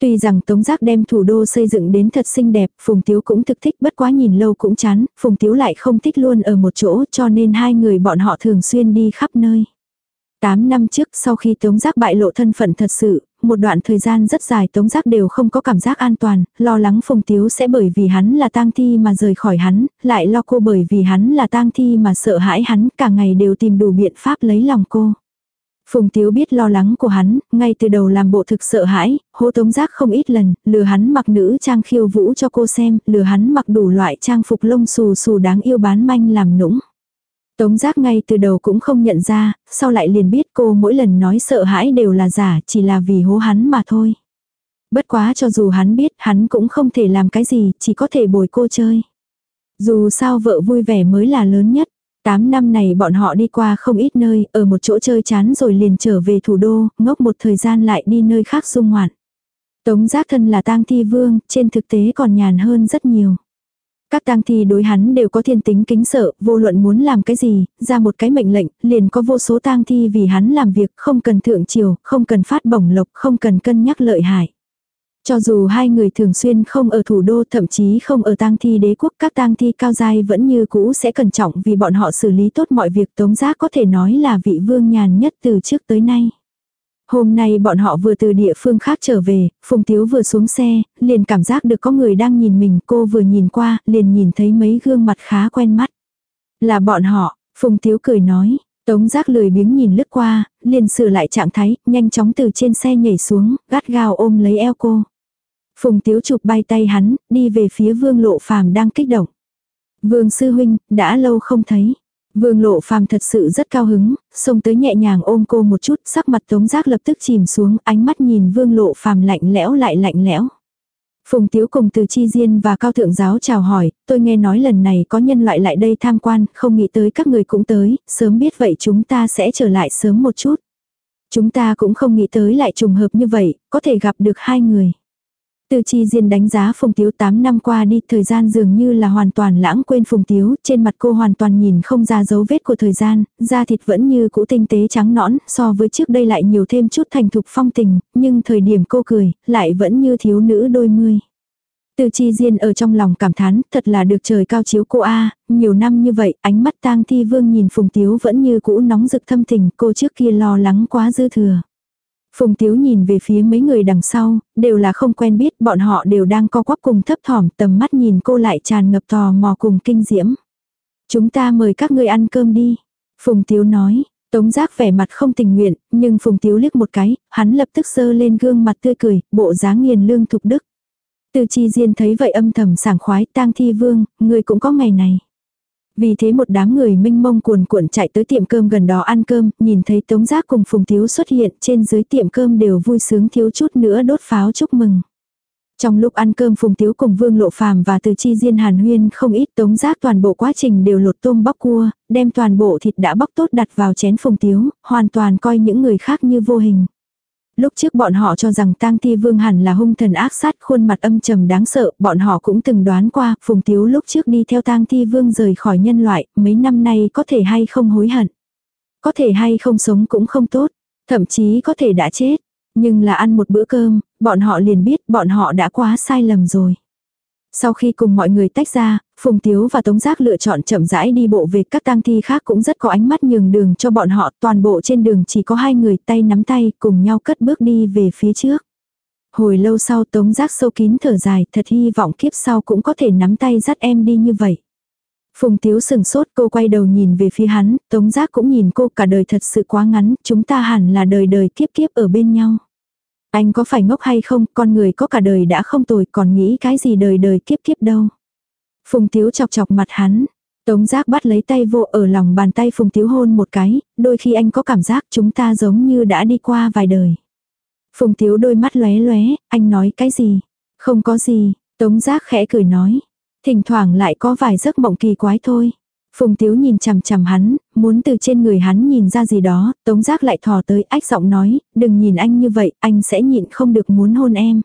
Tuy rằng Tống Giác đem thủ đô xây dựng đến thật xinh đẹp, Phùng Tiếu cũng thực thích bất quá nhìn lâu cũng chán, Phùng Tiếu lại không thích luôn ở một chỗ cho nên hai người bọn họ thường xuyên đi khắp nơi. Tám năm trước sau khi Tống Giác bại lộ thân phận thật sự, một đoạn thời gian rất dài Tống Giác đều không có cảm giác an toàn, lo lắng Phùng Tiếu sẽ bởi vì hắn là tang thi mà rời khỏi hắn, lại lo cô bởi vì hắn là tang thi mà sợ hãi hắn, cả ngày đều tìm đủ biện pháp lấy lòng cô. Phùng Tiếu biết lo lắng của hắn, ngay từ đầu làm bộ thực sợ hãi, hô tống giác không ít lần, lừa hắn mặc nữ trang khiêu vũ cho cô xem, lừa hắn mặc đủ loại trang phục lông xù xù đáng yêu bán manh làm nũng. Tống giác ngay từ đầu cũng không nhận ra, sau lại liền biết cô mỗi lần nói sợ hãi đều là giả, chỉ là vì hố hắn mà thôi. Bất quá cho dù hắn biết, hắn cũng không thể làm cái gì, chỉ có thể bồi cô chơi. Dù sao vợ vui vẻ mới là lớn nhất. Tám năm này bọn họ đi qua không ít nơi, ở một chỗ chơi chán rồi liền trở về thủ đô, ngốc một thời gian lại đi nơi khác dung ngoạn. Tống giác thân là tang thi vương, trên thực tế còn nhàn hơn rất nhiều. Các tang thi đối hắn đều có thiên tính kính sợ, vô luận muốn làm cái gì, ra một cái mệnh lệnh, liền có vô số tang thi vì hắn làm việc, không cần thượng triều, không cần phát bổng lộc, không cần cân nhắc lợi hại. Cho dù hai người thường xuyên không ở thủ đô thậm chí không ở tang thi đế quốc các tang thi cao giai vẫn như cũ sẽ cẩn trọng vì bọn họ xử lý tốt mọi việc tống giác có thể nói là vị vương nhàn nhất từ trước tới nay. Hôm nay bọn họ vừa từ địa phương khác trở về, Phùng Tiếu vừa xuống xe, liền cảm giác được có người đang nhìn mình, cô vừa nhìn qua, liền nhìn thấy mấy gương mặt khá quen mắt. Là bọn họ, Phùng Tiếu cười nói, Tống giác lười biếng nhìn lướt qua, liền sửa lại trạng thái, nhanh chóng từ trên xe nhảy xuống, gắt gao ôm lấy eo cô. Phùng Tiếu chụp bay tay hắn, đi về phía Vương Lộ Phàm đang kích động. Vương sư huynh, đã lâu không thấy. Vương Lộ Phàm thật sự rất cao hứng, xông tới nhẹ nhàng ôm cô một chút, sắc mặt Tống Giác lập tức chìm xuống, ánh mắt nhìn Vương Lộ Phàm lạnh lẽo lại lạnh lẽo. Phùng Tiếu cùng từ Chi Diên và Cao Thượng Giáo chào hỏi, tôi nghe nói lần này có nhân loại lại đây tham quan, không nghĩ tới các người cũng tới, sớm biết vậy chúng ta sẽ trở lại sớm một chút. Chúng ta cũng không nghĩ tới lại trùng hợp như vậy, có thể gặp được hai người. Từ chi diên đánh giá Phùng Tiếu 8 năm qua đi, thời gian dường như là hoàn toàn lãng quên Phùng Tiếu, trên mặt cô hoàn toàn nhìn không ra dấu vết của thời gian, da thịt vẫn như cũ tinh tế trắng nõn, so với trước đây lại nhiều thêm chút thành thục phong tình, nhưng thời điểm cô cười, lại vẫn như thiếu nữ đôi mươi. Từ chi diên ở trong lòng cảm thán, thật là được trời cao chiếu cô A, nhiều năm như vậy, ánh mắt tang thi vương nhìn Phùng Tiếu vẫn như cũ nóng rực thâm tình, cô trước kia lo lắng quá dư thừa. Phùng Tiếu nhìn về phía mấy người đằng sau, đều là không quen biết, bọn họ đều đang co quắp cùng thấp thỏm, tầm mắt nhìn cô lại tràn ngập tò mò cùng kinh diễm. Chúng ta mời các ngươi ăn cơm đi. Phùng Tiếu nói, Tống giác vẻ mặt không tình nguyện, nhưng Phùng Tiếu liếc một cái, hắn lập tức sơ lên gương mặt tươi cười, bộ dáng nghiền lương thục đức. Từ chi diên thấy vậy âm thầm sảng khoái tang thi vương, người cũng có ngày này. Vì thế một đám người minh mông cuồn cuộn chạy tới tiệm cơm gần đó ăn cơm, nhìn thấy Tống Giác cùng Phùng Thiếu xuất hiện trên dưới tiệm cơm đều vui sướng thiếu chút nữa đốt pháo chúc mừng. Trong lúc ăn cơm Phùng Thiếu cùng Vương Lộ Phàm và Từ Chi Diên Hàn Huyên không ít Tống Giác toàn bộ quá trình đều lột tôm bóc cua, đem toàn bộ thịt đã bóc tốt đặt vào chén Phùng Thiếu, hoàn toàn coi những người khác như vô hình. Lúc trước bọn họ cho rằng tang thi vương hẳn là hung thần ác sát khuôn mặt âm trầm đáng sợ, bọn họ cũng từng đoán qua, phùng tiếu lúc trước đi theo tang thi vương rời khỏi nhân loại, mấy năm nay có thể hay không hối hận. Có thể hay không sống cũng không tốt, thậm chí có thể đã chết. Nhưng là ăn một bữa cơm, bọn họ liền biết bọn họ đã quá sai lầm rồi. Sau khi cùng mọi người tách ra, Phùng Tiếu và Tống Giác lựa chọn chậm rãi đi bộ về các tang thi khác cũng rất có ánh mắt nhường đường cho bọn họ. Toàn bộ trên đường chỉ có hai người tay nắm tay cùng nhau cất bước đi về phía trước. Hồi lâu sau Tống Giác sâu kín thở dài thật hy vọng kiếp sau cũng có thể nắm tay dắt em đi như vậy. Phùng Tiếu sừng sốt cô quay đầu nhìn về phía hắn, Tống Giác cũng nhìn cô cả đời thật sự quá ngắn, chúng ta hẳn là đời đời kiếp kiếp ở bên nhau. Anh có phải ngốc hay không, con người có cả đời đã không tồi còn nghĩ cái gì đời đời kiếp kiếp đâu. Phùng Tiếu chọc chọc mặt hắn. Tống giác bắt lấy tay vô ở lòng bàn tay Phùng Tiếu hôn một cái, đôi khi anh có cảm giác chúng ta giống như đã đi qua vài đời. Phùng Tiếu đôi mắt lóe lóe, anh nói cái gì? Không có gì, Tống giác khẽ cười nói. Thỉnh thoảng lại có vài giấc mộng kỳ quái thôi. Phùng Tiếu nhìn chằm chằm hắn, muốn từ trên người hắn nhìn ra gì đó, Tống Giác lại thò tới ách giọng nói, đừng nhìn anh như vậy, anh sẽ nhịn không được muốn hôn em.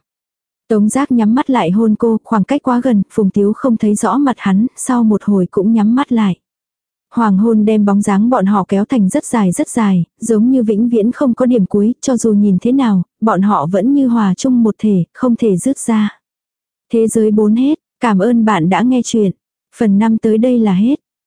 Tống Giác nhắm mắt lại hôn cô, khoảng cách quá gần, Phùng Tiếu không thấy rõ mặt hắn, sau một hồi cũng nhắm mắt lại. Hoàng hôn đem bóng dáng bọn họ kéo thành rất dài rất dài, giống như vĩnh viễn không có điểm cuối, cho dù nhìn thế nào, bọn họ vẫn như hòa chung một thể, không thể rứt ra. Thế giới bốn hết, cảm ơn bạn đã nghe chuyện. Phần 5 tới đây là hết.